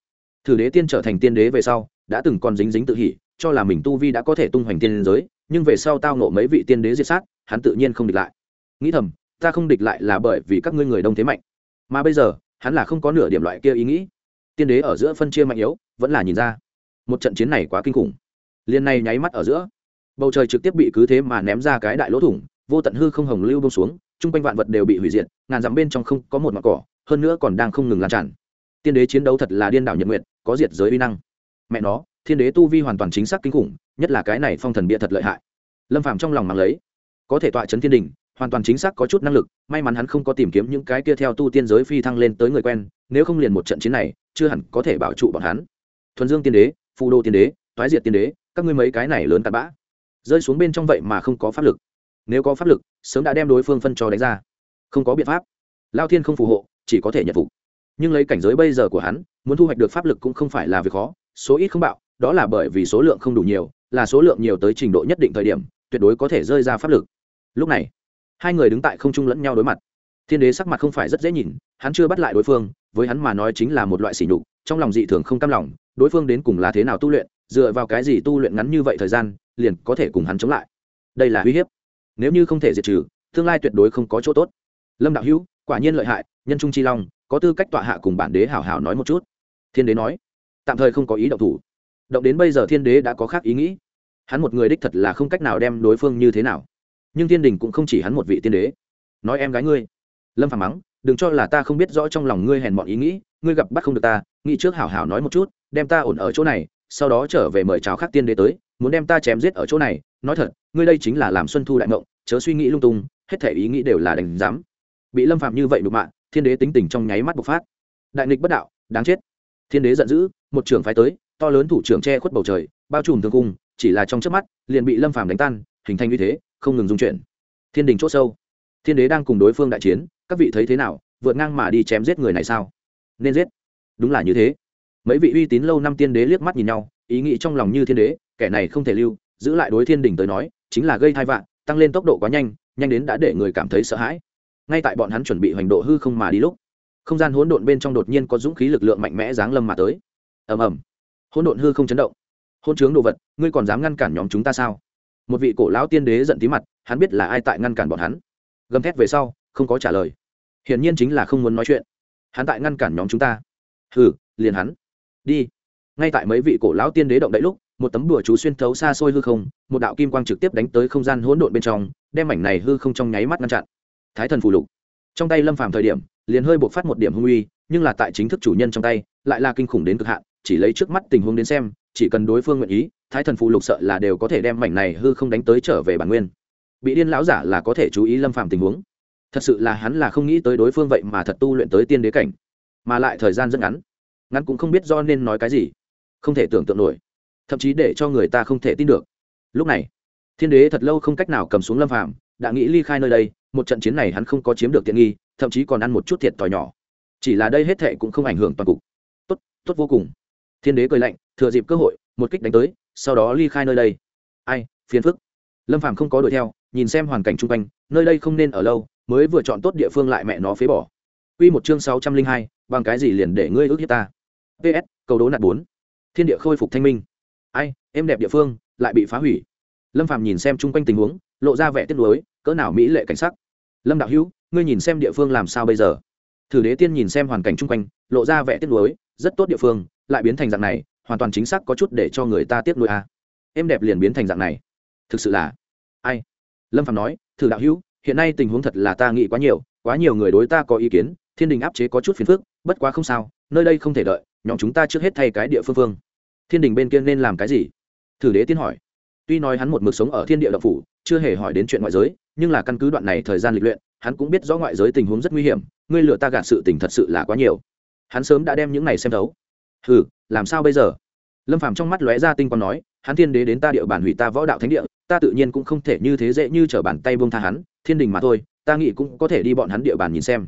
Thử đế tiên trở thành tiên đế về sau, đã từng còn dính dính tự hỉ, cho là mình tu vi đã có thể tung hoành tiên giới, nhưng về sau tao nộ mấy vị tiên đế diệt sát, hắn tự nhiên không địch lại. Nghĩ thầm ta không địch lại là bởi vì các ngươi người đông thế mạnh. Mà bây giờ, hắn là không có nửa điểm loại kia ý nghĩ. Tiên đế ở giữa phân chia mạnh yếu, vẫn là nhìn ra. Một trận chiến này quá kinh khủng. Liên này nháy mắt ở giữa. Bầu trời trực tiếp bị cứ thế mà ném ra cái đại lỗ thủng, vô tận hư không hồng lưu bông xuống, chung quanh vạn vật đều bị hủy diệt, ngàn dặm bên trong không có một mặt cỏ, hơn nữa còn đang không ngừng lan tràn. Tiên đế chiến đấu thật là điên đảo nhật nguyện có diệt giới uy năng. Mẹ nó, thiên đế tu vi hoàn toàn chính xác kinh khủng, nhất là cái này phong thần bịa thật lợi hại. Lâm phạm trong lòng mặc lấy, có thể tọa chấn thiên đình hoàn toàn chính xác có chút năng lực, may mắn hắn không có tìm kiếm những cái kia theo tu tiên giới phi thăng lên tới người quen, nếu không liền một trận chiến này, chưa hẳn có thể bảo trụ bọn hắn. Thuần dương tiên đế, phù đô tiên đế, toái diệt tiên đế, các ngươi mấy cái này lớn tạt bã. Rơi xuống bên trong vậy mà không có pháp lực. Nếu có pháp lực, sớm đã đem đối phương phân cho đánh ra. Không có biện pháp. Lao thiên không phù hộ, chỉ có thể nhận phục. Nhưng lấy cảnh giới bây giờ của hắn, muốn thu hoạch được pháp lực cũng không phải là việc khó, số ít không bạo, đó là bởi vì số lượng không đủ nhiều, là số lượng nhiều tới trình độ nhất định thời điểm, tuyệt đối có thể rơi ra pháp lực. Lúc này hai người đứng tại không trung lẫn nhau đối mặt. Thiên đế sắc mặt không phải rất dễ nhìn, hắn chưa bắt lại đối phương, với hắn mà nói chính là một loại sỉ nhục, trong lòng dị thường không cam lòng, đối phương đến cùng là thế nào tu luyện, dựa vào cái gì tu luyện ngắn như vậy thời gian, liền có thể cùng hắn chống lại. Đây là uy hiếp. Nếu như không thể diệt trừ, tương lai tuyệt đối không có chỗ tốt. Lâm đạo hữu, quả nhiên lợi hại, nhân trung chi long, có tư cách tọa hạ cùng bản đế hảo hảo nói một chút. Thiên đế nói, tạm thời không có ý động thủ. Động đến bây giờ thiên đế đã có khác ý nghĩ. Hắn một người đích thật là không cách nào đem đối phương như thế nào nhưng thiên đình cũng không chỉ hắn một vị tiên đế. Nói em gái ngươi, lâm phàm mắng, đừng cho là ta không biết rõ trong lòng ngươi hèn mọn ý nghĩ, ngươi gặp bắt không được ta, nghĩ trước hảo hảo nói một chút, đem ta ổn ở chỗ này, sau đó trở về mời chào khác tiên đế tới, muốn đem ta chém giết ở chỗ này, nói thật, ngươi đây chính là làm xuân thu đại ngộng chớ suy nghĩ lung tung, hết thể ý nghĩ đều là đành dám. Bị lâm phạm như vậy đụng mạng, thiên đế tính tình trong nháy mắt bộc phát. Đại nghịch bất đạo, đáng chết. Thiên đế giận dữ, một trưởng phái tới, to lớn thủ trưởng che khuất bầu trời, bao trùm thương cung, chỉ là trong chớp mắt, liền bị lâm phàm đánh tan, hình thành như thế không ngừng dung chuyển. Thiên đình c h ỗ sâu. Thiên đế đang cùng đối phương đại chiến, các vị thấy thế nào? Vượt ngang mà đi chém giết người này sao? Nên giết. Đúng là như thế. Mấy vị uy tín lâu năm tiên đế liếc mắt nhìn nhau, ý nghĩ trong lòng như thiên đế, kẻ này không thể lưu, giữ lại đối thiên đình tới nói, chính là gây thai vạn tăng lên tốc độ quá nhanh nhanh đến đã để người cảm thấy sợ hãi. Ngay tại bọn hắn chuẩn bị hoành độ hư không mà đi lúc, không gian hỗn độn bên trong đột nhiên có dũng khí lực lượng mạnh mẽ giáng lâm mà tới. Ầm ầm. Hỗn độn hư không chấn động. Hôn chướng đồ vật, ngươi còn dám ngăn cản nhóm chúng ta sao? Một vị cổ lão tiên đế giận tí mặt, hắn biết là ai tại ngăn cản bọn hắn. Gầm thét về sau, không có trả lời. Hiển nhiên chính là không muốn nói chuyện. Hắn tại ngăn cản nhóm chúng ta. Hừ, liền hắn. Đi. Ngay tại mấy vị cổ lão tiên đế động đậy lúc, một tấm đùa chú xuyên thấu xa xôi hư không, một đạo kim quang trực tiếp đánh tới không gian hỗn độn bên trong, đem mảnh này hư không trong nháy mắt ngăn chặn. Thái thần phù lục. Trong tay lâm phàm thời điểm, liền hơi buộc phát một điểm hung uy, nhưng là tại chính thức chủ nhân trong tay, lại là kinh khủng đến cực hạn, chỉ lấy trước mắt tình huống đến xem, chỉ cần đối phương nguyện ý thái thần phù lục sợ là đều có thể đem mảnh này hư không đánh tới trở về bản nguyên. Bị điên lão giả là có thể chú ý lâm phàm tình huống. Thật sự là hắn là không nghĩ tới đối phương vậy mà thật tu luyện tới tiên đế cảnh, mà lại thời gian rất ngắn. Ngắn cũng không biết do nên nói cái gì, không thể tưởng tượng nổi, thậm chí để cho người ta không thể tin được. Lúc này, thiên đế thật lâu không cách nào cầm xuống lâm phàm, đã nghĩ ly khai nơi đây, một trận chiến này hắn không có chiếm được tiện nghi, thậm chí còn ăn một chút thiệt thòi nhỏ. Chỉ là đây hết thệ cũng không ảnh hưởng toàn cục. Tốt tốt vô cùng. Thiên đế cười lạnh, thừa dịp cơ hội, một kích đánh tới sau đó ly khai nơi đây ai phiền phức lâm phàm không có đuổi theo nhìn xem hoàn cảnh chung quanh nơi đây không nên ở lâu mới vừa chọn tốt địa phương lại mẹ nó phế bỏ Quy một chương sáu trăm linh hai, bằng cái gì liền để ngươi ước hiếp ta. PS, cầu đố nạt bốn, Thiên địa khôi phục thanh minh. Ai, em đẹp địa phương lại bị phá hủy. Lâm Phàm nhìn xem chung quanh tình huống, lộ ra vẻ tiếc nuối, cỡ nào mỹ lệ cảnh sắc. Lâm đạo hữu, ngươi nhìn xem địa phương làm sao bây giờ? Thử Đế Tiên nhìn xem hoàn cảnh chung quanh, lộ ra vẻ tiếc nuối, rất tốt địa phương, lại biến thành dạng này, hoàn toàn chính xác có chút để cho người ta tiếc nuôi a. À. Em đẹp liền biến thành dạng này. Thực sự là, ai? Lâm Phàm nói, thử đạo hữu, hiện nay tình huống thật là ta nghĩ quá nhiều, quá nhiều người đối ta có ý kiến, thiên đình áp chế có chút phiền phức bất quá không sao nơi đây không thể đợi nhóm chúng ta trước hết thay cái địa phương phương thiên đình bên kia nên làm cái gì thử đế tiên hỏi tuy nói hắn một mực sống ở thiên địa độc phủ chưa hề hỏi đến chuyện ngoại giới nhưng là căn cứ đoạn này thời gian lịch luyện hắn cũng biết rõ ngoại giới tình huống rất nguy hiểm ngươi lựa ta gạt sự tình thật sự là quá nhiều hắn sớm đã đem những này xem thấu hừ, làm sao bây giờ? Lâm phàm trong mắt lóe ra tinh quang nói, hắn thiên đế đến ta địa bàn hủy ta võ đạo thánh địa, ta tự nhiên cũng không thể như thế dễ như trở bàn tay buông tha hắn, thiên đình mà thôi, ta nghĩ cũng có thể đi bọn hắn địa bàn nhìn xem.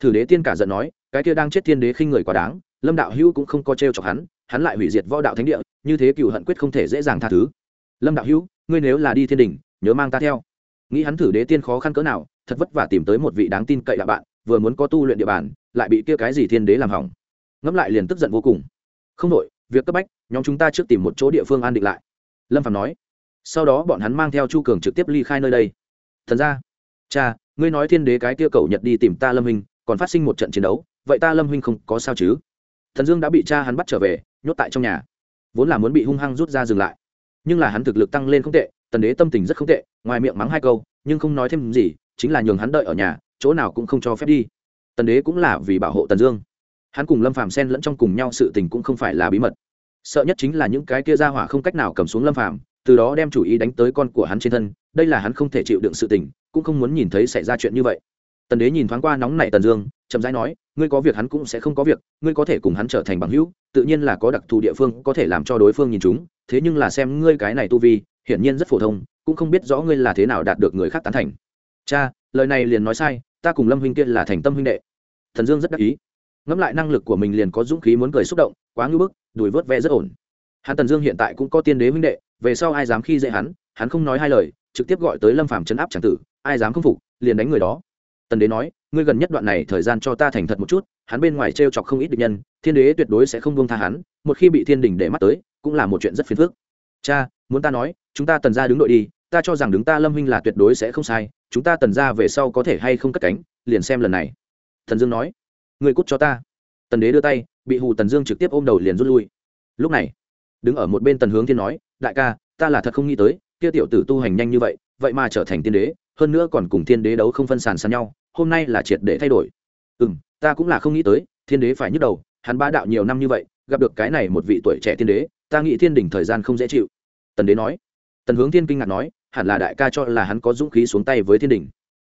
Thử đế tiên cả giận nói, cái kia đang chết thiên đế khinh người quá đáng, lâm đạo hữu cũng không có trêu chọc hắn hắn lại hủy diệt võ đạo thánh địa, như thế cựu hận quyết không thể dễ dàng tha thứ. Lâm đạo hữu, ngươi nếu là đi thiên đình, nhớ mang ta theo. Nghĩ hắn thử đế tiên khó khăn cỡ nào, thật vất vả tìm tới một vị đáng tin cậy là bạn, vừa muốn có tu luyện địa bàn, lại bị kia cái gì thiên đế làm hỏng ngẫm lại liền tức giận vô cùng. Không đội việc cấp bách, nhóm chúng ta trước tìm một chỗ địa phương an định lại. Lâm phạm nói. Sau đó bọn hắn mang theo chu cường trực tiếp ly khai nơi đây. Thần ra cha, ngươi nói thiên đế cái kia cầu nhật đi tìm ta lâm huynh, còn phát sinh một trận chiến đấu, vậy ta lâm huynh không có sao chứ? Thần dương đã bị cha hắn bắt trở về, nhốt tại trong nhà. Vốn là muốn bị hung hăng rút ra dừng lại. Nhưng là hắn thực lực tăng lên không tệ, tần đế tâm tình rất không tệ, ngoài miệng mắng hai câu, nhưng không nói thêm gì, chính là nhường hắn đợi ở nhà, chỗ nào cũng không cho phép đi. Tần đế cũng là vì bảo hộ tần dương hắn cùng lâm phàm xen lẫn trong cùng nhau sự tình cũng không phải là bí mật. Sợ nhất chính là những cái kia ra hỏa không cách nào cầm xuống lâm phàm, từ đó đem chủ ý đánh tới con của hắn trên thân, đây là hắn không thể chịu đựng sự tình, cũng không muốn nhìn thấy xảy ra chuyện như vậy. Tần đế nhìn thoáng qua nóng nảy tần dương, chậm rãi nói, ngươi có việc hắn cũng sẽ không có việc, ngươi có thể cùng hắn trở thành bằng hữu, tự nhiên là có đặc thù địa phương có thể làm cho đối phương nhìn chúng, thế nhưng là xem ngươi cái này tu vi, hiển nhiên rất phổ thông, cũng không biết rõ ngươi là thế nào đạt được người khác tán thành. Cha, lời này liền nói sai, ta cùng lâm huynh kia là thành tâm huynh đệ. Thần dương rất đắc ý ngẫm lại năng lực của mình liền có dũng khí muốn cười xúc động, quá ngưỡng bức, đùi vớt ve rất ổn. Hắn tần dương hiện tại cũng có tiên đế huynh đệ, về sau ai dám khi dễ hắn hắn không nói hai lời, trực tiếp gọi tới lâm phàm chấn áp tràng tử, ai dám không phục, liền đánh người đó. Tần đế nói, ngươi gần nhất đoạn này thời gian cho ta thành thật một chút, hắn bên ngoài t r e o chọc không ít địch nhân, thiên đế tuyệt đối sẽ không buông tha hắn, một khi bị thiên đình để mắt tới, cũng là một chuyện rất phiền phức. Cha, muốn ta nói, chúng ta tần ra đứng đội đi, ta cho rằng đứng ta lâm huynh là tuyệt đối sẽ không sai, chúng ta tần ra về sau có thể hay không cất cánh, liền xem lần này. Thần dương nói người cút cho ta. Tần đế đưa tay, bị hù tần dương trực tiếp ôm đầu liền rút lui. Lúc này, đứng ở một bên tần hướng thiên nói, đại ca, ta là thật không nghĩ tới, kia tiểu tử tu hành nhanh như vậy vậy mà trở thành tiên đế, hơn nữa còn cùng thiên đế đấu không phân sàn sàn nhau, hôm nay là triệt để thay đổi. Ừ m ta cũng là không nghĩ tới thiên đế phải nhức đầu, hắn ba đạo nhiều năm như vậy, gặp được cái này một vị tuổi trẻ tiên đế, ta nghĩ thiên đỉnh thời gian không dễ chịu. Tần đế nói. Tần hướng thiên kinh ngạc nói, hẳn là đại ca cho là hắn có dũng khí xuống tay với thiên đỉnh.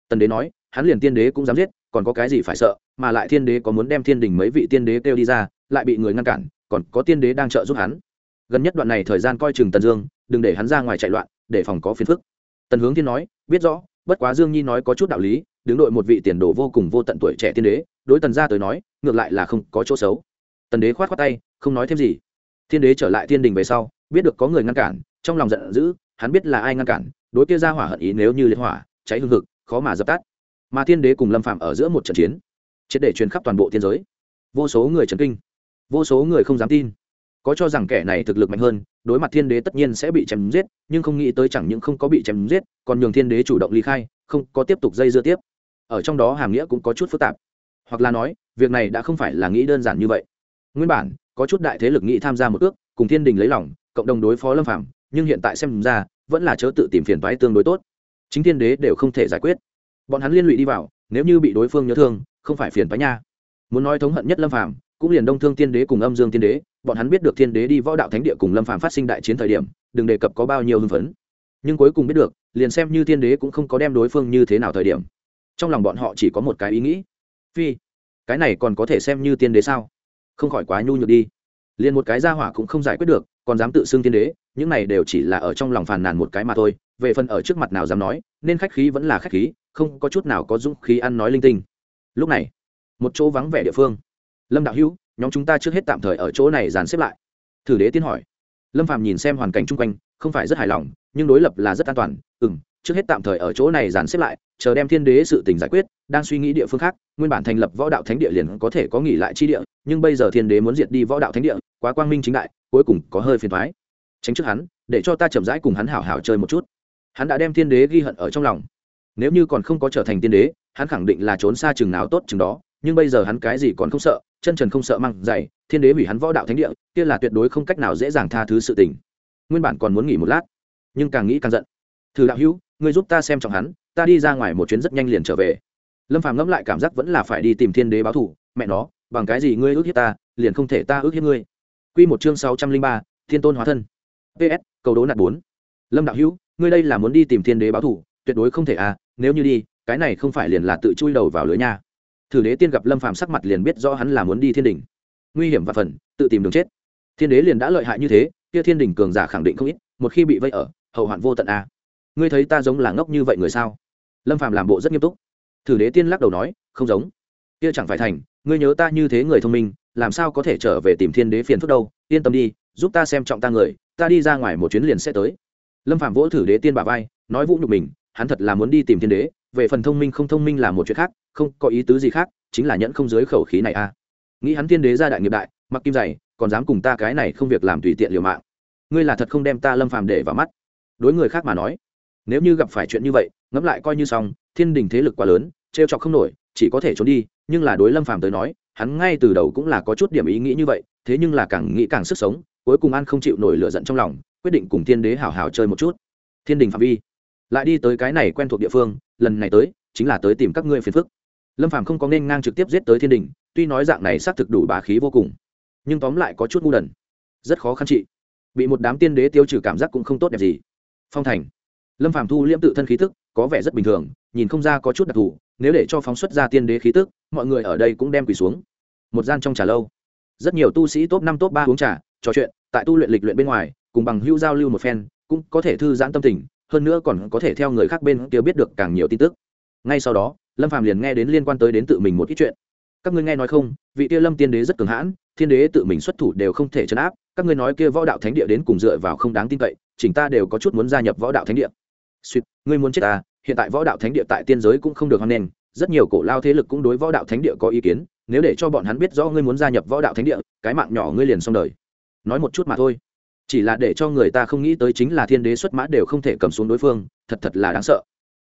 Tần đế nói, hắn liền tiên đế cũng dám giết còn có cái gì phải sợ, mà lại thiên đế có muốn đem thiên đình mấy vị tiên đế kêu đi ra, lại bị người ngăn cản, còn có tiên đế đang trợ giúp hắn. Gần nhất đoạn này thời gian coi chừng tần dương, đừng để hắn ra ngoài chạy loạn, để phòng có phiền phức. Tần hướng thiên nói, biết rõ, bất quá dương nhi nói có chút đạo lý, đứng đội một vị tiền đồ vô cùng vô tận tuổi trẻ tiên đế, đối tần gia tới nói, ngược lại là không có chỗ xấu. Tần đế khoát khoát tay, không nói thêm gì. Thiên đế trở lại thiên đình về sau, biết được có người ngăn cản, trong lòng giận dữ, hắn biết là ai ngăn cản, đối kia ra hỏa hận ý nếu như liệt hỏa, cháy hương thực khó mà dập tắt mà thiên đế cùng lâm phạm ở giữa một trận chiến, triệt để truyền khắp toàn bộ thiên giới. Vô số người trần kinh, vô số người không dám tin. Có cho rằng kẻ này thực lực mạnh hơn, đối mặt thiên đế tất nhiên sẽ bị chém giết, nhưng không nghĩ tới chẳng những không có bị chém giết, còn nhường thiên đế chủ động ly khai, không có tiếp tục dây dưa tiếp. Ở trong đó hàm nghĩa cũng có chút phức tạp. Hoặc là nói, việc này đã không phải là nghĩ đơn giản như vậy. Nguyên bản, có chút đại thế lực nghĩ tham gia một ước, cùng thiên đình lấy lòng, cộng đồng đối phó lâm phạm nhưng hiện tại xem ra, vẫn là chớ tự tìm phiền toái tương đối tốt. Chính thiên đế đều không thể giải quyết bọn hắn liên lụy đi vào, nếu như bị đối phương nhớ thương, không phải phiền toái nha. Muốn nói thống hận nhất lâm phạm cũng liền đông thương tiên đế cùng âm dương tiên đế, bọn hắn biết được thiên đế đi võ đạo thánh địa cùng lâm phạm phát sinh đại chiến thời điểm, đừng đề cập có bao nhiêu hưng phấn. Nhưng cuối cùng biết được, liền xem như thiên đế cũng không có đem đối phương như thế nào thời điểm. Trong lòng bọn họ chỉ có một cái ý nghĩ. Phi, cái này còn có thể xem như tiên đế sao? Không khỏi quá nhu nhược đi. Liền một cái gia hỏa cũng không giải quyết được, còn dám tự xưng tiên đế, những này đều chỉ là ở trong lòng phàn nàn một cái mà thôi, về phần ở trước mặt nào dám nói, nên khách khí vẫn là khách khí không có chút nào có dũng khí ăn nói linh tinh. Lúc này, một chỗ vắng vẻ địa phương. Lâm đạo hữu, nhóm chúng ta trước hết tạm thời ở chỗ này dàn xếp lại. Thử đế tiến hỏi. Lâm phàm nhìn xem hoàn cảnh chung quanh, không phải rất hài lòng, nhưng đối lập là rất an toàn. Ừ m trước hết tạm thời ở chỗ này dàn xếp lại, chờ đem thiên đế sự tình giải quyết, đang suy nghĩ địa phương khác, nguyên bản thành lập võ đạo thánh địa liền có thể có nghỉ lại chi địa, nhưng bây giờ thiên đế muốn diệt đi võ đạo thánh địa, quá quang minh chính đại, cuối cùng có hơi phiền thoái tránh trước hắn, để cho ta chậm rãi cùng hắn hảo hảo chơi một chút. Hắn đã đem thiên đế ghi hận ở trong lòng nếu như còn không có trở thành tiên đế, hắn khẳng định là trốn xa chừng nào tốt chừng đó, nhưng bây giờ hắn cái gì còn không sợ, chân trần không sợ măng dày, thiên đế hủy hắn võ đạo thánh địa, kia là tuyệt đối không cách nào dễ dàng tha thứ sự tình. Nguyên bản còn muốn nghỉ một lát, nhưng càng nghĩ càng giận. Thử đạo hữu, ngươi giúp ta xem trọng hắn, ta đi ra ngoài một chuyến rất nhanh liền trở về. Lâm phàm ngẫm lại cảm giác vẫn là phải đi tìm thiên đế báo thủ mẹ nó, bằng cái gì ngươi ước hiếp ta, liền không thể ta ước hiếp ngươi. Quy một chương sáu trăm linh ba, thiên tôn hóa thân. Ps cầu đố nạt bốn. Lâm đạo hữu, ngươi đây là muốn đi tìm thiên đế báo thủ tuyệt đối không thể à nếu như đi, cái này không phải liền là tự chui đầu vào lưới nha. Thử đế tiên gặp lâm phàm sắc mặt liền biết rõ hắn là muốn đi thiên đình nguy hiểm và phần, tự tìm đường chết. Thiên đế liền đã lợi hại như thế, kia thiên đình cường giả khẳng định không ít, một khi bị vây ở, hậu hoạn vô tận a ngươi thấy ta giống là ngốc như vậy người sao? Lâm phàm làm bộ rất nghiêm túc. Thử đế tiên lắc đầu nói, không giống. Kia chẳng phải thành, ngươi nhớ ta như thế người thông minh, làm sao có thể trở về tìm thiên đế phiền phức đâu, yên tâm đi, giúp ta xem trọng ta người, ta đi ra ngoài một chuyến liền sẽ tới. Lâm phạm vỗ thử đế tiên bà vai, nói vũ nhục mình hắn thật là muốn đi tìm thiên đế, về phần thông minh không thông minh là một chuyện khác, không có ý tứ gì khác, chính là nhẫn không dưới khẩu khí này a nghĩ hắn thiên đế ra đại nghiệp đại, mặc kim dày, còn dám cùng ta cái này không việc làm tùy tiện liều mạng. Ngươi là thật không đem ta lâm phàm để vào mắt. Đối người khác mà nói, nếu như gặp phải chuyện như vậy, ngẫm lại coi như xong, thiên đình thế lực quá lớn, trêu chọc không nổi, chỉ có thể trốn đi, nhưng là đối lâm phàm tới nói, hắn ngay từ đầu cũng là có chút điểm ý nghĩ như vậy, thế nhưng là càng nghĩ càng sức sống, cuối cùng an không chịu nổi lửa giận trong lòng, quyết định cùng thiên đế hảo hảo chơi một chút. Thiên đình phạm vi lại đi tới cái này quen thuộc địa phương, lần này tới, chính là tới tìm các ngươi phiền phức. Lâm phàm không có nên ngang trực tiếp giết tới thiên đình, tuy nói dạng này xác thực đủ bá khí vô cùng, nhưng tóm lại có chút ngu đần. Rất khó khăn trị bị một đám tiên đế tiêu trừ cảm giác cũng không tốt đẹp gì. Phong thành. Lâm phàm thu liễm tự thân khí tức, có vẻ rất bình thường, nhìn không ra có chút đặc thù, nếu để cho phóng xuất ra tiên đế khí tức, mọi người ở đây cũng đem quỳ xuống. Một gian trong trà lâu. Rất nhiều tu sĩ top năm, top ba uống trà, trò chuyện, tại tu luyện lịch luyện bên ngoài, cùng bằng hữu giao lưu một phen, cũng có thể thư giãn tâm tình hơn nữa còn có thể theo người khác bên kia biết được càng nhiều tin tức. Ngay sau đó, lâm phàm liền nghe đến liên quan tới đến tự mình một ít chuyện. Các ngươi nghe nói không, vị kia lâm tiên đế rất cường hãn, thiên đế tự mình xuất thủ đều không thể chấn áp, các ngươi nói kia võ đạo thánh địa đến cùng dựa vào không đáng tin cậy, chỉnh ta đều có chút muốn gia nhập võ đạo thánh địa. Suýt ngươi muốn chết ta hiện tại võ đạo thánh địa tại tiên giới cũng không được hoan nghênh, rất nhiều cổ lao thế lực cũng đối võ đạo thánh địa có ý kiến, nếu để cho bọn hắn biết rõ ngươi muốn gia nhập võ đạo thánh địa, cái mạng nhỏ ngươi liền xong đời. Nói một chút mà thôi chỉ là để cho người ta không nghĩ tới chính là thiên đế xuất mã đều không thể cầm xuống đối phương, thật thật là đáng sợ.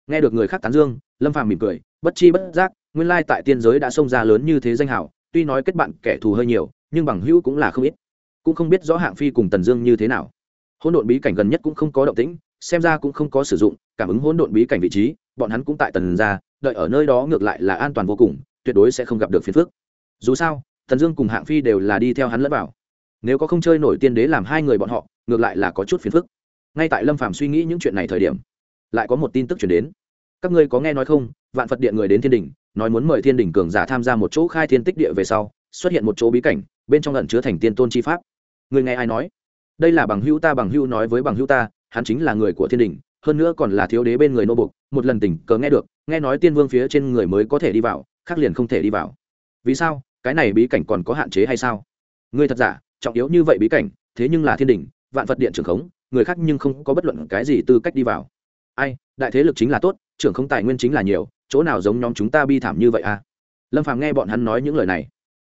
Nghe được người khác tán dương, lâm phàm mỉm cười, bất chi bất giác, nguyên lai tại tiên giới đã xông ra lớn như thế danh hảo tuy nói kết bạn kẻ thù hơi nhiều, nhưng bằng hữu cũng là không ít. Cũng không biết rõ hạng phi cùng tần dương như thế nào. Hỗn độn bí cảnh gần nhất cũng không có động tĩnh, xem ra cũng không có sử dụng, cảm ứng hỗn độn bí cảnh vị trí, bọn hắn cũng tại tần ra, đợi ở nơi đó ngược lại là an toàn vô cùng, tuyệt đối sẽ không gặp được phiền phức. Dù sao, tần dương cùng hạng phi đều là đi theo hắn lẫn vào nếu có không chơi nổi tiên đế làm hai người bọn họ, ngược lại là có chút phiền phức. Ngay tại lâm phàm suy nghĩ những chuyện này thời điểm, lại có một tin tức chuyển đến. Các ngươi có nghe nói không? Vạn phật điện người đến thiên đình nói muốn mời thiên đình cường giả tham gia một chỗ khai thiên tích địa về sau, xuất hiện một chỗ bí cảnh, bên trong lẩn chứa thành tiên tôn chi pháp. Người nghe ai nói? Đây là bằng hữu ta, bằng hữu nói với bằng hữu ta, hắn chính là người của thiên đình hơn nữa còn là thiếu đế bên người nô bục một lần tình cờ nghe được, nghe nói tiên vương phía trên người mới có thể đi vào, khác liền không thể đi vào. Vì sao? Cái này bí cảnh còn có hạn chế hay sao? Người thật giả trọng yếu như vậy bí cảnh, thế nhưng là thiên đình, vạn vật điện trưởng khống, người khác nhưng không có bất luận cái gì tư cách đi vào. Ai, đại thế lực chính là tốt, trưởng không tài nguyên chính là nhiều, chỗ nào giống nhóm chúng ta bi thảm như vậy à? Lâm phàm nghe bọn hắn nói những lời này,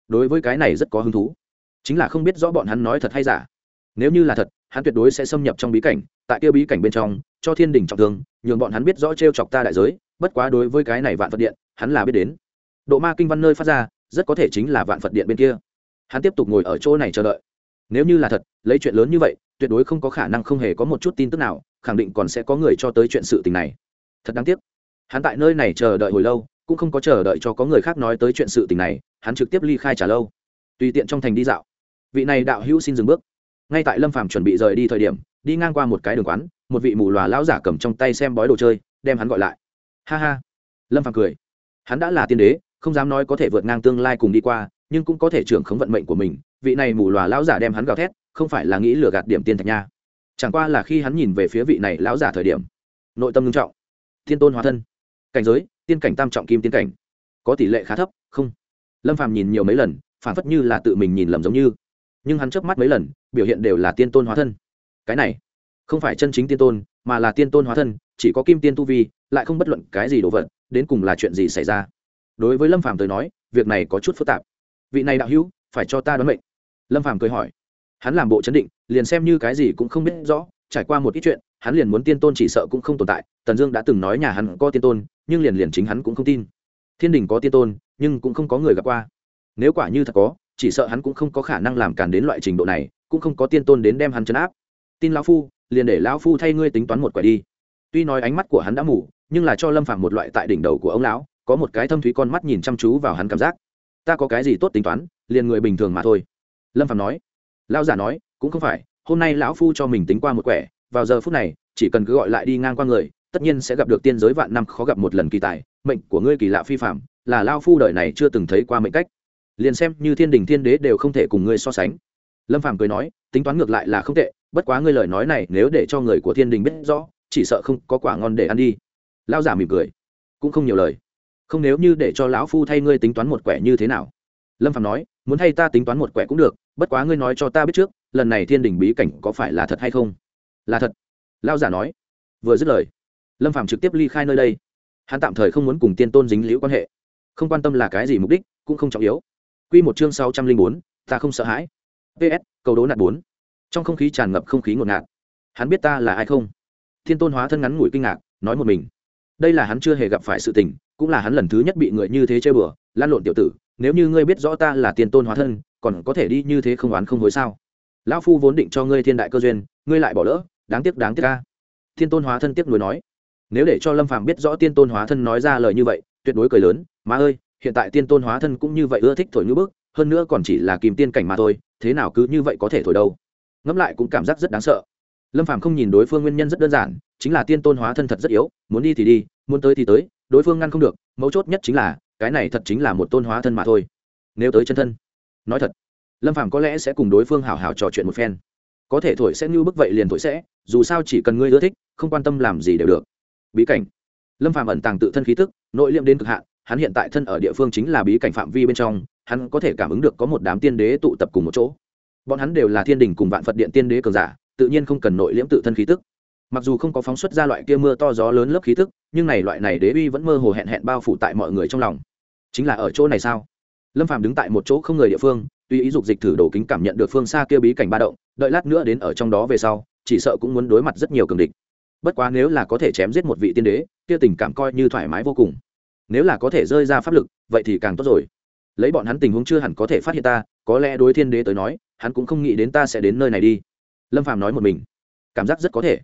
đối với cái này rất có hứng thú. Chính là không biết rõ bọn hắn nói thật hay giả. Nếu như là thật, hắn tuyệt đối sẽ xâm nhập trong bí cảnh, tại kia bí cảnh bên trong, cho thiên đình trọng thương, nhường bọn hắn biết rõ t chọc ta đại giới, bất quá đối với cái này vạn phật điện, hắn là biết đến. Độ ma kinh văn nơi phát ra, rất có thể chính là vạn phật điện bên kia hắn tiếp tục ngồi ở chỗ này chờ đợi. Nếu như là thật, lấy chuyện lớn như vậy, tuyệt đối không có khả năng không hề có một chút tin tức nào, khẳng định còn sẽ có người cho tới chuyện sự tình này. Thật đáng tiếc. Hắn tại nơi này chờ đợi hồi lâu, cũng không có chờ đợi cho có người khác nói tới chuyện sự tình này, hắn trực tiếp ly khai trả lâu. Tùy tiện trong thành đi dạo. Vị này đạo hữu xin dừng bước. Ngay tại lâm phàm chuẩn bị rời đi thời điểm, đi ngang qua một cái đường quán, một vị mù lòa lão giả cầm trong tay xem bói đồ chơi, đem hắn gọi lại. Ha ha. Lâm phàm cười. Hắn đã là tiên đế, không dám nói có thể vượt ngang tương lai cùng đi qua nhưng cũng có thể trưởng khống vận mệnh của mình, vị này mù lòa lão giả đem hắn gào thét, không phải là nghĩ lừa gạt điểm tiên thạch nha. Chẳng qua là khi hắn nhìn về phía vị này lão giả thời điểm, nội tâm nghiêm trọng. Thiên tôn hóa thân. Cảnh giới, tiên cảnh tam trọng kim tiên cảnh. Có tỷ lệ khá thấp, không. Lâm phàm nhìn nhiều mấy lần phản phất như là tự mình nhìn lầm giống như. Nhưng hắn chớp mắt mấy lần, biểu hiện đều là tiên tôn hóa thân. Cái này, không phải chân chính tiên tôn, mà là tiên tôn hóa thân, chỉ có kim tiên tu vi, lại không bất luận cái gì đồ vật, đến cùng là chuyện gì xảy ra. Đối với lâm phàm tới nói, việc này có chút phức tạp vị này đạo hữu, phải cho ta đoán mệnh. Lâm phàm cười hỏi. Hắn làm bộ chấn định, liền xem như cái gì cũng không biết rõ, trải qua một ít chuyện, hắn liền muốn tiên tôn chỉ sợ cũng không tồn tại, tần dương đã từng nói nhà hắn có tiên tôn, nhưng liền liền chính hắn cũng không tin. Thiên đình có tiên tôn, nhưng cũng không có người gặp qua. Nếu quả như thật có, chỉ sợ hắn cũng không có khả năng làm cản đến loại trình độ này, cũng không có tiên tôn đến đem hắn chấn áp. Tin lão phu, liền để lão phu thay ngươi tính toán một quả đi. Tuy nói ánh mắt của hắn đã mù, nhưng là cho lâm phạm một loại tại đỉnh đầu của ông lão, có một cái thâm thúy con mắt nhìn chăm chú vào hắn cảm giác ta có cái gì tốt tính toán, liền người bình thường mà thôi. Lâm phạm nói. Lão giả nói, cũng không phải, hôm nay lão phu cho mình tính qua một quẻ, vào giờ phút này, chỉ cần cứ gọi lại đi ngang qua người, tất nhiên sẽ gặp được tiên giới vạn năm khó gặp một lần kỳ tài, mệnh của ngươi kỳ lạ phi phạm là lao phu đời này chưa từng thấy qua mệnh cách. Liền xem như thiên đình thiên đế đều không thể cùng ngươi so sánh. Lâm phàm cười nói, tính toán ngược lại là không tệ, bất quá ngươi lời nói này nếu để cho người của thiên đình biết rõ, chỉ sợ không có quả ngon để ăn đi. Lao giả mỉm cười. Cũng không nhiều lời không nếu như để cho lão phu thay ngươi tính toán một quẻ như thế nào. Lâm phạm nói, muốn thay ta tính toán một quẻ cũng được, bất quá ngươi nói cho ta biết trước, lần này thiên đình bí cảnh có phải là thật hay không? Là thật. Lao giả nói. Vừa dứt lời, lâm phạm trực tiếp ly khai nơi đây. Hắn tạm thời không muốn cùng tiên tôn dính liễu quan hệ. Không quan tâm là cái gì mục đích, cũng không trọng yếu. Q một chương sáu trăm linh bốn, ta không sợ hãi. Ps cầu đố nạn bốn. Trong không khí tràn ngập không khí ngột ngạt. Hắn biết ta là ai không? Thiên tôn hóa thân ngắn ngủi kinh ngạc, nói một mình. Đây là hắn chưa hề gặp phải sự tình cũng là hắn lần thứ nhất bị người như thế chơi bừa, lan lộn tiểu tử, nếu như ngươi biết rõ ta là tiên tôn hóa thân, còn có thể đi như thế không oán không hối sao? Lão phu vốn định cho ngươi thiên đại cơ duyên, ngươi lại bỏ lỡ, đáng tiếc đáng tiếc ca thiên tôn hóa thân tiếc nuối nói. Nếu để cho lâm phàm biết rõ tiên tôn hóa thân nói ra lời như vậy, tuyệt đối cười lớn, má ơi, hiện tại tiên tôn hóa thân cũng như vậy ưa thích thổi như bước hơn nữa còn chỉ là kìm tiên cảnh mà thôi, thế nào cứ như vậy có thể thổi đâu? Ngẫm lại cũng cảm giác rất đáng sợ. Lâm phàm không nhìn đối phương nguyên nhân rất đơn giản, chính là tiên tôn hóa thân thật rất yếu, muốn đi thì đi, muốn tới thì tới đối phương ngăn không được, mấu chốt nhất chính là, cái này thật chính là một tôn hóa thân mà thôi. Nếu tới chân thân, nói thật, lâm phàm có lẽ sẽ cùng đối phương hào hào trò chuyện một phen. Có thể thổi sẽ như bức vậy liền thổi sẽ, dù sao chỉ cần ngươi ưa thích, không quan tâm làm gì đều được. Bí cảnh. Lâm phàm ẩn tàng tự thân khí tức, nội liệm đến cực hạn, hắn hiện tại thân ở địa phương chính là bí cảnh phạm vi bên trong, hắn có thể cảm ứng được có một đám tiên đế tụ tập cùng một chỗ. Bọn hắn đều là thiên đình cùng vạn phật điện tiên đế cường giả, tự nhiên không cần nội liễm tự thân khí tức mặc dù không có phóng xuất ra loại kia mưa to gió lớn lớp khí tức, nhưng này loại này đế uy vẫn mơ hồ hẹn hẹn bao phủ tại mọi người trong lòng. Chính là ở chỗ này sao? Lâm phàm đứng tại một chỗ không người địa phương, tuy ý dục dịch thử đổ kính cảm nhận được phương xa kia bí cảnh ba động, đợi lát nữa đến ở trong đó về sau, chỉ sợ cũng muốn đối mặt rất nhiều cường địch. Bất quá nếu là có thể chém giết một vị tiên đế, kia tình cảm coi như thoải mái vô cùng. Nếu là có thể rơi ra pháp lực, vậy thì càng tốt rồi. Lấy bọn hắn tình huống chưa hẳn có thể phát hiện ta, có lẽ đối thiên đế tới nói, hắn cũng không nghĩ đến ta sẽ đến nơi này đi. Lâm phàm nói một mình. Cảm giác rất có thể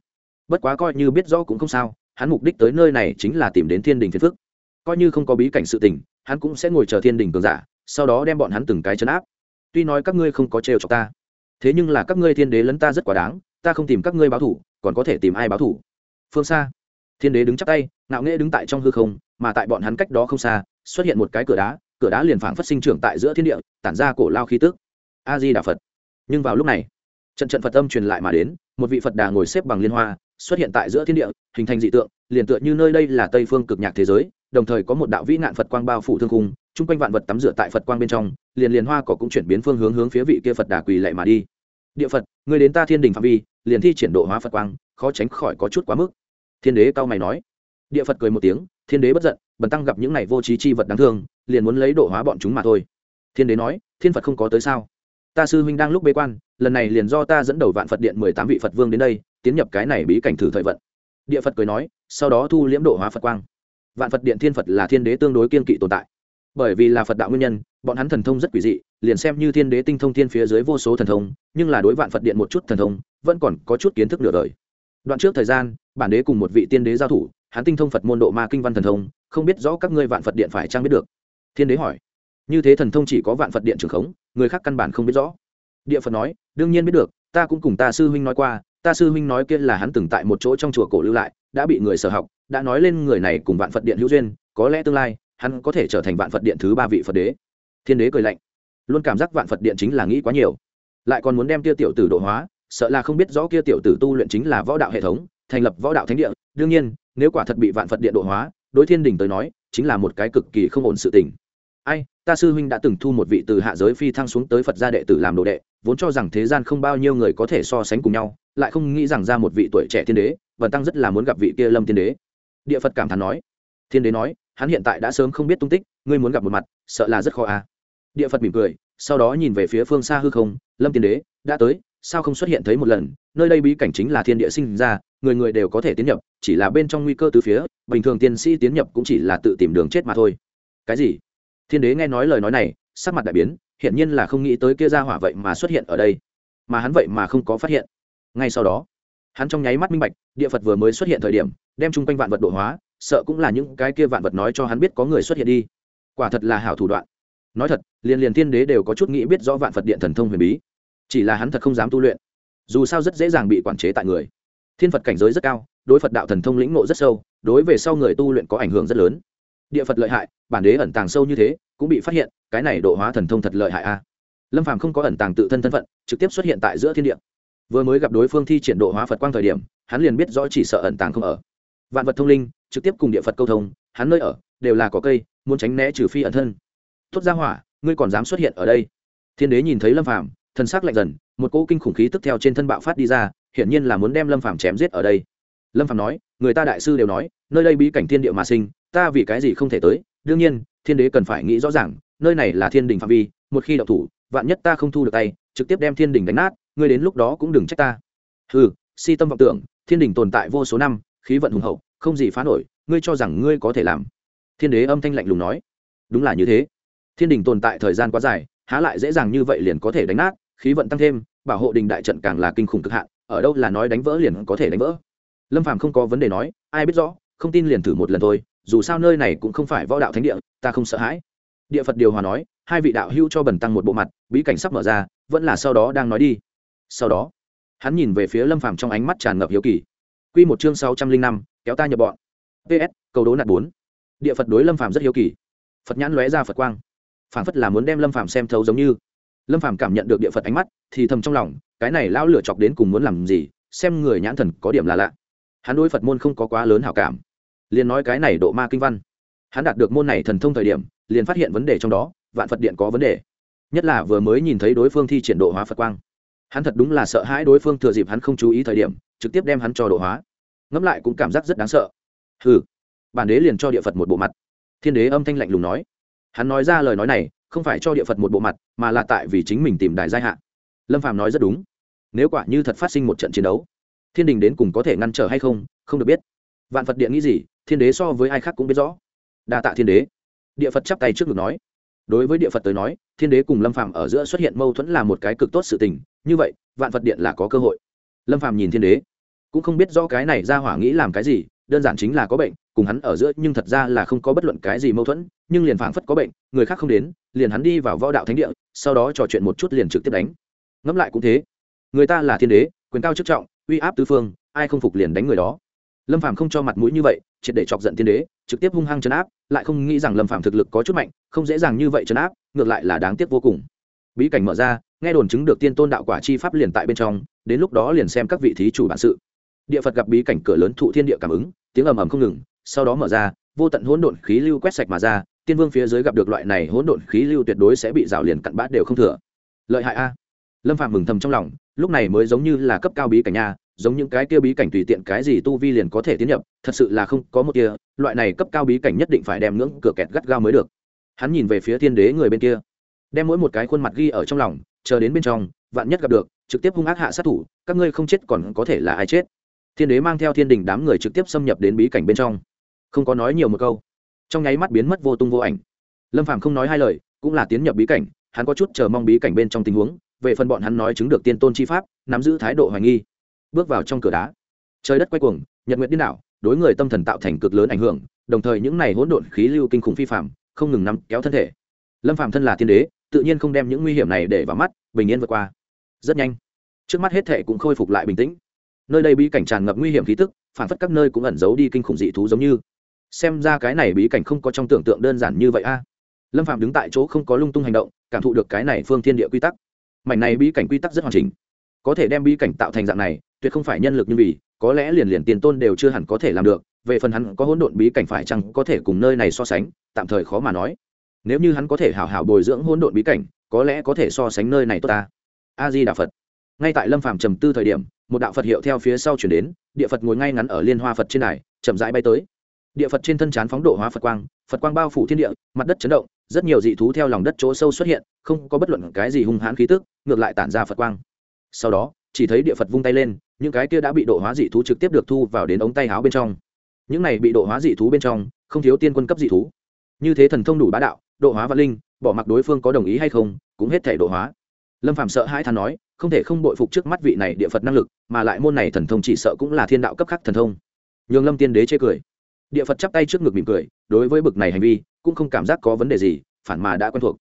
bất quá coi như biết rõ cũng không sao, hắn mục đích tới nơi này chính là tìm đến thiên đình phiền phức. Coi như không có bí cảnh sự tình, hắn cũng sẽ ngồi chờ thiên đình cường giả, sau đó đem bọn hắn từng cái chấn áp. Tuy nói các ngươi không có trêu chọc ta, thế nhưng là các ngươi thiên đế lấn ta rất quá đáng, ta không tìm các ngươi báo thủ, còn có thể tìm ai báo thủ? Phương xa, thiên đế đứng chắp tay, ngạo nghễ đứng tại trong hư không, mà tại bọn hắn cách đó không xa, xuất hiện một cái cửa đá cửa đá liền phảng phất sinh trưởng tại giữa thiên địa, tản ra cổ lao khí tức. A di đà phật. Nhưng vào lúc này, trận trận phật âm truyền lại mà đến, một vị phật đà ngồi xếp bằng liên hoa xuất hiện tại giữa thiên địa, hình thành dị tượng, liền tựa như nơi đây là tây phương cực nhạc thế giới, đồng thời có một đạo vĩ nạn phật quang bao phủ thương cung chung quanh vạn vật tắm rửa tại phật quang bên trong, liền liền hoa cỏ cũng chuyển biến phương hướng hướng phía vị kia phật đà quỳ lệ mà đi. Địa phật người đến ta thiên đình phạm vi, liền thi triển độ hóa phật quang, khó tránh khỏi có chút quá mức. Thiên đế cao mày nói. Địa phật cười một tiếng, thiên đế bất giận, bần tăng gặp những này vô trí chi vật đáng thương, liền muốn lấy độ hóa bọn chúng mà thôi. Thiên đế nói, thiên phật không có tới sao? Ta sư huynh đang lúc bế quan, lần này liền do ta dẫn đầu vạn phật điện mười tám vị phật vương đến đây tiến nhập cái này bí cảnh thử thời vận. Địa phật cười nói, sau đó thu liễm độ hóa phật quang. Vạn phật điện thiên phật là thiên đế tương đối kiên kỵ tồn tại. Bởi vì là phật đạo nguyên nhân, bọn hắn thần thông rất quỷ dị, liền xem như thiên đế tinh thông thiên phía dưới vô số thần thông, nhưng là đối vạn phật điện một chút thần thông, vẫn còn có chút kiến thức nửa đời. Đoạn trước thời gian, bản đế cùng một vị tiên đế giao thủ, hắn tinh thông phật môn độ ma kinh văn thần thông, không biết rõ các ngươi vạn phật điện phải trang biết được. Thiên đế hỏi, như thế thần thông chỉ có vạn phật điện trường khống, người khác căn bản không biết rõ. Địa phật nói, đương nhiên biết được, ta cũng cùng ta sư huynh nói qua ta sư huynh nói kia là hắn từng tại một chỗ trong chùa cổ lưu lại, đã bị người sở học, đã nói lên người này cùng vạn phật điện hữu duyên, có lẽ tương lai, hắn có thể trở thành vạn phật điện thứ ba vị phật đế. Thiên đế cười lạnh, luôn cảm giác vạn phật điện chính là nghĩ quá nhiều. Lại còn muốn đem kia tiểu tử độ hóa, sợ là không biết rõ kia tiểu tử tu luyện chính là võ đạo hệ thống, thành lập võ đạo thánh địa. Đương nhiên, nếu quả thật bị vạn phật điện độ hóa, đối thiên đình tới nói, chính là một cái cực kỳ không ổn sự tình. Ai, ta sư huynh đã từng thu một vị từ hạ giới phi thăng xuống tới phật gia đệ tử làm đồ đệ, vốn cho rằng thế gian không bao nhiêu người có thể so sánh cùng nhau lại không nghĩ rằng ra một vị tuổi trẻ thiên đế vần tăng rất là muốn gặp vị kia lâm thiên đế. Địa phật cảm thán nói. Thiên đế nói, hắn hiện tại đã sớm không biết tung tích, ngươi muốn gặp một mặt, sợ là rất khó à. Địa phật mỉm cười, sau đó nhìn về phía phương xa hư không, lâm thiên đế, đã tới, sao không xuất hiện thấy một lần, nơi đây bí cảnh chính là thiên địa sinh ra, người người đều có thể tiến nhập, chỉ là bên trong nguy cơ từ phía, bình thường tiên sĩ tiến nhập cũng chỉ là tự tìm đường chết mà thôi. Cái gì? Thiên đế nghe nói lời nói này, sắc mặt đại biến hiện nhiên là không nghĩ tới kia ra hỏa vậy mà xuất hiện ở đây. Mà hắn vậy mà không có phát hiện ngay sau đó, hắn trong nháy mắt minh bạch, địa phật vừa mới xuất hiện thời điểm, đem chung quanh vạn vật độ hóa, sợ cũng là những cái kia vạn vật nói cho hắn biết có người xuất hiện đi. Quả thật là hảo thủ đoạn. Nói thật, liền liền thiên đế đều có chút nghĩ biết rõ vạn phật điện thần thông huyền bí. Chỉ là hắn thật không dám tu luyện. Dù sao rất dễ dàng bị quản chế tại người. Thiên phật cảnh giới rất cao, đối phật đạo thần thông lĩnh ngộ rất sâu, đối về sau người tu luyện có ảnh hưởng rất lớn. Địa phật lợi hại, bản đế ẩn tàng sâu như thế, cũng bị phát hiện, cái này độ hóa thần thông thật lợi hại a. Lâm phàm không có ẩn tàng tự thân thân phận, trực tiếp xuất hiện tại giữa thiên địa vừa mới gặp đối phương thi triển độ hóa phật quang thời điểm, hắn liền biết rõ chỉ sợ ẩn tàng không ở. Vạn vật thông linh, trực tiếp cùng địa phật câu thông, hắn nơi ở đều là có cây, muốn tránh né trừ phi ẩn thân. Tốt ra hỏa, ngươi còn dám xuất hiện ở đây? Thiên đế nhìn thấy lâm phàm thân xác lạnh dần, một cỗ kinh khủng khí tức theo trên thân bạo phát đi ra, hiển nhiên là muốn đem lâm phàm chém giết ở đây. Lâm phàm nói, người ta đại sư đều nói, nơi đây bí cảnh thiên địa mà sinh, ta vì cái gì không thể tới? Đương nhiên, thiên đế cần phải nghĩ rõ ràng, nơi này là thiên đình phạm vi, một khi đậu thủ, vạn nhất ta không thu được tay, trực tiếp đem thiên đình đánh nát ngươi đến lúc đó cũng đừng trách ta. Ừ si tâm vọng tưởng, thiên đình tồn tại vô số năm, khí vận hùng hậu, không gì phá nổi, ngươi cho rằng ngươi có thể làm. Thiên đế âm thanh lạnh lùng nói. Đúng là như thế. Thiên đình tồn tại thời gian quá dài, há lại dễ dàng như vậy liền có thể đánh nát, khí vận tăng thêm, bảo hộ đình đại trận càng là kinh khủng cực hạn, ở đâu là nói đánh vỡ liền có thể đánh vỡ. Lâm phàm không có vấn đề nói, ai biết rõ, không tin liền thử một lần thôi, dù sao nơi này cũng không phải võ đạo thánh địa, ta không sợ hãi. Địa phật điều hòa nói, hai vị đạo hữu cho bần tăng một bộ mặt, bí cảnh sắp mở ra, vẫn là sau đó đang nói đi sau đó, hắn nhìn về phía lâm phàm trong ánh mắt tràn ngập hiếu kỳ. Q một chương sáu trăm linh năm, kéo ta nhập bọn. Ps câu đố nạt bốn. Địa phật đối lâm phàm rất hiếu kỳ. Phật nhãn lóe ra phật quang. Phản phất là muốn đem lâm phàm xem thấu giống như. Lâm phàm cảm nhận được địa phật ánh mắt, thì thầm trong lòng, cái này lão lửa chọc đến cùng muốn làm gì, xem người nhãn thần có điểm là lạ. Hắn đối phật môn không có quá lớn hảo cảm. Liền nói cái này độ ma kinh văn. Hắn đạt được môn này thần thông thời điểm, liền phát hiện vấn đề trong đó, vạn phật điện có vấn đề. Nhất là vừa mới nhìn thấy đối phương thi triển độ hóa phật quang hắn thật đúng là sợ hãi đối phương thừa dịp hắn không chú ý thời điểm, trực tiếp đem hắn cho độ hóa. Ngẫm lại cũng cảm giác rất đáng sợ. Hừ. Bản đế liền cho địa phật một bộ mặt. Thiên đế âm thanh lạnh lùng nói. Hắn nói ra lời nói này, không phải cho địa phật một bộ mặt, mà là tại vì chính mình tìm đài giai hạn lâm phàm nói rất đúng. Nếu quả như thật phát sinh một trận chiến đấu, thiên đình đến cùng có thể ngăn trở hay không không được biết. Vạn phật điện nghĩ gì, thiên đế so với ai khác cũng biết rõ. Đa tạ thiên đế. Địa phật chắp tay trước ngực nói đối với địa phật tới nói, thiên đế cùng lâm phàm ở giữa xuất hiện mâu thuẫn là một cái cực tốt sự tình, như vậy, vạn phật điện là có cơ hội. Lâm phàm nhìn thiên đế, cũng không biết rõ cái này ra hỏa nghĩ làm cái gì, đơn giản chính là có bệnh, cùng hắn ở giữa nhưng thật ra là không có bất luận cái gì mâu thuẫn, nhưng liền phảng phất có bệnh, người khác không đến, liền hắn đi vào võ đạo thánh địa, sau đó trò chuyện một chút liền trực tiếp đánh. Ngẫm lại cũng thế. Người ta là thiên đế, quyền cao chức trọng, uy áp tứ phương, ai không phục liền đánh người đó. Lâm phàm không cho mặt mũi như vậy, triệt để chọc giận thiên đế, trực tiếp hung hăng chấn áp, lại không nghĩ rằng lâm phàm thực lực có chút mạnh không dễ dàng như vậy trấn áp, ngược lại là đáng tiếc vô cùng. Bí cảnh mở ra, nghe đồn chứng được tiên tôn đạo quả chi pháp liền tại bên trong, đến lúc đó liền xem các vị thí chủ bản sự. Địa phật gặp bí cảnh cửa lớn thụ thiên địa cảm ứng, tiếng ầm ầm không ngừng, sau đó mở ra, vô tận hỗn độn khí lưu quét sạch mà ra, tiên vương phía dưới gặp được loại này hỗn độn khí lưu tuyệt đối sẽ bị rào liền cặn bát đều không thừa. Lợi hại a. Lâm phạm mừng thầm trong lòng, lúc này mới giống như là cấp cao bí cảnh nha, giống những cái kia bí cảnh tùy tiện cái gì tu vi liền có thể tiến nhập, thật sự là không có một kia, loại này cấp cao bí cảnh nhất định phải đem ngưỡng cửa kẹt gắt gao mới được hắn nhìn về phía thiên đế người bên kia. Đem mỗi một cái khuôn mặt ghi ở trong lòng, chờ đến bên trong, vạn nhất gặp được, trực tiếp hung ác hạ sát thủ, các ngươi không chết còn có thể là ai chết? Thiên đế mang theo thiên đình đám người trực tiếp xâm nhập đến bí cảnh bên trong. Không có nói nhiều một câu. Trong nháy mắt biến mất vô tung vô ảnh. Lâm phàm không nói hai lời, cũng là tiến nhập bí cảnh, hắn có chút chờ mong bí cảnh bên trong tình huống, về phần bọn hắn nói chứng được tiên tôn chi pháp, nắm giữ thái độ hoài nghi. Bước vào trong cửa đá. Trời đất quay cuồng, nhật nguyện điên đảo, đối người tâm thần tạo thành cực lớn ảnh hưởng, đồng thời những này hỗn độn khí lưu kinh khủng phi phạm không ngừng nắm kéo thân thể. Lâm phạm thân là thiên đế, tự nhiên không đem những nguy hiểm này để vào mắt, bình yên vượt qua. Rất nhanh, trước mắt hết thệ cũng khôi phục lại bình tĩnh. Nơi đây bí cảnh tràn ngập nguy hiểm khí tức, phản phất các nơi cũng ẩn giấu đi kinh khủng dị thú giống như. Xem ra cái này bí cảnh không có trong tưởng tượng đơn giản như vậy a. Lâm phạm đứng tại chỗ không có lung tung hành động, cảm thụ được cái này phương thiên địa quy tắc. Mảnh này bí cảnh quy tắc rất hoàn chỉnh. Có thể đem bí cảnh tạo thành dạng này, tuyệt không phải nhân lực như vì, có lẽ liền liền tiền tôn đều chưa hẳn có thể làm được về phần hắn có hỗn độn bí cảnh phải chăng có thể cùng nơi này so sánh, tạm thời khó mà nói. Nếu như hắn có thể hảo hảo bồi dưỡng hỗn độn bí cảnh, có lẽ có thể so sánh nơi này tốt ta. A di đà phật. Ngay tại lâm phàm trầm tư thời điểm, một đạo phật hiệu theo phía sau chuyển đến, địa phật ngồi ngay ngắn ở liên hoa phật trên này chậm rãi bay tới. Địa phật trên thân chán phóng độ hóa phật quang phật quang bao phủ thiên địa, mặt đất chấn động, rất nhiều dị thú theo lòng đất chỗ sâu xuất hiện, không có bất luận cái gì hung hãn khí tức, ngược lại tản ra phật quang. Sau đó, chỉ thấy địa phật vung tay lên, những cái kia đã bị độ hóa dị thú trực tiếp được thu vào đến ống tay áo bên trong những này bị độ hóa dị thú bên trong, không thiếu tiên quân cấp dị thú. Như thế thần thông đủ bá đạo, độ hóa văn linh, bỏ mặc đối phương có đồng ý hay không, cũng hết thể độ hóa. Lâm phạm sợ hãi than nói, không thể không bội phục trước mắt vị này địa phật năng lực, mà lại môn này thần thông chỉ sợ cũng là thiên đạo cấp khắc thần thông. Nhường lâm tiên đế chê cười. Địa phật chắp tay trước ngực mỉm cười, đối với bực này hành vi, cũng không cảm giác có vấn đề gì, phản mà đã quen thuộc.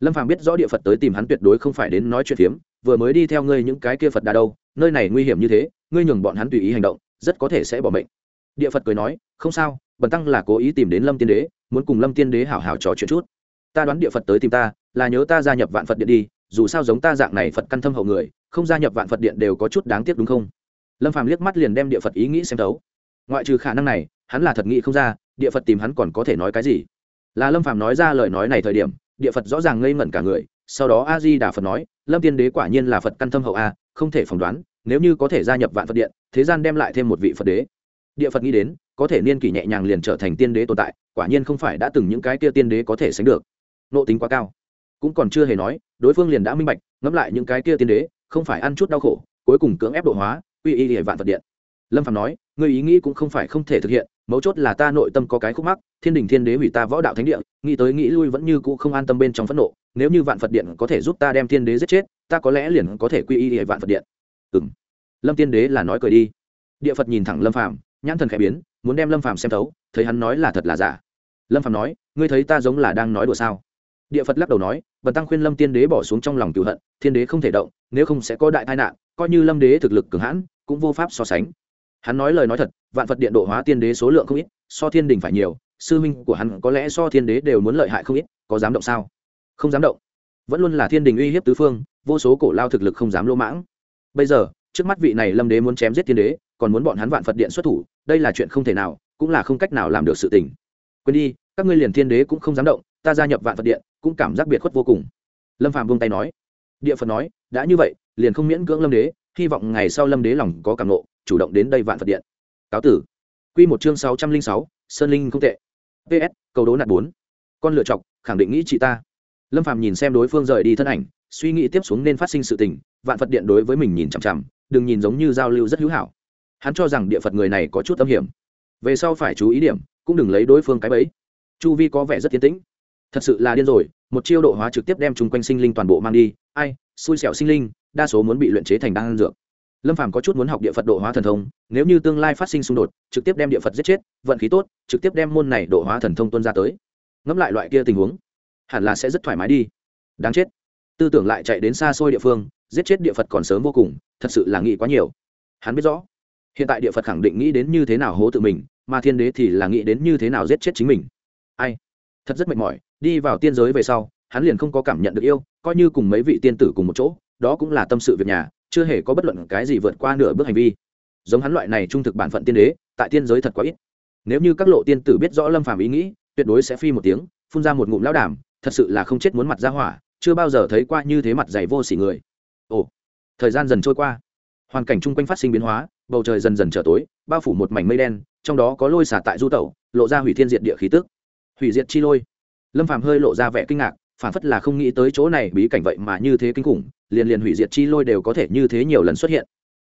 Lâm phàm biết rõ địa phật tới tìm hắn tuyệt đối không phải đến nói chuyện phiếm, vừa mới đi theo ngươi những cái kia phật đà đâu, nơi này nguy hiểm như thế, ngươi nhường bọn hắn tùy ý hành động, rất có thể sẽ bỏ mệnh địa phật cười nói, không sao, bần tăng là cố ý tìm đến lâm tiên đế, muốn cùng lâm tiên đế hảo hảo trò chuyện chút. Ta đoán địa phật tới tìm ta, là nhớ ta gia nhập vạn phật điện đi, dù sao giống ta dạng này phật căn thâm hậu người, không gia nhập vạn phật điện đều có chút đáng tiếc đúng không? Lâm phàm liếc mắt liền đem địa phật ý nghĩ xem thấu. Ngoại trừ khả năng này, hắn là thật nghĩ không ra, địa phật tìm hắn còn có thể nói cái gì. Là lâm phàm nói ra lời nói này thời điểm, địa phật rõ ràng ngây ngẩn cả người, sau đó a di đà phật nói, lâm tiên đế quả nhiên là phật căn thâm hậu a, không thể phỏng đoán, nếu như có thể gia nhập vạn phật điện, thế gian đem lại thêm một vị phật đế địa phật nghĩ đến, có thể niên kỷ nhẹ nhàng liền trở thành tiên đế tồn tại, quả nhiên không phải đã từng những cái kia tiên đế có thể sánh được. Nộ tính quá cao. Cũng còn chưa hề nói, đối phương liền đã minh bạch, ngẫm lại những cái kia tiên đế, không phải ăn chút đau khổ, cuối cùng cưỡng ép độ hóa uy y hệ vạn phật điện. Lâm phạm nói người ý nghĩ cũng không phải không thể thực hiện, mấu chốt là ta nội tâm có cái khúc mắc, thiên đình thiên đế hủy ta võ đạo thánh địa, nghĩ tới nghĩ lui vẫn như cũ không an tâm bên trong phẫn nộ, nếu như vạn phật điện có thể giúp ta đem thiên đế giết chết, ta có lẽ liền có thể quy y hệ vạn phật điện. Ừ m lâm tiên đế là nói cười đi. Địa phật nhìn thẳng lâm phạm nhãn thần khẽ biến, muốn đem lâm phàm xem thấu, thấy hắn nói là thật là giả. Lâm phàm nói, ngươi thấy ta giống là đang nói đùa sao? Địa phật lắc đầu nói, bần tăng khuyên lâm tiên đế bỏ xuống trong lòng cựu hận, thiên đế không thể động, nếu không sẽ có đại tai nạn, coi như lâm đế thực lực cường hãn, cũng vô pháp so sánh. Hắn nói lời nói thật, vạn phật điện độ hóa tiên đế số lượng không ít, so thiên đình phải nhiều, sư minh của hắn có lẽ so thiên đế đều muốn lợi hại không ít, có dám động sao? Không dám động. Vẫn luôn là thiên đình uy hiếp tứ phương, vô số cổ lao thực lực không dám lỗ mãng. Bây giờ, trước mắt vị này lâm đế muốn chém giết thiên đế còn muốn bọn hắn vạn phật điện xuất thủ, đây là chuyện không thể nào, cũng là không cách nào làm được sự tình. Quên đi, các ngươi liền thiên đế cũng không dám động, ta gia nhập vạn phật điện, cũng cảm giác biệt khuất vô cùng. Lâm phạm buông tay nói. Địa phật nói, đã như vậy, liền không miễn cưỡng lâm đế, hy vọng ngày sau lâm đế lòng có cảm nộ chủ động đến đây vạn phật điện. Cáo tử. Q một chương sáu trăm linh sáu, sơn linh không tệ. Ps cầu đố nạn bốn. Con lựa chọc, khẳng định nghĩ chị ta. Lâm phàm nhìn xem đối phương rời đi thân ảnh, suy nghĩ tiếp xuống nên phát sinh sự tình, vạn phật điện đối với mình nhìn chằm chằm, đừng nhìn giống như giao lưu rất hữu hảo hắn cho rằng địa phật người này có chút âm hiểm. Về sau phải chú ý điểm, cũng đừng lấy đối phương cái bẫy. Chu vi có vẻ rất tiến tĩnh. Thật sự là điên rồi, một chiêu độ hóa trực tiếp đem chung quanh sinh linh toàn bộ mang đi. Ai, xui xẻo sinh linh, đa số muốn bị luyện chế thành đan dược. Lâm phàm có chút muốn học địa phật độ hóa thần thông, nếu như tương lai phát sinh xung đột, trực tiếp đem địa phật giết chết, vận khí tốt, trực tiếp đem môn này độ hóa thần thông tuân ra tới. Ngẫm lại loại kia tình huống, hẳn là sẽ rất thoải mái đi. Đáng chết. Tư tưởng lại chạy đến xa xôi địa phương, giết chết địa phật còn sớm vô cùng, thật sự là nghĩ quá nhiều. Hắn biết rõ hiện tại địa phật khẳng định nghĩ đến như thế nào hố tự mình mà thiên đế thì là nghĩ đến như thế nào giết chết chính mình. Ai? Thật rất mệt mỏi đi vào tiên giới về sau hắn liền không có cảm nhận được yêu coi như cùng mấy vị tiên tử cùng một chỗ đó cũng là tâm sự việc nhà chưa hề có bất luận cái gì vượt qua nửa bước hành vi. Giống hắn loại này trung thực bản phận tiên đế tại tiên giới thật quá ít. Nếu như các lộ tiên tử biết rõ lâm phàm ý nghĩ tuyệt đối sẽ phi một tiếng phun ra một ngụm lão đảm, thật sự là không chết muốn mặt ra hỏa chưa bao giờ thấy qua như thế mặt dày vô sỉ người. Ồ thời gian dần trôi qua. Hoàn cảnh chung quanh phát sinh biến hóa bầu trời dần dần trở tối, bao phủ một mảnh mây đen, trong đó có lôi xả tại du tẩu, lộ ra hủy thiên diệt địa khí tức. Hủy diệt chi lôi. Lâm phàm hơi lộ ra vẻ kinh ngạc, phản phất là không nghĩ tới chỗ này bí cảnh vậy mà như thế kinh khủng, liền liền hủy diệt chi lôi đều có thể như thế nhiều lần xuất hiện.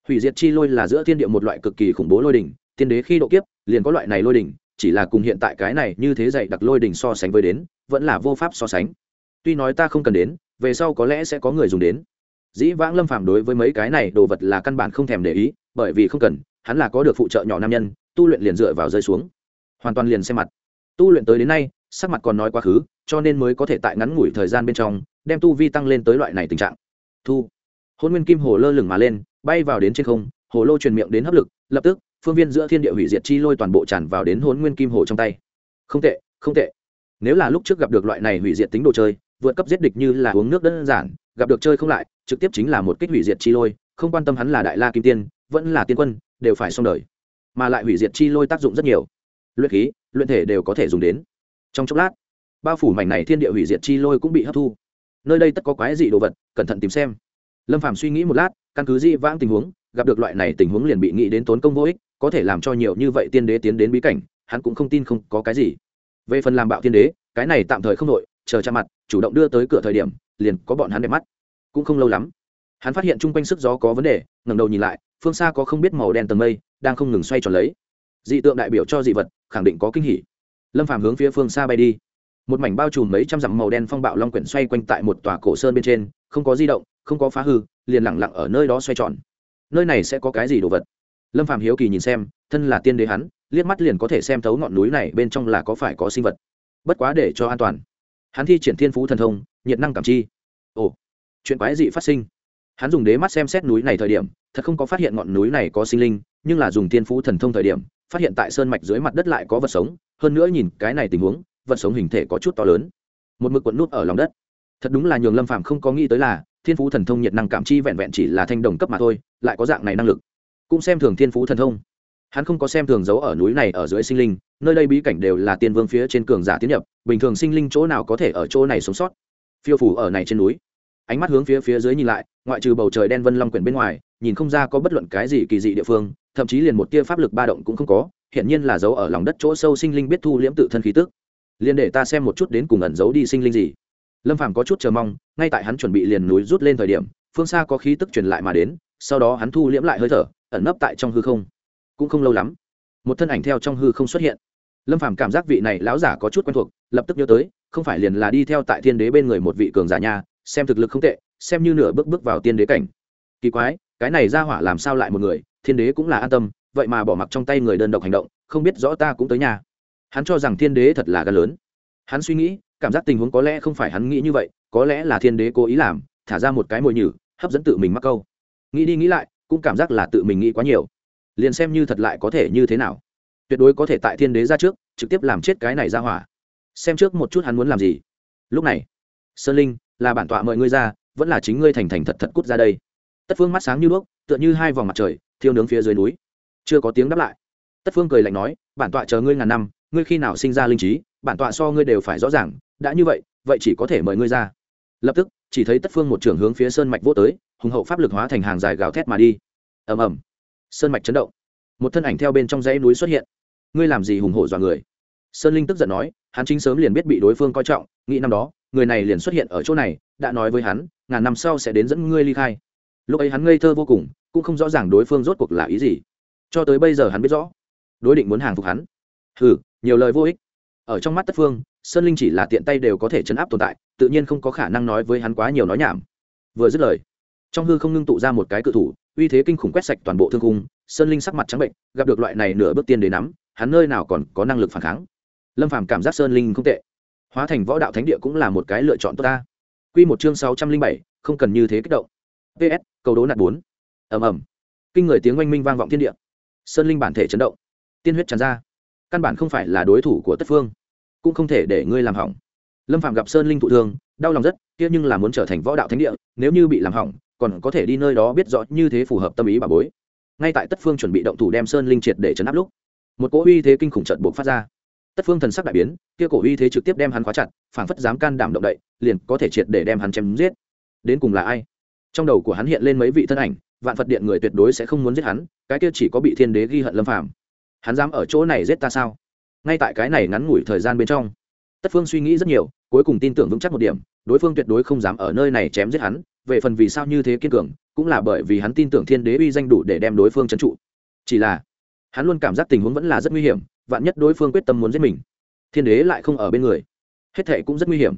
Hủy diệt chi lôi là giữa thiên địa một loại cực kỳ khủng bố lôi đỉnh, tiên đế khi độ kiếp, liền có loại này lôi đỉnh, chỉ là cùng hiện tại cái này như thế dạy đặc lôi đỉnh so sánh với đến, vẫn là vô pháp so sánh. Tuy nói ta không cần đến, về sau có lẽ sẽ có người dùng đến. Dĩ vãng lâm phàm đối với mấy cái này đồ vật là căn bản không thèm để ý bởi vì không cần, hắn là có được phụ trợ nhỏ nam nhân, tu luyện liền dựa vào rơi xuống. Hoàn toàn liền xem mặt. Tu luyện tới đến nay, sắc mặt còn nói quá khứ, cho nên mới có thể tại ngắn ngủi thời gian bên trong, đem tu vi tăng lên tới loại này tình trạng. Thu. Hôn nguyên kim hồ lơ lửng mà lên, bay vào đến trên không, hồ lô truyền miệng đến hấp lực, lập tức, phương viên giữa thiên địa hủy diệt chi lôi toàn bộ tràn vào đến hôn nguyên kim hồ trong tay. Không tệ không tệ. Nếu là lúc trước gặp được loại này hủy diệt tính đồ chơi, vượt cấp giết địch như là uống nước đơn giản, gặp được chơi không lại, trực tiếp chính là một kích hủy diệt chi lôi, không quan tâm hắn là đại la kim tiên vẫn là tiên quân, đều phải xong đời. Mà lại hủy diệt chi lôi tác dụng rất nhiều. Luyện khí, luyện thể đều có thể dùng đến. Trong chốc lát, bao phủ mảnh này thiên địa hủy diệt chi lôi cũng bị hấp thu. Nơi đây tất có quái dị đồ vật, cẩn thận tìm xem. Lâm phàm suy nghĩ một lát, căn cứ di vãng tình huống, gặp được loại này tình huống liền bị nghĩ đến tốn công vô ích, có thể làm cho nhiều như vậy tiên đế tiến đến bí cảnh, hắn cũng không tin không có cái gì. Về phần làm bạo tiên đế, cái này tạm thời không nội chờ cha mặt, chủ động đưa tới cửa thời điểm, liền có bọn hắn đẹp mắt. Cũng không lâu lắm, hắn phát hiện chung quanh sức gió có vấn đề, ngẩng đầu nhìn lại phương xa có không biết màu đen tầng mây, đang không ngừng xoay tròn lấy. Dị tượng đại biểu cho dị vật, khẳng định có kinh hỉ. Lâm phàm hướng phía phương xa bay đi. Một mảnh bao trùm mấy trăm dặm màu đen phong bạo long quyển xoay quanh tại một tòa cổ sơn bên trên, không có di động, không có phá hư, liền lẳng lặng ở nơi đó xoay tròn. Nơi này sẽ có cái gì đồ vật? Lâm phàm hiếu kỳ nhìn xem, thân là tiên đế hắn, liếc mắt liền có thể xem thấu ngọn núi này bên trong là có phải có sinh vật. Bất quá để cho an toàn. Hắn thi triển thiên phú thần thông, nhiệt năng cảm chi. Ồ, chuyện quái dị phát sinh hắn dùng đế mắt xem xét núi này thời điểm, thật không có phát hiện ngọn núi này có sinh linh, nhưng là dùng thiên phú thần thông thời điểm, phát hiện tại sơn mạch dưới mặt đất lại có vật sống, hơn nữa nhìn cái này tình huống, vật sống hình thể có chút to lớn. Một mực quận nút ở lòng đất. Thật đúng là nhường lâm phàm không có nghĩ tới là, thiên phú thần thông nhiệt năng cảm chi vẹn vẹn chỉ là thanh đồng cấp mà thôi, lại có dạng này năng lực. Cũng xem thường thiên phú thần thông. Hắn không có xem thường giấu ở núi này ở dưới sinh linh, nơi đây bí cảnh đều là tiên vương phía trên cường giả tiến nhập, bình thường sinh linh chỗ nào có thể ở chỗ này sống sót. Phiêu phủ ở này trên núi ánh mắt hướng phía phía dưới nhìn lại, ngoại trừ bầu trời đen vân long quyển bên ngoài, nhìn không ra có bất luận cái gì kỳ dị địa phương, thậm chí liền một tia pháp lực ba động cũng không có hiện nhiên là giấu ở lòng đất chỗ sâu sinh linh biết thu liễm tự thân khí tức. Liền để ta xem một chút đến cùng ẩn giấu đi sinh linh gì. Lâm phàm có chút chờ mong, ngay tại hắn chuẩn bị liền núi rút lên thời điểm, phương xa có khí tức truyền lại mà đến, sau đó hắn thu liễm lại hơi thở, ẩn nấp tại trong hư không. Cũng không lâu lắm, một thân ảnh theo trong hư không xuất hiện. Lâm phàm cảm giác vị này lão giả có chút quen thuộc, lập tức nhớ tới, không phải liền là đi theo tại thiên đế bên người một vị cường giả nha xem thực lực không tệ, xem như nửa bước bước vào tiên đế cảnh. Kỳ quái, cái này ra hỏa làm sao lại một người, thiên đế cũng là an tâm, vậy mà bỏ mặc trong tay người đơn độc hành động, không biết rõ ta cũng tới nhà. Hắn cho rằng thiên đế thật là gan lớn. Hắn suy nghĩ, cảm giác tình huống có lẽ không phải hắn nghĩ như vậy, có lẽ là thiên đế cố ý làm, thả ra một cái mồi nhử, hấp dẫn tự mình mắc câu. Nghĩ đi nghĩ lại, cũng cảm giác là tự mình nghĩ quá nhiều. Liền xem như thật lại có thể như thế nào. Tuyệt đối có thể tại thiên đế ra trước, trực tiếp làm chết cái này ra hỏa. Xem trước một chút hắn muốn làm gì. Lúc này, sơn linh là bản tọa mời ngươi ra, vẫn là chính ngươi thành thành thật thật cút ra đây. Tất phương mắt sáng như đuốc, tựa như hai vòng mặt trời, thiêu nướng phía dưới núi. Chưa có tiếng đáp lại. Tất phương cười lạnh nói, bản tọa chờ ngươi ngàn năm, ngươi khi nào sinh ra linh trí, bản tọa so ngươi đều phải rõ ràng, đã như vậy vậy chỉ có thể mời ngươi ra. Lập tức, chỉ thấy tất phương một trưởng hướng phía sơn mạch vô tới, hùng hậu pháp lực hóa thành hàng dài gào thét mà đi. Ầm ầm. Sơn mạch chấn động. Một thân ảnh theo bên trong dãy núi xuất hiện. Ngươi làm gì hùng hổ dọa người? Sơn linh tức giận nói, hắn chính sớm liền biết bị đối phương coi trọng, nghĩ năm đó người này liền xuất hiện ở chỗ này, đã nói với hắn, ngàn năm sau sẽ đến dẫn ngươi ly khai. Lúc ấy hắn ngây thơ vô cùng, cũng không rõ ràng đối phương rốt cuộc là ý gì. Cho tới bây giờ hắn biết rõ, đối định muốn hàng phục hắn. Hừ, nhiều lời vô ích. Ở trong mắt tất phương, sơn linh chỉ là tiện tay đều có thể chấn áp tồn tại, tự nhiên không có khả năng nói với hắn quá nhiều nói nhảm. Vừa dứt lời, trong hư không ngưng tụ ra một cái cự thủ, uy thế kinh khủng quét sạch toàn bộ thương cung, sơn linh sắc mặt trắng bệnh, gặp được loại này nửa bước tiên đến nắm, hắn nơi nào còn có năng lực phản kháng. Lâm phàm cảm giác sơn linh không tệ hóa thành võ đạo thánh địa cũng là một cái lựa chọn tốt ta. Quy một chương sáu trăm linh bảy, không cần như thế kích động. Ps cầu đố nạt bốn. Ầm ầm. Kinh người tiếng oanh minh vang vọng thiên địa. Sơn linh bản thể chấn động. Tiên huyết tràn ra. Căn bản không phải là đối thủ của tất phương, cũng không thể để ngươi làm hỏng. Lâm phạm gặp sơn linh thụ thương, đau lòng rất tiếc nhưng là muốn trở thành võ đạo thánh địa, nếu như bị làm hỏng, còn có thể đi nơi đó biết rõ như thế phù hợp tâm ý bà bối. Ngay tại tất phương chuẩn bị động thủ đem sơn linh triệt để chấn áp lúc, một cỗ uy thế kinh khủng trận buộc phát ra tất phương thần sắc đại biến, kia cổ uy thế trực tiếp đem hắn khóa chặt, phảng phất dám can đảm động đậy, liền có thể triệt để đem hắn chém giết. Đến cùng là ai? Trong đầu của hắn hiện lên mấy vị thân ảnh, vạn phật điện người tuyệt đối sẽ không muốn giết hắn, cái kia chỉ có bị thiên đế ghi hận lâm phàm. Hắn dám ở chỗ này giết ta sao? Ngay tại cái này ngắn ngủi thời gian bên trong, tất phương suy nghĩ rất nhiều, cuối cùng tin tưởng vững chắc một điểm, đối phương tuyệt đối không dám ở nơi này chém giết hắn, về phần vì sao như thế kiên cường, cũng là bởi vì hắn tin tưởng thiên đế uy danh đủ để đem đối phương trấn trụ. Chỉ là, hắn luôn cảm giác tình huống vẫn là rất nguy hiểm vạn nhất đối phương quyết tâm muốn giết mình, thiên đế lại không ở bên người, hết thệ cũng rất nguy hiểm.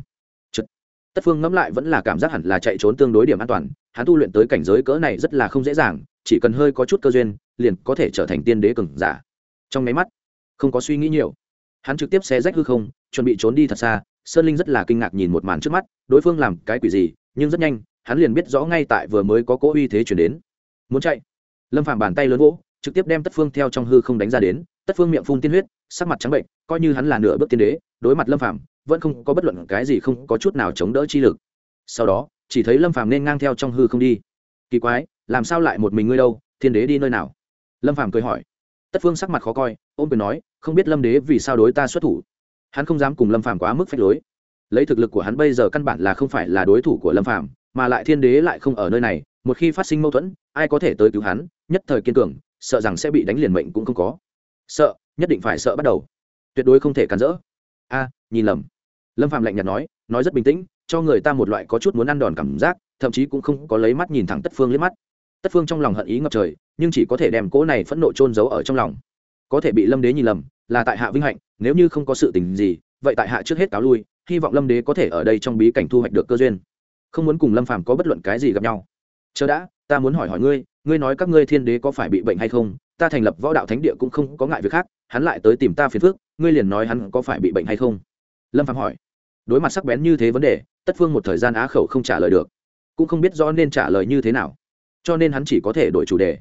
Chật. tất phương ngẫm lại vẫn là cảm giác hẳn là chạy trốn tương đối điểm an toàn, hắn tu luyện tới cảnh giới cỡ này rất là không dễ dàng, chỉ cần hơi có chút cơ duyên, liền có thể trở thành tiên đế cường giả. Trong máy mắt, không có suy nghĩ nhiều. Hắn trực tiếp xé rách hư không, chuẩn bị trốn đi thật xa, sơn linh rất là kinh ngạc nhìn một màn trước mắt, đối phương làm cái quỷ gì, nhưng rất nhanh, hắn liền biết rõ ngay tại vừa mới có cỗ uy thế chuyển đến. Muốn chạy. Lâm Phàm bàn tay lớn vỗ trực tiếp đem tất phương theo trong hư không đánh ra đến, tất phương miệng phun tiên huyết, sắc mặt trắng bệnh, coi như hắn là nửa bước tiên đế, đối mặt lâm phạm vẫn không có bất luận cái gì không có chút nào chống đỡ chi lực. Sau đó, chỉ thấy lâm phạm nên ngang theo trong hư không đi. Kỳ quái, làm sao lại một mình ngươi đâu thiên đế đi nơi nào? Lâm phạm cười hỏi. Tất phương sắc mặt khó coi, ôm quyền nói, không biết lâm đế vì sao đối ta xuất thủ. Hắn không dám cùng lâm phàm quá mức phách lối. Lấy thực lực của hắn bây giờ căn bản là không phải là đối thủ của lâm phàm, mà lại thiên đế lại không ở nơi này, một khi phát sinh mâu thuẫn, ai có thể tới cứu hắn, nhất thời kiên cường sợ rằng sẽ bị đánh liền mệnh cũng không có. Sợ, nhất định phải sợ bắt đầu. Tuyệt đối không thể cản rỡ. A, nhìn lầm. Lâm phạm lạnh nhạt nói nói rất bình tĩnh, cho người ta một loại có chút muốn ăn đòn cảm giác, thậm chí cũng không có lấy mắt nhìn thẳng tất phương liếc mắt. Tất phương trong lòng hận ý ngập trời, nhưng chỉ có thể đem cỗ này phẫn nộ trôn giấu ở trong lòng. Có thể bị lâm đế nhìn lầm, là tại hạ vinh hạnh, nếu như không có sự tình gì, vậy tại hạ trước hết cáo lui, hy vọng lâm đế có thể ở đây trong bí cảnh thu hoạch được cơ duyên. Không muốn cùng lâm phàm có bất luận cái gì gặp nhau. Chờ đã, ta muốn hỏi hỏi ngươi ngươi nói các ngươi thiên đế có phải bị bệnh hay không, ta thành lập võ đạo thánh địa cũng không có ngại việc khác, hắn lại tới tìm ta phiền phước ngươi liền nói hắn có phải bị bệnh hay không? Lâm phàm hỏi. Đối mặt sắc bén như thế vấn đề, tất phương một thời gian á khẩu không trả lời được, cũng không biết rõ nên trả lời như thế nào, cho nên hắn chỉ có thể đổi chủ đề.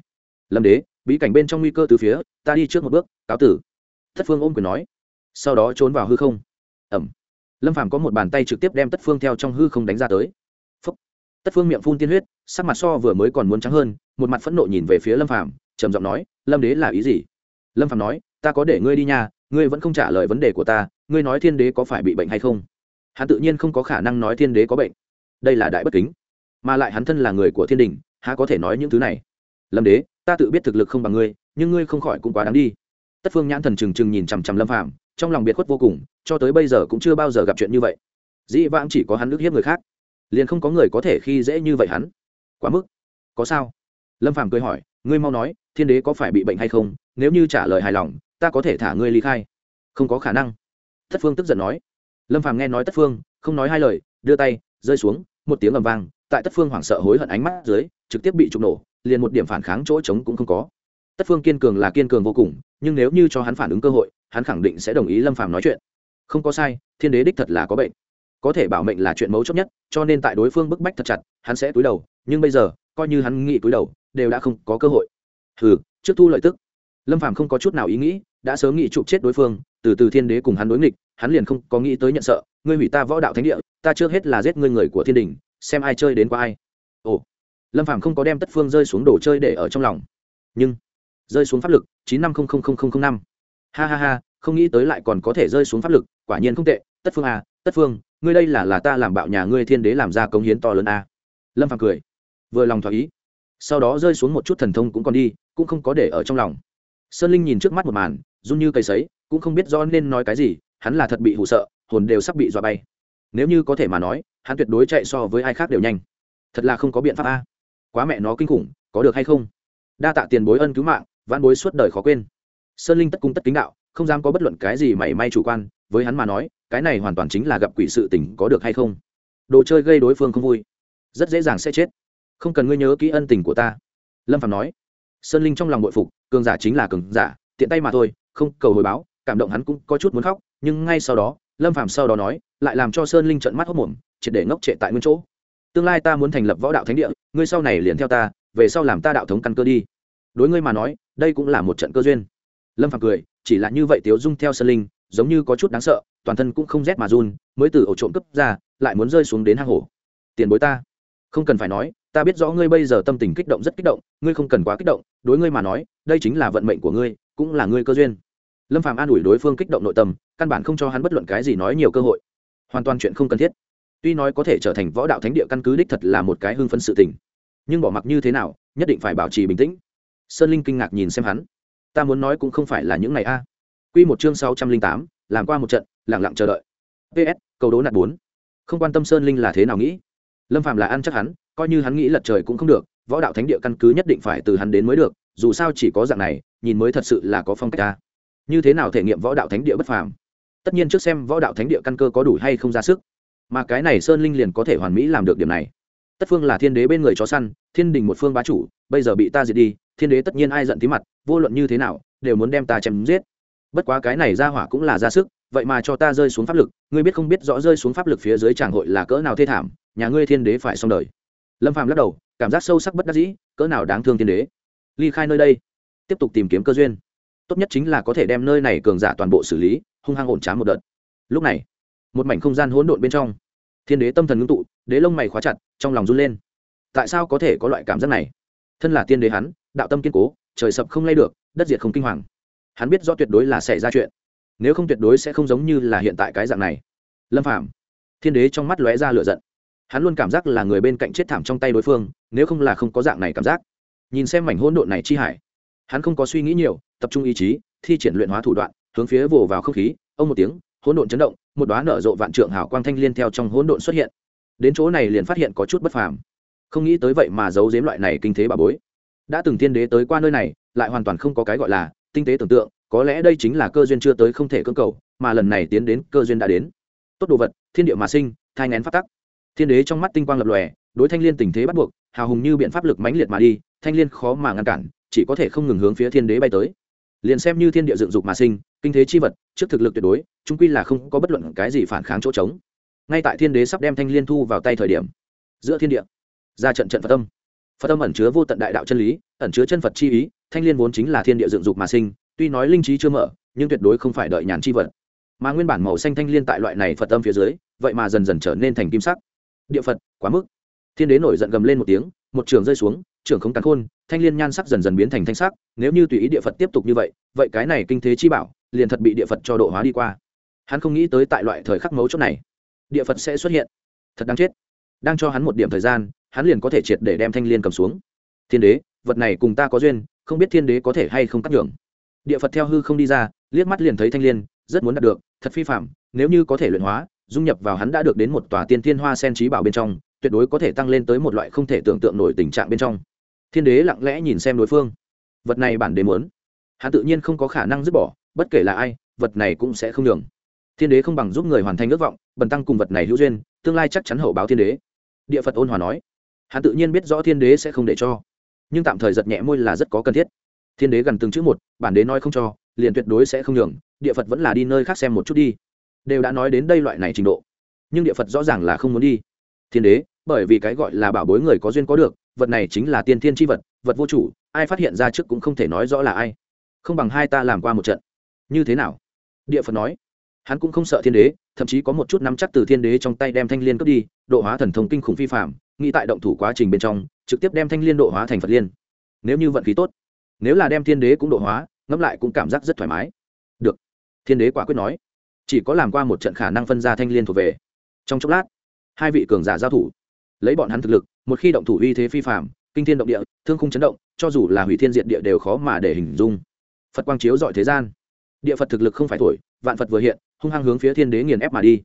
Lâm đế, bí cảnh bên trong nguy cơ từ phía, ta đi trước một bước, cáo tử. Tất phương ôm quyền nói. Sau đó trốn vào hư không. Ẩm. Lâm phàm có một bàn tay trực tiếp đem tất phương theo trong hư không đánh ra tới. Phúc. tất phương miệng phun tiên huyết, sắc mặt so vừa mới còn muốn trắng hơn một mặt phẫn nộ nhìn về phía lâm phàm, trầm giọng nói, lâm đế là ý gì? Lâm phàm nói, ta có để ngươi đi nhà ngươi vẫn không trả lời vấn đề của ta, ngươi nói thiên đế có phải bị bệnh hay không? Hắn tự nhiên không có khả năng nói thiên đế có bệnh. Đây là đại bất kính. Mà lại hắn thân là người của thiên đình, há có thể nói những thứ này? Lâm đế, ta tự biết thực lực không bằng ngươi, nhưng ngươi không khỏi cũng quá đáng đi. Tất phương nhãn thần trừng trừng nhìn chằm chằm lâm phàm, trong lòng biệt khuất vô cùng, cho tới bây giờ cũng chưa bao giờ gặp chuyện như vậy. Dĩ vãng chỉ có hắn ức hiếp người khác, liền không có người có thể khi dễ như vậy hắn. Quá mức. Có sao? Lâm phàm cười hỏi, ngươi mau nói, thiên đế có phải bị bệnh hay không? Nếu như trả lời hài lòng, ta có thể thả ngươi ly khai. Không có khả năng. Tất phương tức giận nói. Lâm phàm nghe nói tất phương, không nói hai lời, đưa tay, rơi xuống, một tiếng ầm vang, tại tất phương hoảng sợ hối hận ánh mắt dưới, trực tiếp bị trục nổ, liền một điểm phản kháng chỗ trống cũng không có. Tất phương kiên cường là kiên cường vô cùng, nhưng nếu như cho hắn phản ứng cơ hội, hắn khẳng định sẽ đồng ý lâm phàm nói chuyện. Không có sai, thiên đế đích thật là có bệnh. Có thể bảo mệnh là chuyện mấu chốt nhất, cho nên tại đối phương bức bách thật chặt, hắn sẽ túi đầu, nhưng bây giờ, coi như hắn nghĩ túi đầu đều đã không có cơ hội. Hừ, trước thu lợi tức. Lâm phàm không có chút nào ý nghĩ, đã sớm nghĩ chụp chết đối phương, từ từ thiên đế cùng hắn đối nghịch, hắn liền không có nghĩ tới nhận sợ, ngươi hủy ta võ đạo thánh địa, ta trước hết là giết ngươi người của thiên đình, xem ai chơi đến qua ai. Ồ. Lâm phàm không có đem tất phương rơi xuống đồ chơi để ở trong lòng. Nhưng, rơi xuống pháp lực, chín năm không không không không năm. Ha ha ha, không nghĩ tới lại còn có thể rơi xuống pháp lực, quả nhiên không tệ, tất phương à tất phương, ngươi đây là là ta làm bạo nhà ngươi thiên đế làm ra công hiến to lớn à. lâm phàm cười. Vừa lòng thỏa ý sau đó rơi xuống một chút thần thông cũng còn đi, cũng không có để ở trong lòng. Sơn linh nhìn trước mắt một màn, run như cây sấy, cũng không biết do nên nói cái gì, hắn là thật bị hụ sợ, hồn đều sắp bị dọa bay. Nếu như có thể mà nói, hắn tuyệt đối chạy so với ai khác đều nhanh. Thật là không có biện pháp a. Quá mẹ nó kinh khủng, có được hay không? Đa tạ tiền bối ân cứu mạng, vãn bối suốt đời khó quên. Sơn linh tất cung tất kính đạo, không dám có bất luận cái gì mảy may chủ quan, với hắn mà nói, cái này hoàn toàn chính là gặp quỷ sự tình có được hay không? Đồ chơi gây đối phương không vui, rất dễ dàng sẽ chết không cần ngươi nhớ kỹ ân tình của ta. Lâm phạm nói. Sơn linh trong lòng bội phục, cường giả chính là cường giả, tiện tay mà thôi, không cầu hồi báo, cảm động hắn cũng có chút muốn khóc, nhưng ngay sau đó, lâm phạm sau đó nói, lại làm cho sơn linh trận mắt hốc mồm, triệt để ngốc trệ tại nguyên chỗ. Tương lai ta muốn thành lập võ đạo thánh địa, ngươi sau này liền theo ta, về sau làm ta đạo thống căn cơ đi. Đối ngươi mà nói, đây cũng là một trận cơ duyên. Lâm phạm cười, chỉ là như vậy tiếu dung theo sơn linh, giống như có chút đáng sợ, toàn thân cũng không rét mà run, mới từ ổ trộm cấp ra, lại muốn rơi xuống đến hang hổ. Tiền bối ta. Không cần phải nói ta biết rõ ngươi bây giờ tâm tình kích động rất kích động, ngươi không cần quá kích động, đối ngươi mà nói, đây chính là vận mệnh của ngươi, cũng là ngươi cơ duyên. Lâm phàm an ủi đối phương kích động nội tâm, căn bản không cho hắn bất luận cái gì nói nhiều cơ hội. Hoàn toàn chuyện không cần thiết. Tuy nói có thể trở thành võ đạo thánh địa căn cứ đích thật là một cái hưng phấn sự tình, nhưng bỏ mặc như thế nào, nhất định phải bảo trì bình tĩnh. Sơn linh kinh ngạc nhìn xem hắn. Ta muốn nói cũng không phải là những này a. Quy một chương sáu trăm linh tám, làm qua một trận, lặng lặng chờ đợi. Ps cầu đố nạt bốn. Không quan tâm sơn linh là thế nào nghĩ lâm phạm là ăn chắc hắn, coi như hắn nghĩ lật trời cũng không được, võ đạo thánh địa căn cứ nhất định phải từ hắn đến mới được, dù sao chỉ có dạng này, nhìn mới thật sự là có phong cách ta. Như thế nào thể nghiệm võ đạo thánh địa bất phàm? Tất nhiên trước xem võ đạo thánh địa căn cơ có đủ hay không ra sức. Mà cái này sơn linh liền có thể hoàn mỹ làm được điểm này. Tất phương là thiên đế bên người chó săn, thiên đình một phương bá chủ, bây giờ bị ta diệt đi, thiên đế tất nhiên ai giận tí mặt, vô luận như thế nào, đều muốn đem ta chém giết. Bất quá cái này ra hỏa cũng là ra sức vậy mà cho ta rơi xuống pháp lực, ngươi biết không biết rõ rơi xuống pháp lực phía dưới tràng hội là cỡ nào thê thảm, nhà ngươi thiên đế phải xong đời. Lâm phàm lắc đầu, cảm giác sâu sắc bất đắc dĩ, cỡ nào đáng thương thiên đế. Ly khai nơi đây, tiếp tục tìm kiếm cơ duyên. Tốt nhất chính là có thể đem nơi này cường giả toàn bộ xử lý, hung hăng ổn trám một đợt. Lúc này, một mảnh không gian hỗn độn bên trong, thiên đế tâm thần ngưng tụ, đế lông mày khóa chặt, trong lòng run lên. Tại sao có thể có loại cảm giác này? Thân là tiên đế hắn, đạo tâm kiên cố, trời sập không lay được, đất diệt không kinh hoàng. Hắn biết rõ tuyệt đối là xảy ra chuyện nếu không tuyệt đối sẽ không giống như là hiện tại cái dạng này. Lâm phạm thiên đế trong mắt lóe ra lửa giận. Hắn luôn cảm giác là người bên cạnh chết thảm trong tay đối phương, nếu không là không có dạng này cảm giác. Nhìn xem mảnh hỗn độn này chi hải, hắn không có suy nghĩ nhiều, tập trung ý chí, thi triển luyện hóa thủ đoạn, hướng phía vồ vào không khí, ông một tiếng, hỗn độn chấn động, một đoá nở rộ vạn trượng hào quang thanh liên theo trong hỗn độn xuất hiện. Đến chỗ này liền phát hiện có chút bất phàm. Không nghĩ tới vậy mà giấu giếm loại này kinh thế bà bối. Đã từng thiên đế tới qua nơi này, lại hoàn toàn không có cái gọi là tinh tế tưởng tượng có lẽ đây chính là cơ duyên chưa tới không thể cơ cầu, mà lần này tiến đến cơ duyên đã đến. Tốt đồ vật, thiên địa mà sinh, thai ngén phát tắc. Thiên đế trong mắt tinh quang lập lòe, đối thanh liên tình thế bắt buộc, hào hùng như biện pháp lực mãnh liệt mà đi, thanh liên khó mà ngăn cản, chỉ có thể không ngừng hướng phía thiên đế bay tới. Liền xem như thiên địa dựng dục mà sinh, kinh thế chi vật, trước thực lực tuyệt đối trung quy là không có bất luận cái gì phản kháng chỗ trống. Ngay tại thiên đế sắp đem thanh liên thu vào tay thời điểm, giữa thiên địa, ra trận trận phật tâm phật tâm ẩn chứa vô tận đại đạo chân lý, ẩn chứa chân phật chi ý, thanh liên vốn chính là thiên địa dựng dục mà sinh tuy nói linh trí chưa mở, nhưng tuyệt đối không phải đợi nhàn chi vật. Mà nguyên bản màu xanh thanh liên tại loại này phật tâm phía dưới, vậy mà dần dần trở nên thành kim sắc. Địa phật, quá mức. Thiên đế nổi giận gầm lên một tiếng, một trường rơi xuống, trường không cắn khôn, thanh liên nhan sắc dần dần biến thành thanh sắc. Nếu như tùy ý địa phật tiếp tục như vậy vậy cái này kinh thế chi bảo, liền thật bị địa phật cho độ hóa đi qua. Hắn không nghĩ tới tại loại thời khắc mấu chốt này, địa phật sẽ xuất hiện. Thật đáng chết. Đang cho hắn một điểm thời gian, hắn liền có thể triệt để đem thanh liên cầm xuống. Thiên đế, vật này cùng ta có duyên, không biết thiên đế có thể hay không cắt nhường địa phật theo hư không đi ra, liếc mắt liền thấy thanh liên, rất muốn đạt được, thật phi phạm nếu như có thể luyện hóa, dung nhập vào hắn đã được đến một tòa tiên thiên hoa sen trí bảo bên trong, tuyệt đối có thể tăng lên tới một loại không thể tưởng tượng nổi tình trạng bên trong. Thiên đế lặng lẽ nhìn xem đối phương. Vật này bản đế muốn. Hắn tự nhiên không có khả năng dứt bỏ, bất kể là ai, vật này cũng sẽ không đường thiên đế không bằng giúp người hoàn thành ước vọng, bần tăng cùng vật này hữu duyên, tương lai chắc chắn hậu báo thiên đế. Địa phật ôn hòa nói. Hắn tự nhiên biết rõ thiên đế sẽ không để cho. Nhưng tạm thời giật nhẹ môi là rất có cần thiết thiên đế gần từng chữ một, bản đế nói không cho, liền tuyệt đối sẽ không nhường, địa phật vẫn là đi nơi khác xem một chút đi. Đều đã nói đến đây loại này trình độ. Nhưng địa phật rõ ràng là không muốn đi. Thiên đế, bởi vì cái gọi là bảo bối người có duyên có được, vật này chính là tiên thiên tri vật vật vô chủ, ai phát hiện ra trước cũng không thể nói rõ là ai. Không bằng hai ta làm qua một trận. Như thế nào? Địa phật nói. Hắn cũng không sợ thiên đế, thậm chí có một chút nắm chắc từ thiên đế trong tay đem thanh liên cướp đi, độ hóa thần thông kinh khủng phi phạm nghĩ tại động thủ quá trình bên trong, trực tiếp đem thanh liên độ hóa thành phật liên. Nếu như vận khí tốt nếu là đem thiên đế cũng độ hóa, ngẫm lại cũng cảm giác rất thoải mái. Được. Thiên đế quả quyết nói. Chỉ có làm qua một trận khả năng phân ra thanh liên thuộc về. Trong chốc lát, hai vị cường giả giao thủ. Lấy bọn hắn thực lực, một khi động thủ uy thế phi phạm kinh thiên động địa, thương khung chấn động, cho dù là hủy thiên diện địa đều khó mà để hình dung. Phật quang chiếu dọi thế gian. Địa phật thực lực không phải thổi, vạn phật vừa hiện, hung hăng hướng phía thiên đế nghiền ép mà đi.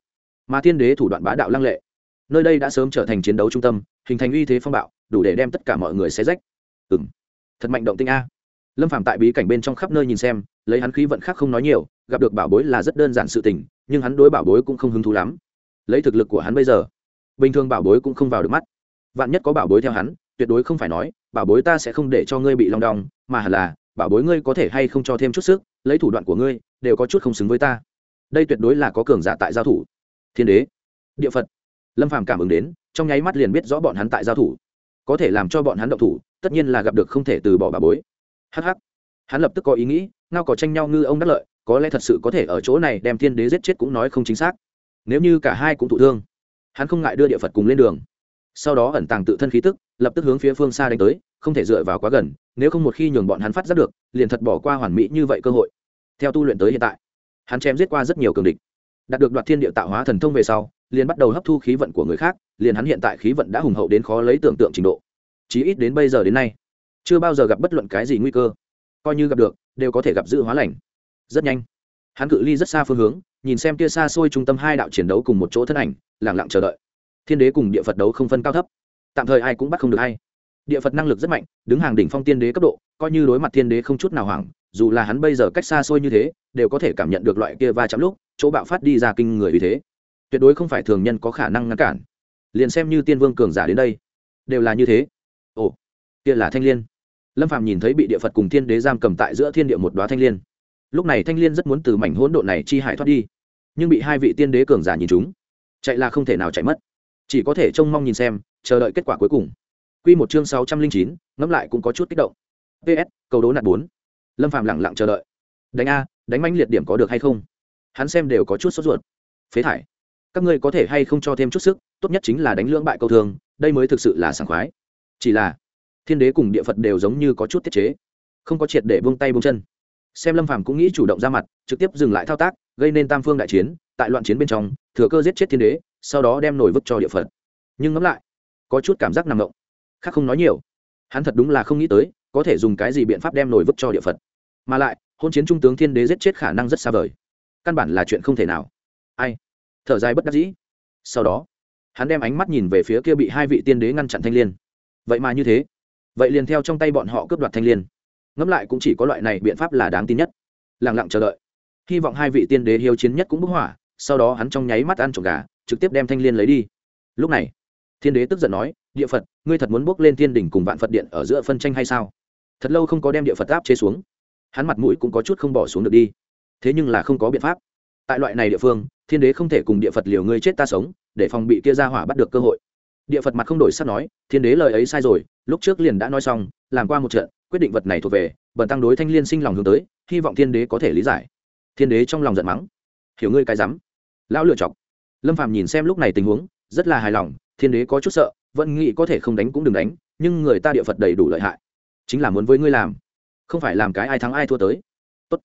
Mà thiên đế thủ đoạn bá đạo lăng lệ. Nơi đây đã sớm trở thành chiến đấu trung tâm, hình thành uy thế phong bạo, đủ để đem tất cả mọi người xé rách. Ừ m thật mạnh động tinh a lâm phạm tại bí cảnh bên trong khắp nơi nhìn xem, lấy hắn khí vận khác không nói nhiều, gặp được bảo bối là rất đơn giản sự tình, nhưng hắn đối bảo bối cũng không hứng thú lắm. Lấy thực lực của hắn bây giờ, bình thường bảo bối cũng không vào được mắt. Vạn nhất có bảo bối theo hắn, tuyệt đối không phải nói, bảo bối ta sẽ không để cho ngươi bị lòng đong, mà hẳn là, bảo bối ngươi có thể hay không cho thêm chút sức, lấy thủ đoạn của ngươi, đều có chút không xứng với ta. Đây tuyệt đối là có cường giả tại giao thủ. Thiên đế, địa phật. Lâm phàm cảm ứng đến, trong nháy mắt liền biết rõ bọn hắn tại giao thủ. Có thể làm cho bọn hắn động thủ, tất nhiên là gặp được không thể từ bỏ bà bối hh hắn lập tức có ý nghĩ, ngao có tranh nhau ngư ông đắc lợi, có lẽ thật sự có thể ở chỗ này đem thiên đế giết chết cũng nói không chính xác. Nếu như cả hai cũng thụ thương, hắn không ngại đưa địa phật cùng lên đường. Sau đó ẩn tàng tự thân khí tức, lập tức hướng phía phương xa đánh tới, không thể dựa vào quá gần, nếu không một khi nhường bọn hắn phát giác được, liền thật bỏ qua hoàn mỹ như vậy cơ hội. Theo tu luyện tới hiện tại, hắn chém giết qua rất nhiều cường địch. Đạt được đoạt thiên địa tạo hóa thần thông về sau, liền bắt đầu hấp thu khí vận của người khác, liền hắn hiện tại khí vận đã hùng hậu đến khó lấy tưởng tượng trình độ. Chí ít đến bây giờ đến nay chưa bao giờ gặp bất luận cái gì nguy cơ coi như gặp được đều có thể gặp dự hóa lành rất nhanh hắn cự ly rất xa phương hướng nhìn xem kia xa xôi trung tâm hai đạo chiến đấu cùng một chỗ thân ảnh lẳng lặng chờ đợi thiên đế cùng địa phật đấu không phân cao thấp tạm thời ai cũng bắt không được hay địa phật năng lực rất mạnh đứng hàng đỉnh phong tiên đế cấp độ coi như đối mặt thiên đế không chút nào hoảng dù là hắn bây giờ cách xa xôi như thế đều có thể cảm nhận được loại kia va chạm lúc chỗ bạo phát đi ra kinh người vì thế tuyệt đối không phải thường nhân có khả năng ngăn cản liền xem như tiên vương cường giả đến đây đều là như thế ồ kia là thanh l i ê n lâm phạm nhìn thấy bị địa phật cùng thiên đế giam cầm tại giữa thiên địa một đoá thanh l i ê n lúc này thanh l i ê n rất muốn từ mảnh hỗn độn này chi hại thoát đi, nhưng bị hai vị tiên đế cường giả nhìn chúng, chạy là không thể nào chạy mất. Chỉ có thể trông mong nhìn xem, chờ đợi kết quả cuối cùng. Q một chương sáu trăm linh chín, ngẫm lại cũng có chút kích động. Ps cầu đố nạt bốn. Lâm phạm lẳng lặng chờ đợi. Đánh a, đánh manh liệt điểm có được hay không? Hắn xem đều có chút sốt ruột. Phế thải. Các ngươi có thể hay không cho thêm chút sức, tốt nhất chính là đánh lưỡng bại câu thường đây mới thực sự là sảng khoái. Chỉ là thiên đế cùng địa phật đều giống như có chút tiết chế, không có triệt để buông tay buông chân. Xem lâm phàm cũng nghĩ chủ động ra mặt, trực tiếp dừng lại thao tác, gây nên tam phương đại chiến, tại loạn chiến bên trong, thừa cơ giết chết thiên đế, sau đó đem nổi vứt cho địa phật. Nhưng ngẫm lại, có chút cảm giác nằm động, khác không nói nhiều. Hắn thật đúng là không nghĩ tới, có thể dùng cái gì biện pháp đem nổi vứt cho địa phật. Mà lại, hôn chiến trung tướng thiên đế giết chết khả năng rất xa vời. Căn bản là chuyện không thể nào. Ai? Thở dài bất đắc dĩ. Sau đó, hắn đem ánh mắt nhìn về phía kia bị hai vị tiên đế ngăn chặn thanh l i ê n vậy mà như thế vậy liền theo trong tay bọn họ cướp đoạt thanh l i ê n ngẫm lại cũng chỉ có loại này biện pháp là đáng tin nhất. Lẳng lặng chờ đợi. Hy vọng hai vị tiên đế hiếu chiến nhất cũng bức hỏa, sau đó hắn trong nháy mắt ăn trộm gà, trực tiếp đem thanh l i ê n lấy đi. Lúc này thiên đế tức giận nói, địa phật, ngươi thật muốn bước lên thiên đỉnh cùng vạn phật điện ở giữa phân tranh hay sao? Thật lâu không có đem địa phật áp chế xuống. Hắn mặt mũi cũng có chút không bỏ xuống được đi. Thế nhưng là không có biện pháp. Tại loại này địa phương, thiên đế không thể cùng địa phật liều ngươi chết ta sống, để phòng bị kia ra hỏa bắt được cơ hội. Địa phật mặt không đổi sắp nói, thiên đế lời ấy sai rồi lúc trước liền đã nói xong, làm qua một trận, quyết định vật này thuộc về, bần tăng đối thanh liên sinh lòng hướng tới, hy vọng thiên đế có thể lý giải. Thiên đế trong lòng giận mắng. Hiểu ngươi cái rắm. Lão lựa chọc. Lâm phạm nhìn xem lúc này tình huống, rất là hài lòng, thiên đế có chút sợ, vẫn nghĩ có thể không đánh cũng đừng đánh, nhưng người ta địa phật đầy đủ lợi hại. Chính là muốn với ngươi làm. Không phải làm cái ai thắng ai thua tới. Tốt.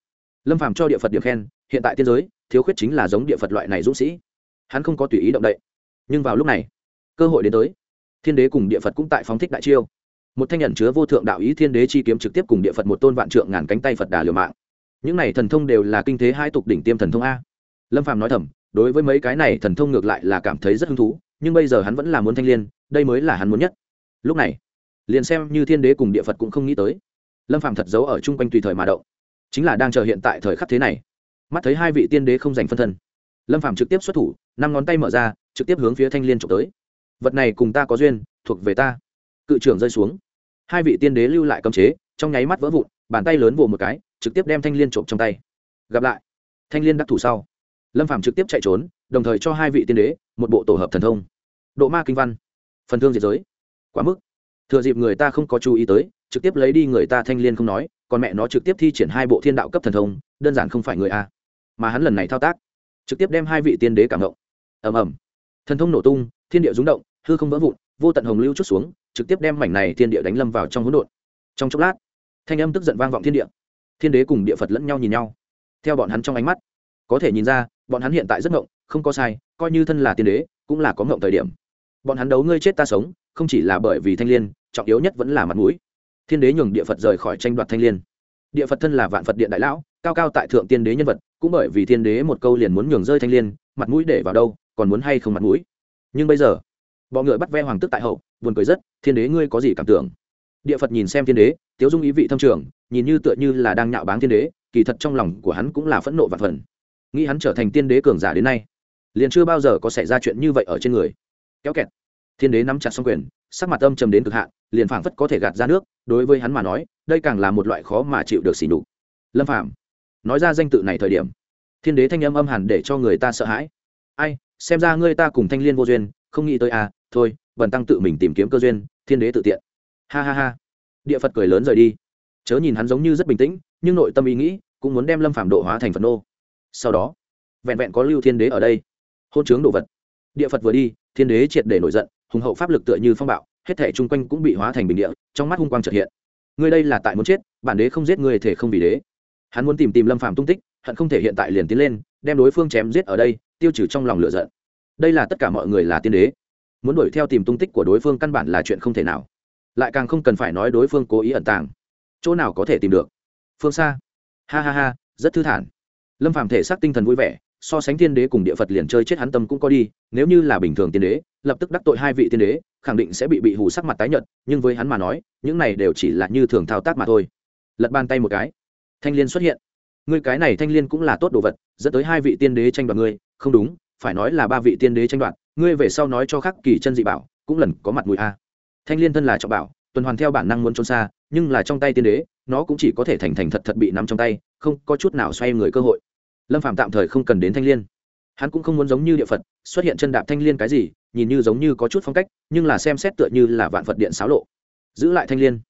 lâm phạm cho địa phật điểm khen, hiện tại tiên giới, thiếu khuyết chính là giống địa phật loại này dũng sĩ. Hắn không có tùy ý động đậy. Nhưng vào lúc này, cơ hội đến tới thiên đế cùng địa phật cũng tại phóng thích đại chiêu. Một thanh nhận chứa vô thượng đạo ý thiên đế chi kiếm trực tiếp cùng địa phật một tôn vạn trượng ngàn cánh tay phật đà liều mạng. Những này thần thông đều là kinh thế hai tục đỉnh tiêm thần thông a. Lâm phàm nói thầm, đối với mấy cái này thần thông ngược lại là cảm thấy rất hứng thú, nhưng bây giờ hắn vẫn là muốn thanh liên, đây mới là hắn muốn nhất. Lúc này, liền xem như thiên đế cùng địa phật cũng không nghĩ tới. Lâm phàm thật giấu ở chung quanh tùy thời mà động. Chính là đang chờ hiện tại thời khắc thế này. Mắt thấy hai vị tiên đế không giành phân thân. Lâm phàm trực tiếp xuất thủ, năm ngón tay mở ra, trực tiếp hướng phía thanh liên trộm tới vật này cùng ta có duyên, thuộc về ta. Cự trưởng rơi xuống. Hai vị tiên đế lưu lại cấm chế, trong nháy mắt vỡ vụn, bàn tay lớn vồ một cái, trực tiếp đem thanh liên trộm trong tay. Gặp lại. Thanh liên đắc thủ sau. Lâm phạm trực tiếp chạy trốn, đồng thời cho hai vị tiên đế một bộ tổ hợp thần thông. Độ ma kinh văn. Phần thương diệt giới. Quá mức. Thừa dịp người ta không có chú ý tới, trực tiếp lấy đi người ta thanh liên không nói, còn mẹ nó trực tiếp thi triển hai bộ thiên đạo cấp thần thông, đơn giản không phải người a. Mà hắn lần này thao tác, trực tiếp đem hai vị tiên đế cảm động. Ầm ầm thần thông nổ tung, thiên địa rúng động, hư không vỡ vụn, vô tận hồng lưu chút xuống, trực tiếp đem mảnh này thiên địa đánh lâm vào trong hỗn độn. Trong chốc lát, thanh âm tức giận vang vọng thiên địa. Thiên đế cùng địa phật lẫn nhau nhìn nhau. Theo bọn hắn trong ánh mắt, có thể nhìn ra, bọn hắn hiện tại rất ngộng, không có sai, coi như thân là tiên đế, cũng là có ngộng thời điểm. Bọn hắn đấu ngươi chết ta sống, không chỉ là bởi vì thanh l i ê n trọng yếu nhất vẫn là mặt mũi. Thiên đế nhường địa phật rời khỏi tranh đoạt thanh l i ê n địa phật thân là vạn phật điện đại lão, cao cao tại thượng tiên đế nhân vật, cũng bởi vì thiên đế một câu liền muốn nhường rơi thanh l i ê n mặt mũi để vào đâu? Còn muốn hay không mặt mũi. Nhưng bây giờ, bọ ngựa bắt ve hoàng tức tại hậu, buồn cười rất, thiên đế, ngươi có gì cảm tưởng? Địa phật nhìn xem thiên đế, tiếu dung ý vị thâm trường, nhìn như tựa như là đang nhạo báng thiên đế, kỳ thật trong lòng của hắn cũng là phẫn nộ và phần. Nghĩ hắn trở thành tiên đế cường giả đến nay, liền chưa bao giờ có xảy ra chuyện như vậy ở trên người. Kéo kẹt. Thiên đế nắm chặt xong quyền, sắc mặt âm trầm đến cực hạn, liền phảng phất có thể gạt ra nước, đối với hắn mà nói, đây càng là một loại khó mà chịu được xỉ nhục. Lâm phạm nói ra danh tự này thời điểm, thiên đế thanh âm âm hẳn để cho người ta sợ hãi. Ai xem ra ngươi ta cùng thanh liên vô duyên, không nghĩ tới à thôi vần tăng tự mình tìm kiếm cơ duyên, thiên đế tự tiện. Ha ha ha. Địa phật cười lớn rời đi. Chớ nhìn hắn giống như rất bình tĩnh, nhưng nội tâm ý nghĩ cũng muốn đem lâm phạm độ hóa thành phật nô. Sau đó, vẹn vẹn có lưu thiên đế ở đây. Hôn chướng đồ vật. Địa phật vừa đi, thiên đế triệt để nổi giận, hùng hậu pháp lực tựa như phong bạo, hết thể chung quanh cũng bị hóa thành bình địa, trong mắt hung quang trật hiện. Ngươi đây là tại muốn chết, bản đế không giết ngươi thể không vì đế. Hắn muốn tìm tìm lâm phạm tung tích, hận không thể hiện tại liền tiến lên, đem đối phương chém giết ở đây tiêu trừ trong lòng lựa giận. Đây là tất cả mọi người là tiên đế. Muốn đuổi theo tìm tung tích của đối phương căn bản là chuyện không thể nào. Lại càng không cần phải nói đối phương cố ý ẩn tàng. Chỗ nào có thể tìm được? Phương xa. Ha ha ha, rất thư thản. Lâm phàm thể xác tinh thần vui vẻ, so sánh tiên đế cùng địa phật liền chơi chết hắn tâm cũng có đi, nếu như là bình thường tiên đế, lập tức đắc tội hai vị tiên đế, khẳng định sẽ bị bị hù sắc mặt tái nhợt, nhưng với hắn mà nói, những này đều chỉ là như thường thao tác mà thôi. Lật bàn tay một cái. Thanh liên xuất hiện. Ngươi cái này thanh liên cũng là tốt đồ vật dẫn tới hai vị tiên đế tranh đoạt ngươi không đúng phải nói là ba vị tiên đế tranh đoạt ngươi về sau nói cho khắc kỳ chân dị bảo cũng lần có mặt mũi a. Thanh liên thân là trọng bảo tuần hoàn theo bản năng muốn trốn xa nhưng là trong tay tiên đế nó cũng chỉ có thể thành thành thật thật bị nắm trong tay không có chút nào xoay người cơ hội. Lâm phạm tạm thời không cần đến thanh liên, hắn cũng không muốn giống như địa phật xuất hiện chân đạp thanh liên cái gì nhìn như giống như có chút phong cách nhưng là xem xét tựa như là vạn phật điện xáo lộ. Giữ lại thanh liên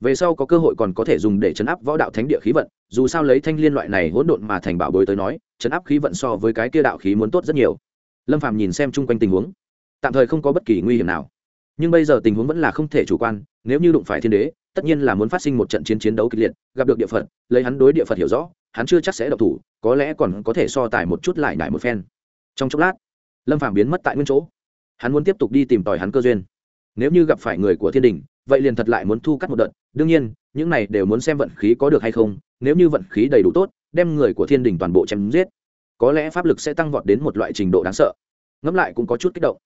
về sau có cơ hội còn có thể dùng để chấn áp võ đạo thánh địa khí vận, dù sao lấy thanh liên loại này hỗn độn mà thành bảo bối tới nói, chấn áp khí vận so với cái kia đạo khí muốn tốt rất nhiều. Lâm Phàm nhìn xem chung quanh tình huống. Tạm thời không có bất kỳ nguy hiểm nào. Nhưng bây giờ tình huống vẫn là không thể chủ quan, nếu như đụng phải thiên đế, tất nhiên là muốn phát sinh một trận chiến chiến đấu kịch liệt, gặp được địa phật lấy hắn đối địa phật hiểu rõ, hắn chưa chắc sẽ độc thủ, có lẽ còn có thể so tài một chút lại nải một phen. Trong chốc lát, lâm phàm biến mất tại nguyên chỗ. Hắn muốn tiếp tục đi tìm tòi hắn cơ duyên. Nếu như gặp phải người của thiên đình vậy liền thật lại muốn thu cắt một đợt. Đương nhiên, những này đều muốn xem vận khí có được hay không, nếu như vận khí đầy đủ tốt, đem người của thiên đình toàn bộ chém giết, có lẽ pháp lực sẽ tăng vọt đến một loại trình độ đáng sợ. Ngẫm lại cũng có chút kích động.